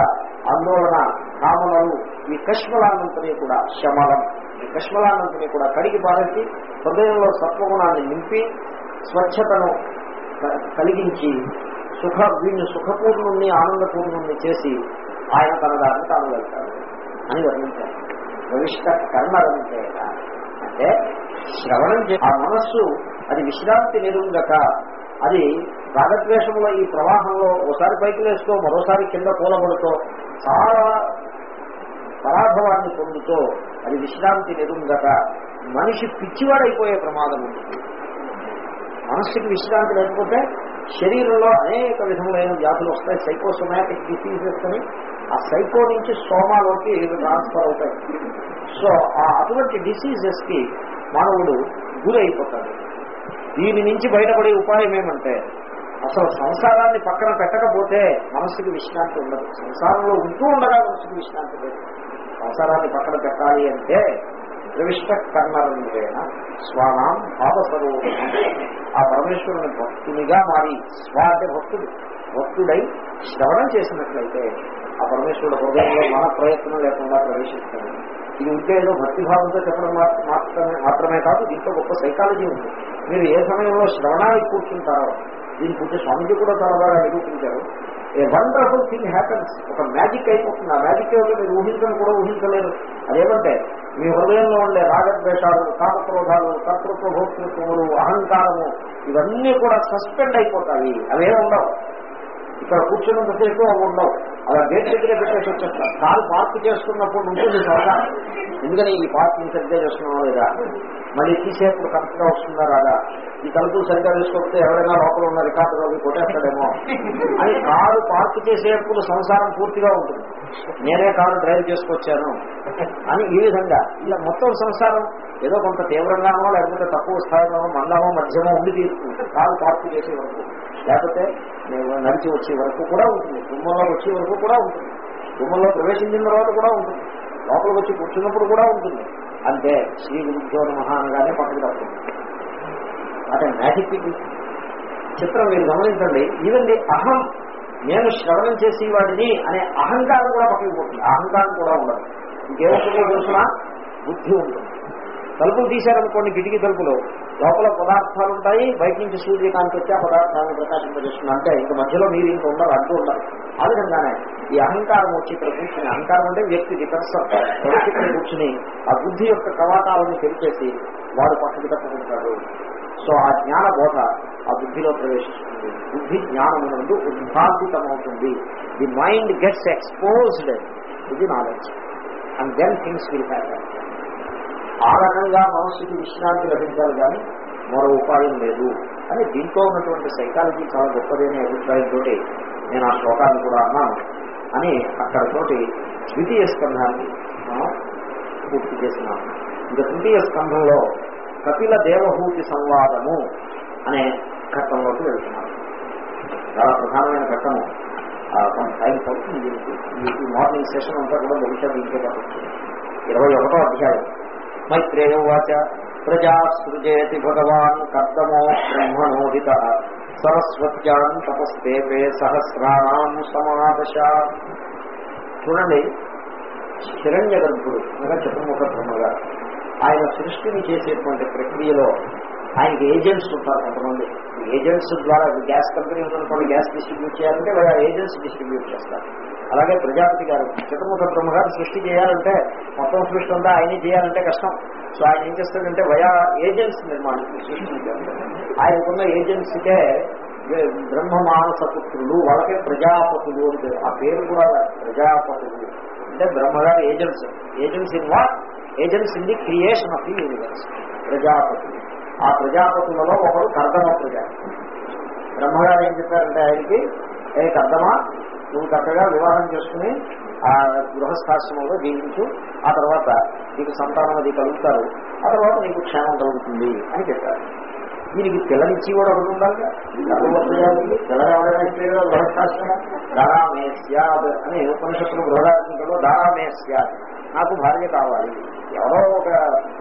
ఆందోళన కామనలు ఈ కష్మలాన్నంతని కూడా శమలం ఈ కష్మలాన్నంతని కూడా కడిగి పారేసి హృదయంలో సత్వగుణాన్ని నింపి స్వచ్ఛతను క- కలిగించి సుఖ వీడిని సుఖపూర్ణుణ్ణి ఆనందపూర్ణుణ్ణి చేసి ఆయన తన దాన్ని తాను వెళ్తాడు అని వర్ణించారు. భవిష్ట కర్మరంతే. అంటే శ్రవణం చే ఆ మనస్సు అది విశ్రాంతి నిరుంగక అది రాగద్వేషంలో ఈ ప్రవాహంలో ఒకసారి పైకి వేస్తూ మరోసారి కింద కూలబడుతూ చాలా పరాభవాన్ని పొందుతో అది విశ్రాంతి నిరుంగక మనిషి పిచ్చివాడైపోయే ప్రమాదం ఉంటుంది మనస్సుకి విశ్రాంతి లేకపోతే శరీరంలో అనేక విధములైన వ్యాధులు వస్తాయి. సైకోసోమాటిక్ డిసీజెస్ అని ఆ సైకో నుంచి సోమాలోకి ట్రాన్స్ఫర్ అవుతాయి. సో ఆ అటువంటి డిసీజెస్కి మానవుడు గురైపోతాడు. దీని నుంచి బయటపడే ఉపాయం ఏమంటే అసలు సంసారాన్ని పక్కన పెట్టకపోతే మనస్సుకి విశ్రాంతి ఉండదు. సంసారంలో ఉంటూ ఉండగా మనసుకి విశ్రాంతి లేదు. సంసారాన్ని పక్కన పెట్టాలి అంటే ప్రవిష్ట కర్మరంగేణ స్వానాం భావస్వరూపం. ఆ పరమేశ్వరుని భక్తునిగా మారి స్వ అంటే భక్తుడు. భక్తుడై శ్రవణం చేసినట్లయితే ఆ పరమేశ్వరుడు హృదయంలో మన ప్రయత్నం లేకుండా ప్రవేశిస్తాడు. ఇది ఉంటే ఏదో భక్తిభావంతో చెప్పడం మాత్రమే మాత్రమే కాదు దీంట్లో గొప్ప సైకాలజీ ఉంది. మీరు ఏ సమయంలో శ్రవణానికి కూర్చుంటారో దీని పూజ స్వామిజీ కూడా చాలా బాగా నిరూపించారు. ఏ వండర్ఫుల్ థింగ్ హ్యాపన్స్ ఒక మ్యాజిక్ అయిపోతుంది. ఆ మ్యాజిక్ ఏమిటో మీరు ఊహించడం కూడా ఊహించలేరు. అదేమంటే మీ హృదయంలో ఉండే రాగద్వేషాలు కామక్రోధాలు కర్తృత్వ భోక్తృత్వములు అహంకారము ఇవన్నీ కూడా సస్పెండ్ అయిపోతాయి. అవే ఉండవు. ఇక్కడ కూర్చున్నంతసేపు అవి ఉండవు. అలా గేట్ దగ్గర పెట్టేసి వచ్చేస్తారు కారు పార్క్ చేసుకున్నప్పుడు ఉంటుంది సరదా ఎందుకని ఈ పార్కింగ్ సరిగ్గా చేస్తున్నావా లేదా? మళ్ళీ కరెక్ట్గా వస్తుందా రాదా ఈ తలుపులు సరిగ్గా వేసుకోకపోతే ఎవరైనా లోపల ఉన్న రికార్డు అవి కొట్టేస్తాడేమో. అని కారు పార్క్ చేసేప్పుడు సంసారం పూర్తిగా ఉంటుంది. నేనే కారు డ్రైవ్ చేసుకొచ్చాను. అని ఈ విధంగా. ఇలా మొత్తం సంసారం ఏదో కొంత తీవ్రంగానో లేకపోతే తక్కువ స్థాయిలోనో మందమో మధ్యమో ఉండి తీరుతుంది. కారు పార్క్ చేసే వరకు లేకపోతే నేను నడిచి వచ్చే వరకు కూడా ఉంటుంది. గుమ్మంలో వచ్చే వరకు కూడా ఉంటుంది. గుమ్మంలో ప్రవేశించిన తర్వాత కూడా ఉంటుంది. లోపలికి వచ్చి కూర్చున్నప్పుడు కూడా ఉంటుంది. అంటే శ్రీ గురుభ్యో నమః అనగానే పక్కకి అంటే మ్యాజిక్ చిత్రం మీరు గమనించండి. ఈవెన్ అహం నేను శ్రవణం చేసేవాడిని అనే అహంకారం కూడా పక్కకి పోతుంది. అహంకారం కూడా ఉండదు. ఇంకేముంటుందో తెలుసిన బుద్ధి ఉంటుంది. తలుపులు తీశారనుకోండి కిటికీ తలుపులు. లోపల పదార్థాలు ఉంటాయి బయట నుంచి సూర్యకాంతి వచ్చి ఆ పదార్థాలను ప్రకాశింపజేస్తుంది. అంటే ఇంక మధ్యలో మీరు ఇంక ఉండాలి అడ్డు ఉండాలి. ఆ విధంగానే ఈ అహంకారం వచ్చి ఇక్కడ కూర్చుని అహంకారం అంటే వ్యక్తి పర్సన్ ఇక్కడ కూర్చుని ఆ బుద్ధి యొక్క కవాటాలను తెలిపేసి వాడు పక్కకి తప్పుకుంటాడు. సో ఆ జ్ఞాన బోధ ఆ బుద్ధిలో ప్రవేశిస్తుంది. బుద్ధి జ్ఞానమునందు ఉద్భాసితమవుతుంది ది మైండ్ గెట్స్ ఎక్స్పోజ్డ్ ఇది knowledge. And then things will happen ఆ రకంగా మనస్సుకి విశ్రాంతి లభించాలి కానీ మరో ఉపాయం లేదు అని దీంట్లో ఉన్నటువంటి సైకాలజీ చాలా గొప్పది అనే అభిప్రాయంతో నేను ఆ శ్లోకాన్ని కూడా అన్నాను అని అక్కడతోటి ద్వితీయ స్కంధాన్ని మనం పూర్తి చేసినాము ఇక తృతీయ స్కంధంలో కపిల దేవహూతి సంవాదము అనే ఘట్టంలోకి వెళ్తున్నాను చాలా ప్రధానమైన ఘట్టము. కొంత టైం పడుతుంది. దీనికి మార్నింగ్ సెషన్ అంతా కూడా భవిష్యత్తు ఇంకే పడుతుంది ఇరవై ఒకటో అధ్యాయం. మైత్రేయ ఉచ ప్రజా సృజేతి భగవాన్ కర్దమో బ్రహ్మణోదిత సరస్వత్యాం తపస్తేపే సహస్రాణం సమాదశ చూడండి హిరణ్య గర్భుడు అనగా చతుర్ముఖ బ్రహ్మగా ఆయన సృష్టిని చేసేటువంటి ప్రక్రియలో ఆయనకి ఏజెంట్స్ ఉంటారు కొంతమంది. ఏజెంట్స్ ద్వారా గ్యాస్ కంపెనీ ఉందనుకోండి గ్యాస్ డిస్ట్రిబ్యూట్ చేయాలంటే వాళ్ళ ఏజెంట్స్ డిస్ట్రిబ్యూట్ చేస్తారు. అలాగే ప్రజాపతి గారు చతుర్ముఖ బ్రహ్మ గారు సృష్టి చేయాలంటే మొత్తం సృష్టి అంతా ఆయనే చేయాలంటే కష్టం. సో ఆయన ఏం చేస్తాడంటే వయా ఏజెంట్స్ నిర్మాణం సృష్టించారు ఆయనకున్న ఏజెంట్స్కే బ్రహ్మ మానస పుత్రులు వాళ్ళకే ప్రజాపతులు అంటే ఆ పేరు కూడా ప్రజాపతులు. అంటే బ్రహ్మగారి agents. Agents in what? Agents in the creation of the universe. ప్రజాపతులు. ఆ ప్రజాపతులలో ఒకరు కర్దమ ప్రజాపతి బ్రహ్మగారు ఏం చెప్పారంటే ఆయనకి ఏ కర్దమా నువ్వు చక్కగా వివాహం చేసుకుని ఆ గృహస్థాశ్రమంలో జీవించు. ఆ తర్వాత నీకు సంతానం అది కలుగుతారు. ఆ తర్వాత నీకు క్షేమం కలుగుతుంది అని చెప్పారు. దీనికి పిల్లనిచ్చి కూడా ఒకటి ఉండాలి దారామే స్యాద్ అని ఉపనిషత్తులు గృహదాత్మికలో దారామే స్యాద్ నాకు భార్య కావాలి. ఎవరో ఒక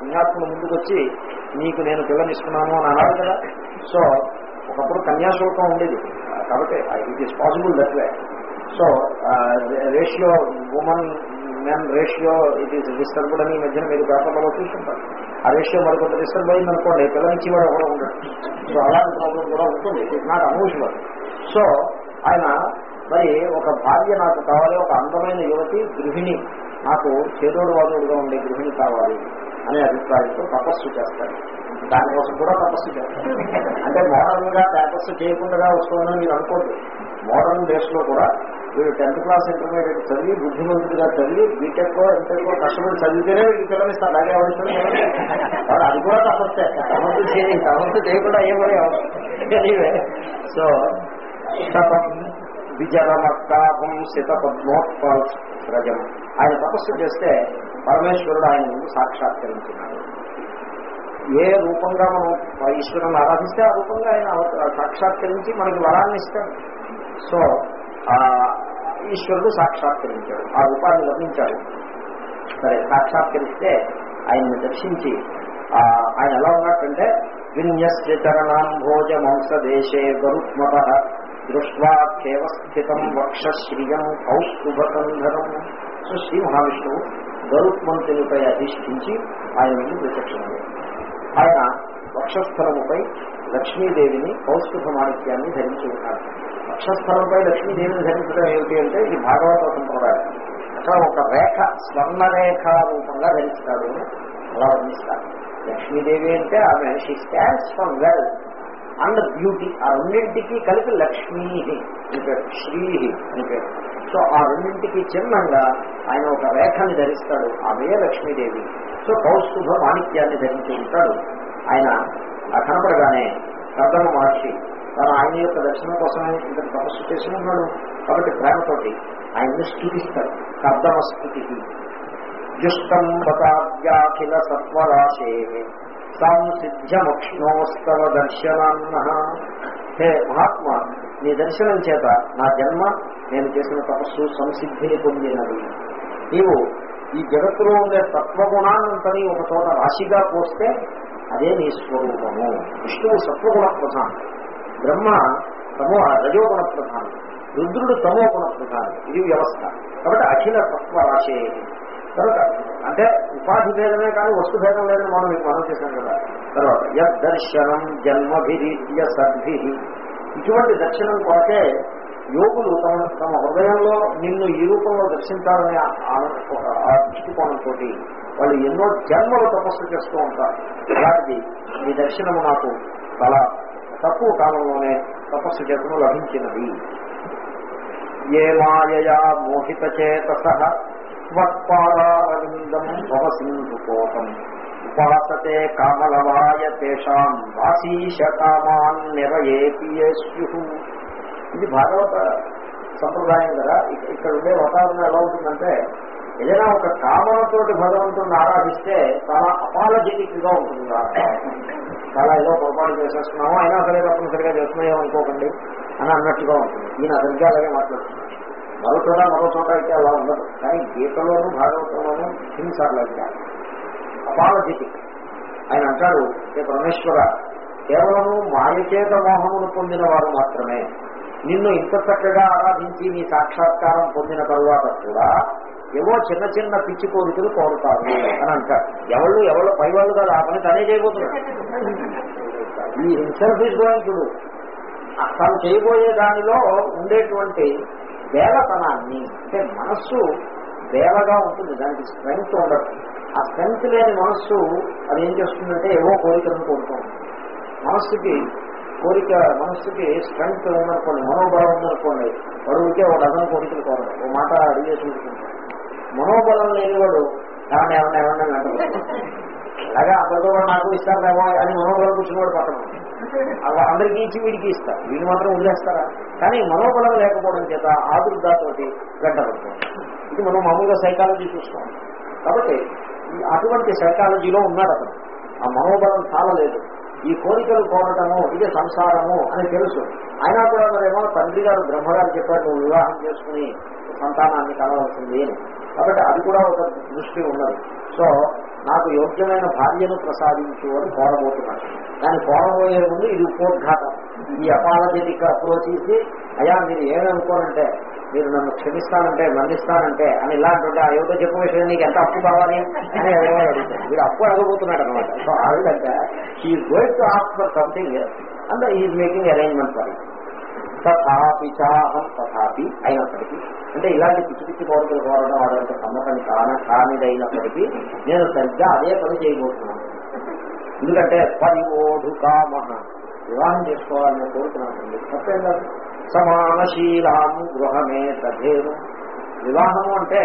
పుణ్యాత్ముడు ముందుకు వచ్చి నీకు నేను పిల్లనిస్తున్నాను అని అన్నారు కదా. సో ఒకప్పుడు కన్యాశుల్కం ఉండేది. కాబట్టి it is possible that way so ratio women men ratio it is disturbed అని ఈ మధ్యన మీరు పేపర్లో చూసుకుంటారు. ఆ రేషియో మరికొంత డిస్టర్బ్ అయింది అనుకోండి పిల్లనిచ్చి వాడు ఎవరో ఉండడు. సో అలాంటి ప్రాబ్లం కూడా ఉంటుంది. ఇట్ నాట్ అనూషువల్ సో ఆయన మరి ఒక భార్య నాకు కావాలి ఒక అందమైన యువతి గృహిణి నాకు చేదోడు వాదోడుగా ఉండే గృహిణి కావాలి అనే అభిప్రాయంతో తపస్సు చేస్తాడు. దానికోసం కూడా తపస్సు చేస్తాడు. అంటే మోడర్న్గా తపస్సు చేయకుండా వస్తుందని మీరు అనుకోండి మోడర్న్ డేస్లో కూడా వీడు టెన్త్ క్లాస్ ఇంటర్మీడియట్ చదివి బుద్ధిమంతుడిగా చదివి బీటెక్ ఎంటెక్ కష్టపడి చదివితేనే వీడికి పిల్లనిస్తారు అలాగే అవసరం లేదు. వాడు అది కూడా తపస్సే. తపస్సు చేయ తపస్సు చేయకుండా ఏమని సో శతం విజలమక్కాభం శత పద్మోత్పరజం ఆయన తపస్సు చేస్తే పరమేశ్వరుడు ఆయన ముందు సాక్షాత్కరించినాడు ఏ రూపంగా మనం ఈశ్వరుని ఆరాధిస్తే ఆ రూపంగా ఆయన సాక్షాత్కరించి మనకి వరాన్ని ఇస్తాడు. సో ఈశ్వరుడు సాక్షాత్కరించాడు. ఆ రూపాన్ని లభించాడు సరే సాక్షాత్కరిస్తే ఆయన్ని దర్శించి ఆయన ఎలా ఉన్నట్టంటే విన్యస్య చరణాంభోజ మంసదేశే గరుత్మత దృష్ట్వాఖ్యేవ స్థితం వక్షశ్రియం కౌస్తుభకంధరం సో శ్రీ మహావిష్ణువు గరుత్మంతునిపై అధిష్ఠించి ఆయన విచక్షణ ఆయన వక్షస్థలముపై లక్ష్మీదేవిని కౌస్తుభ మాణిక్యాన్ని ధరించి ఉన్నారు అక్షస్థలంపై లక్ష్మీదేవిని ధరించడం ఏమిటి అంటే ఇది భాగవత సంప్రదాయం. అక్కడ ఒక రేఖ స్వర్ణరేఖ రూపంగా ధరిస్తాడు అని అలా వర్ణిస్తారు. లక్ష్మీదేవి అంటే ఆమె she stands for well and beauty ఆ రెండింటికి కలిపి లక్ష్మీ అని పేరు శ్రీ అని పేరు. సో ఆ రెండింటికి చిహ్నంగా ఆయన ఒక రేఖని ధరిస్తాడు ఆమె లక్ష్మీదేవి. సో కౌస్తుభ మాణిక్యాన్ని ధరించి ఉంటాడు. ఆయన ఆ కనపడగానే కథను మహర్షి తను ఆయన యొక్క దర్శనం కోసమే ఇంత తపస్సు చేసి ఉన్నాడు కాబట్టి ప్రేమతోటి ఆయన్ని స్థుతిస్తాడు కర్దమ స్థుతికి జుష్టం బతావ్యాఖిల సత్వరాశే. సంసిద్ధ్యమక్ష్ణోస్తవ దర్శనాన్న. హే మహాత్మ నీ దర్శనం చేత నా జన్మ నేను చేసిన తపస్సు సంసిద్ధిని పొందినది. నీవు ఈ జగత్తులో ఉండే తత్వగుణాన్నంతని ఒక చోట రాశిగా పోస్తే అదే నీ స్వరూపము. విష్ణువు సత్వగుణ ప్రధానం. బ్రహ్మ తమో రజోగుణ ప్రధానం రుద్రుడు తమోగుణ ప్రధానం ఇది వ్యవస్థ. కాబట్టి అఖిల తత్వ రాశే. తర్వాత అంటే ఉపాధి భేదమే కానీ వస్తు భేదం లేదని మనం మీకు మనం చేశాం కదా. తర్వాత యద్దర్శనం జన్మభిరీత్య సద్భి. ఇటువంటి దర్శనం కొరకే యోగులు తమ తమ హృదయంలో నిన్ను ఈ రూపంలో దర్శించాలనే ఆ దృష్టికోణంతో వాళ్ళు ఎన్నో జన్మలు తపస్సు చేస్తూ ఉంటారు. అలాంటిది ఈ దర్శనము నాకు చాలా తక్కువ కాలంలోనే తపస్సు చేతను లభించినది. ఏ మాయయా మోహిత చేతస త్వత్పాదారవిందం భవ సింధు కోపం ఉపాసతే కామలవాయ తేషాం వాసీష కామాన్ నిరయేపి ఇది భాగవత సంప్రదాయం కదా. ఇక్కడ ఉండే వాతావరణం ఎలా ఉంటుందంటే ఏదైనా ఒక కామనతోటి భగవంతుడిని ఆరాధిస్తే చాలా అపాలజెటిక్గా ఉంటుంది చాలా ఏదో పొరపాటు చేసేస్తున్నాము అయినా సరే తప్పనిసరిగా చేస్తున్నాయో అనుకోకండి అని అన్నట్టుగా ఉంటుంది. ఈయన సరిగ్గా అలాగే మాట్లాడుతున్నాను మరో చోట మరో చోట అయితే అలా ఉండదు. కానీ గీతలోనూ భాగవతంలోనూ థింగ్స్ అపాలజెటిక్. ఆయన అంటాడు ఏ పరమేశ్వర కేవలము మాయచేత మోహమును పొందిన వారు మాత్రమే. నిన్ను ఇంత చక్కగా ఆరాధించి నీ సాక్షాత్కారం పొందిన తరువాత కూడా ఏవో చిన్న చిన్న పిచ్చి కోరికలు కోరుతారు అని అంటారు. ఎవళ్ళు ఎవరు పై వాళ్ళు కాదు ఆ పని తనే చేయబోతున్నారు ఈ హింసెల్ఫ్ ఈజ్ గోయింగ్ టు తను చేయబోయే దానిలో ఉండేటువంటి వేలతనాన్ని అంటే మనస్సు వేలగా ఉంటుంది దానికి స్ట్రెంగ్త్ ఉండదు. ఆ స్ట్రెంగ్త్ లేని మనస్సు అది ఏం చేస్తుందంటే ఏవో కోరికలను కోరుతుంది. మనస్సుకి కోరిక మనస్సుకి స్ట్రెంగ్త్ ఉందనుకోండి మనోబలం ఉందనుకోండి వాడుకే ఒక డజన్ కోరికలు కోరడు ఓ మాట అడిగేసి ఉంటుకుంటాడు మనోబలం లేనివాడు. ఏమన్నా ఏమన్నా ఏమన్నా అంటారు అలాగే అందరితో నాకు ఇస్తారేమో అని మనోబలం కూర్చున్నవాడు పక్కన. అలా అందరికీ ఇచ్చి వీడికి ఇస్తారు వీడిని మాత్రం వదిలేస్తారా? కానీ మనోబలం లేకపోవడం చేత ఆదుర్దాతోటి వెంటబడుతుంది ఇది మనం మామూలుగా సైకాలజీ చూస్తాం. కాబట్టి అటువంటి సైకాలజీలో ఉన్నాడు అతను. ఆ మనోబలం చాలా లేదు. ఈ కోరికలు కోరటము ఇది సంసారము అని తెలుసు. అయినా కూడా మరేమో తండ్రి గారు బ్రహ్మగారు చెప్పాడు నువ్వు వివాహం చేసుకుని సంతానాన్ని కలవలసింది అని. కాబట్టి అది కూడా ఒక దృష్టి ఉన్నది. సో నాకు యోగ్యమైన భార్యను ప్రసాదించు అని కోరబోతున్నాడు దాన్ని కోరబోయే ముందు ఇది ఉపోద్ఘాతం. ఈ అపాలజెటిక్ అప్రోచ్ చేసి అయ్యా మీరు ఏమనుకోనంటే మీరు నన్ను క్షమిస్తానంటే మరణిస్తానంటే అని ఇలాంటి ఆ యోగ చెప్పిన విషయం నీకు ఎంత అప్పు కావాలి? అని ఎవరో మీరు అప్పు అడగబోతున్నాడు అనమాట సో ఆ విధంగా he's going to ask for something and is making arrangement for it తథాపి చాహం తథాపి అయినప్పటికీ అంటే ఇలాంటి పిచ్చి పిచ్చి కోరికలు కోరడం వాడంత సమ్మతం కాన కానిదైనప్పటికీ నేను సరిగ్గా అదే పని చేయబోతున్నాను. ఎందుకంటే పరివోధు కామహ వివాహం చేసుకోవాలని కోరుతున్నాను తప్పేం కాదు. సమానశీలాము గృహమే తథేను. వివాహము అంటే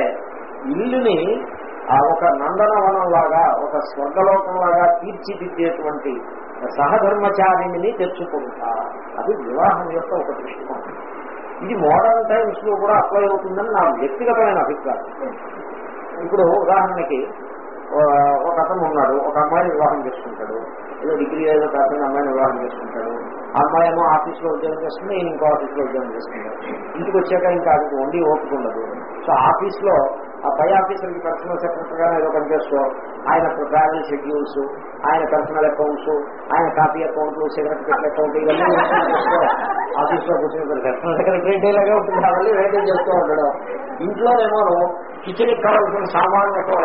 ఇల్లుని ఆ ఒక నందనవనం లాగా ఒక స్వర్గలోకం లాగా తీర్చిదిద్దేటువంటి సహధర్మచారిణిని తెచ్చుకుంటా. అది వివాహం యొక్క ఒక దృష్టికోణం. ఇది మోడర్న్ టైమ్స్లో కూడా అప్లై అవుతుందని నా వ్యక్తిగతమైన అభిప్రాయం. ఇప్పుడు ఉదాహరణకి ఒక అతను ఉన్నాడు ఒక అమ్మాయిని వివాహం చేసుకుంటాడు. ఏదో డిగ్రీ ఏదో కాకుండా అమ్మాయిని వివాహం చేసుకుంటాడు. అమ్మాయి ఏమో ఆఫీస్లో ఉద్యోగం చేస్తుంది ఇంకో ఆఫీస్లో ఉద్యోగం చేసుకుంటాడు ఇంటికి వచ్చాక ఇంకా అది వండి ఓపుకుండదు ఉండదు. సో ఆఫీస్లో ఆ పై ఆఫీసర్కి పర్సనల్ సెక్రటరీగా ఏదో పనిచేస్తూ ఆయన ట్రావెల్ షెడ్యూల్స్ ఆయన పర్సనల్ అకౌంట్స్ ఆయన కాపీ అకౌంట్లు సెక్రటరీ అకౌంట్ ఇవన్నీ చేస్తూ ఆఫీస్లో కూర్చుని పర్సనల్ సెక్రటరీ లాగా ఉంటుంది. అవన్నీ మెయింటైన్ చేస్తూ ఉండడం. ఇంట్లోనేమో కిచెన్కి కావాల్సిన సామాన్లతో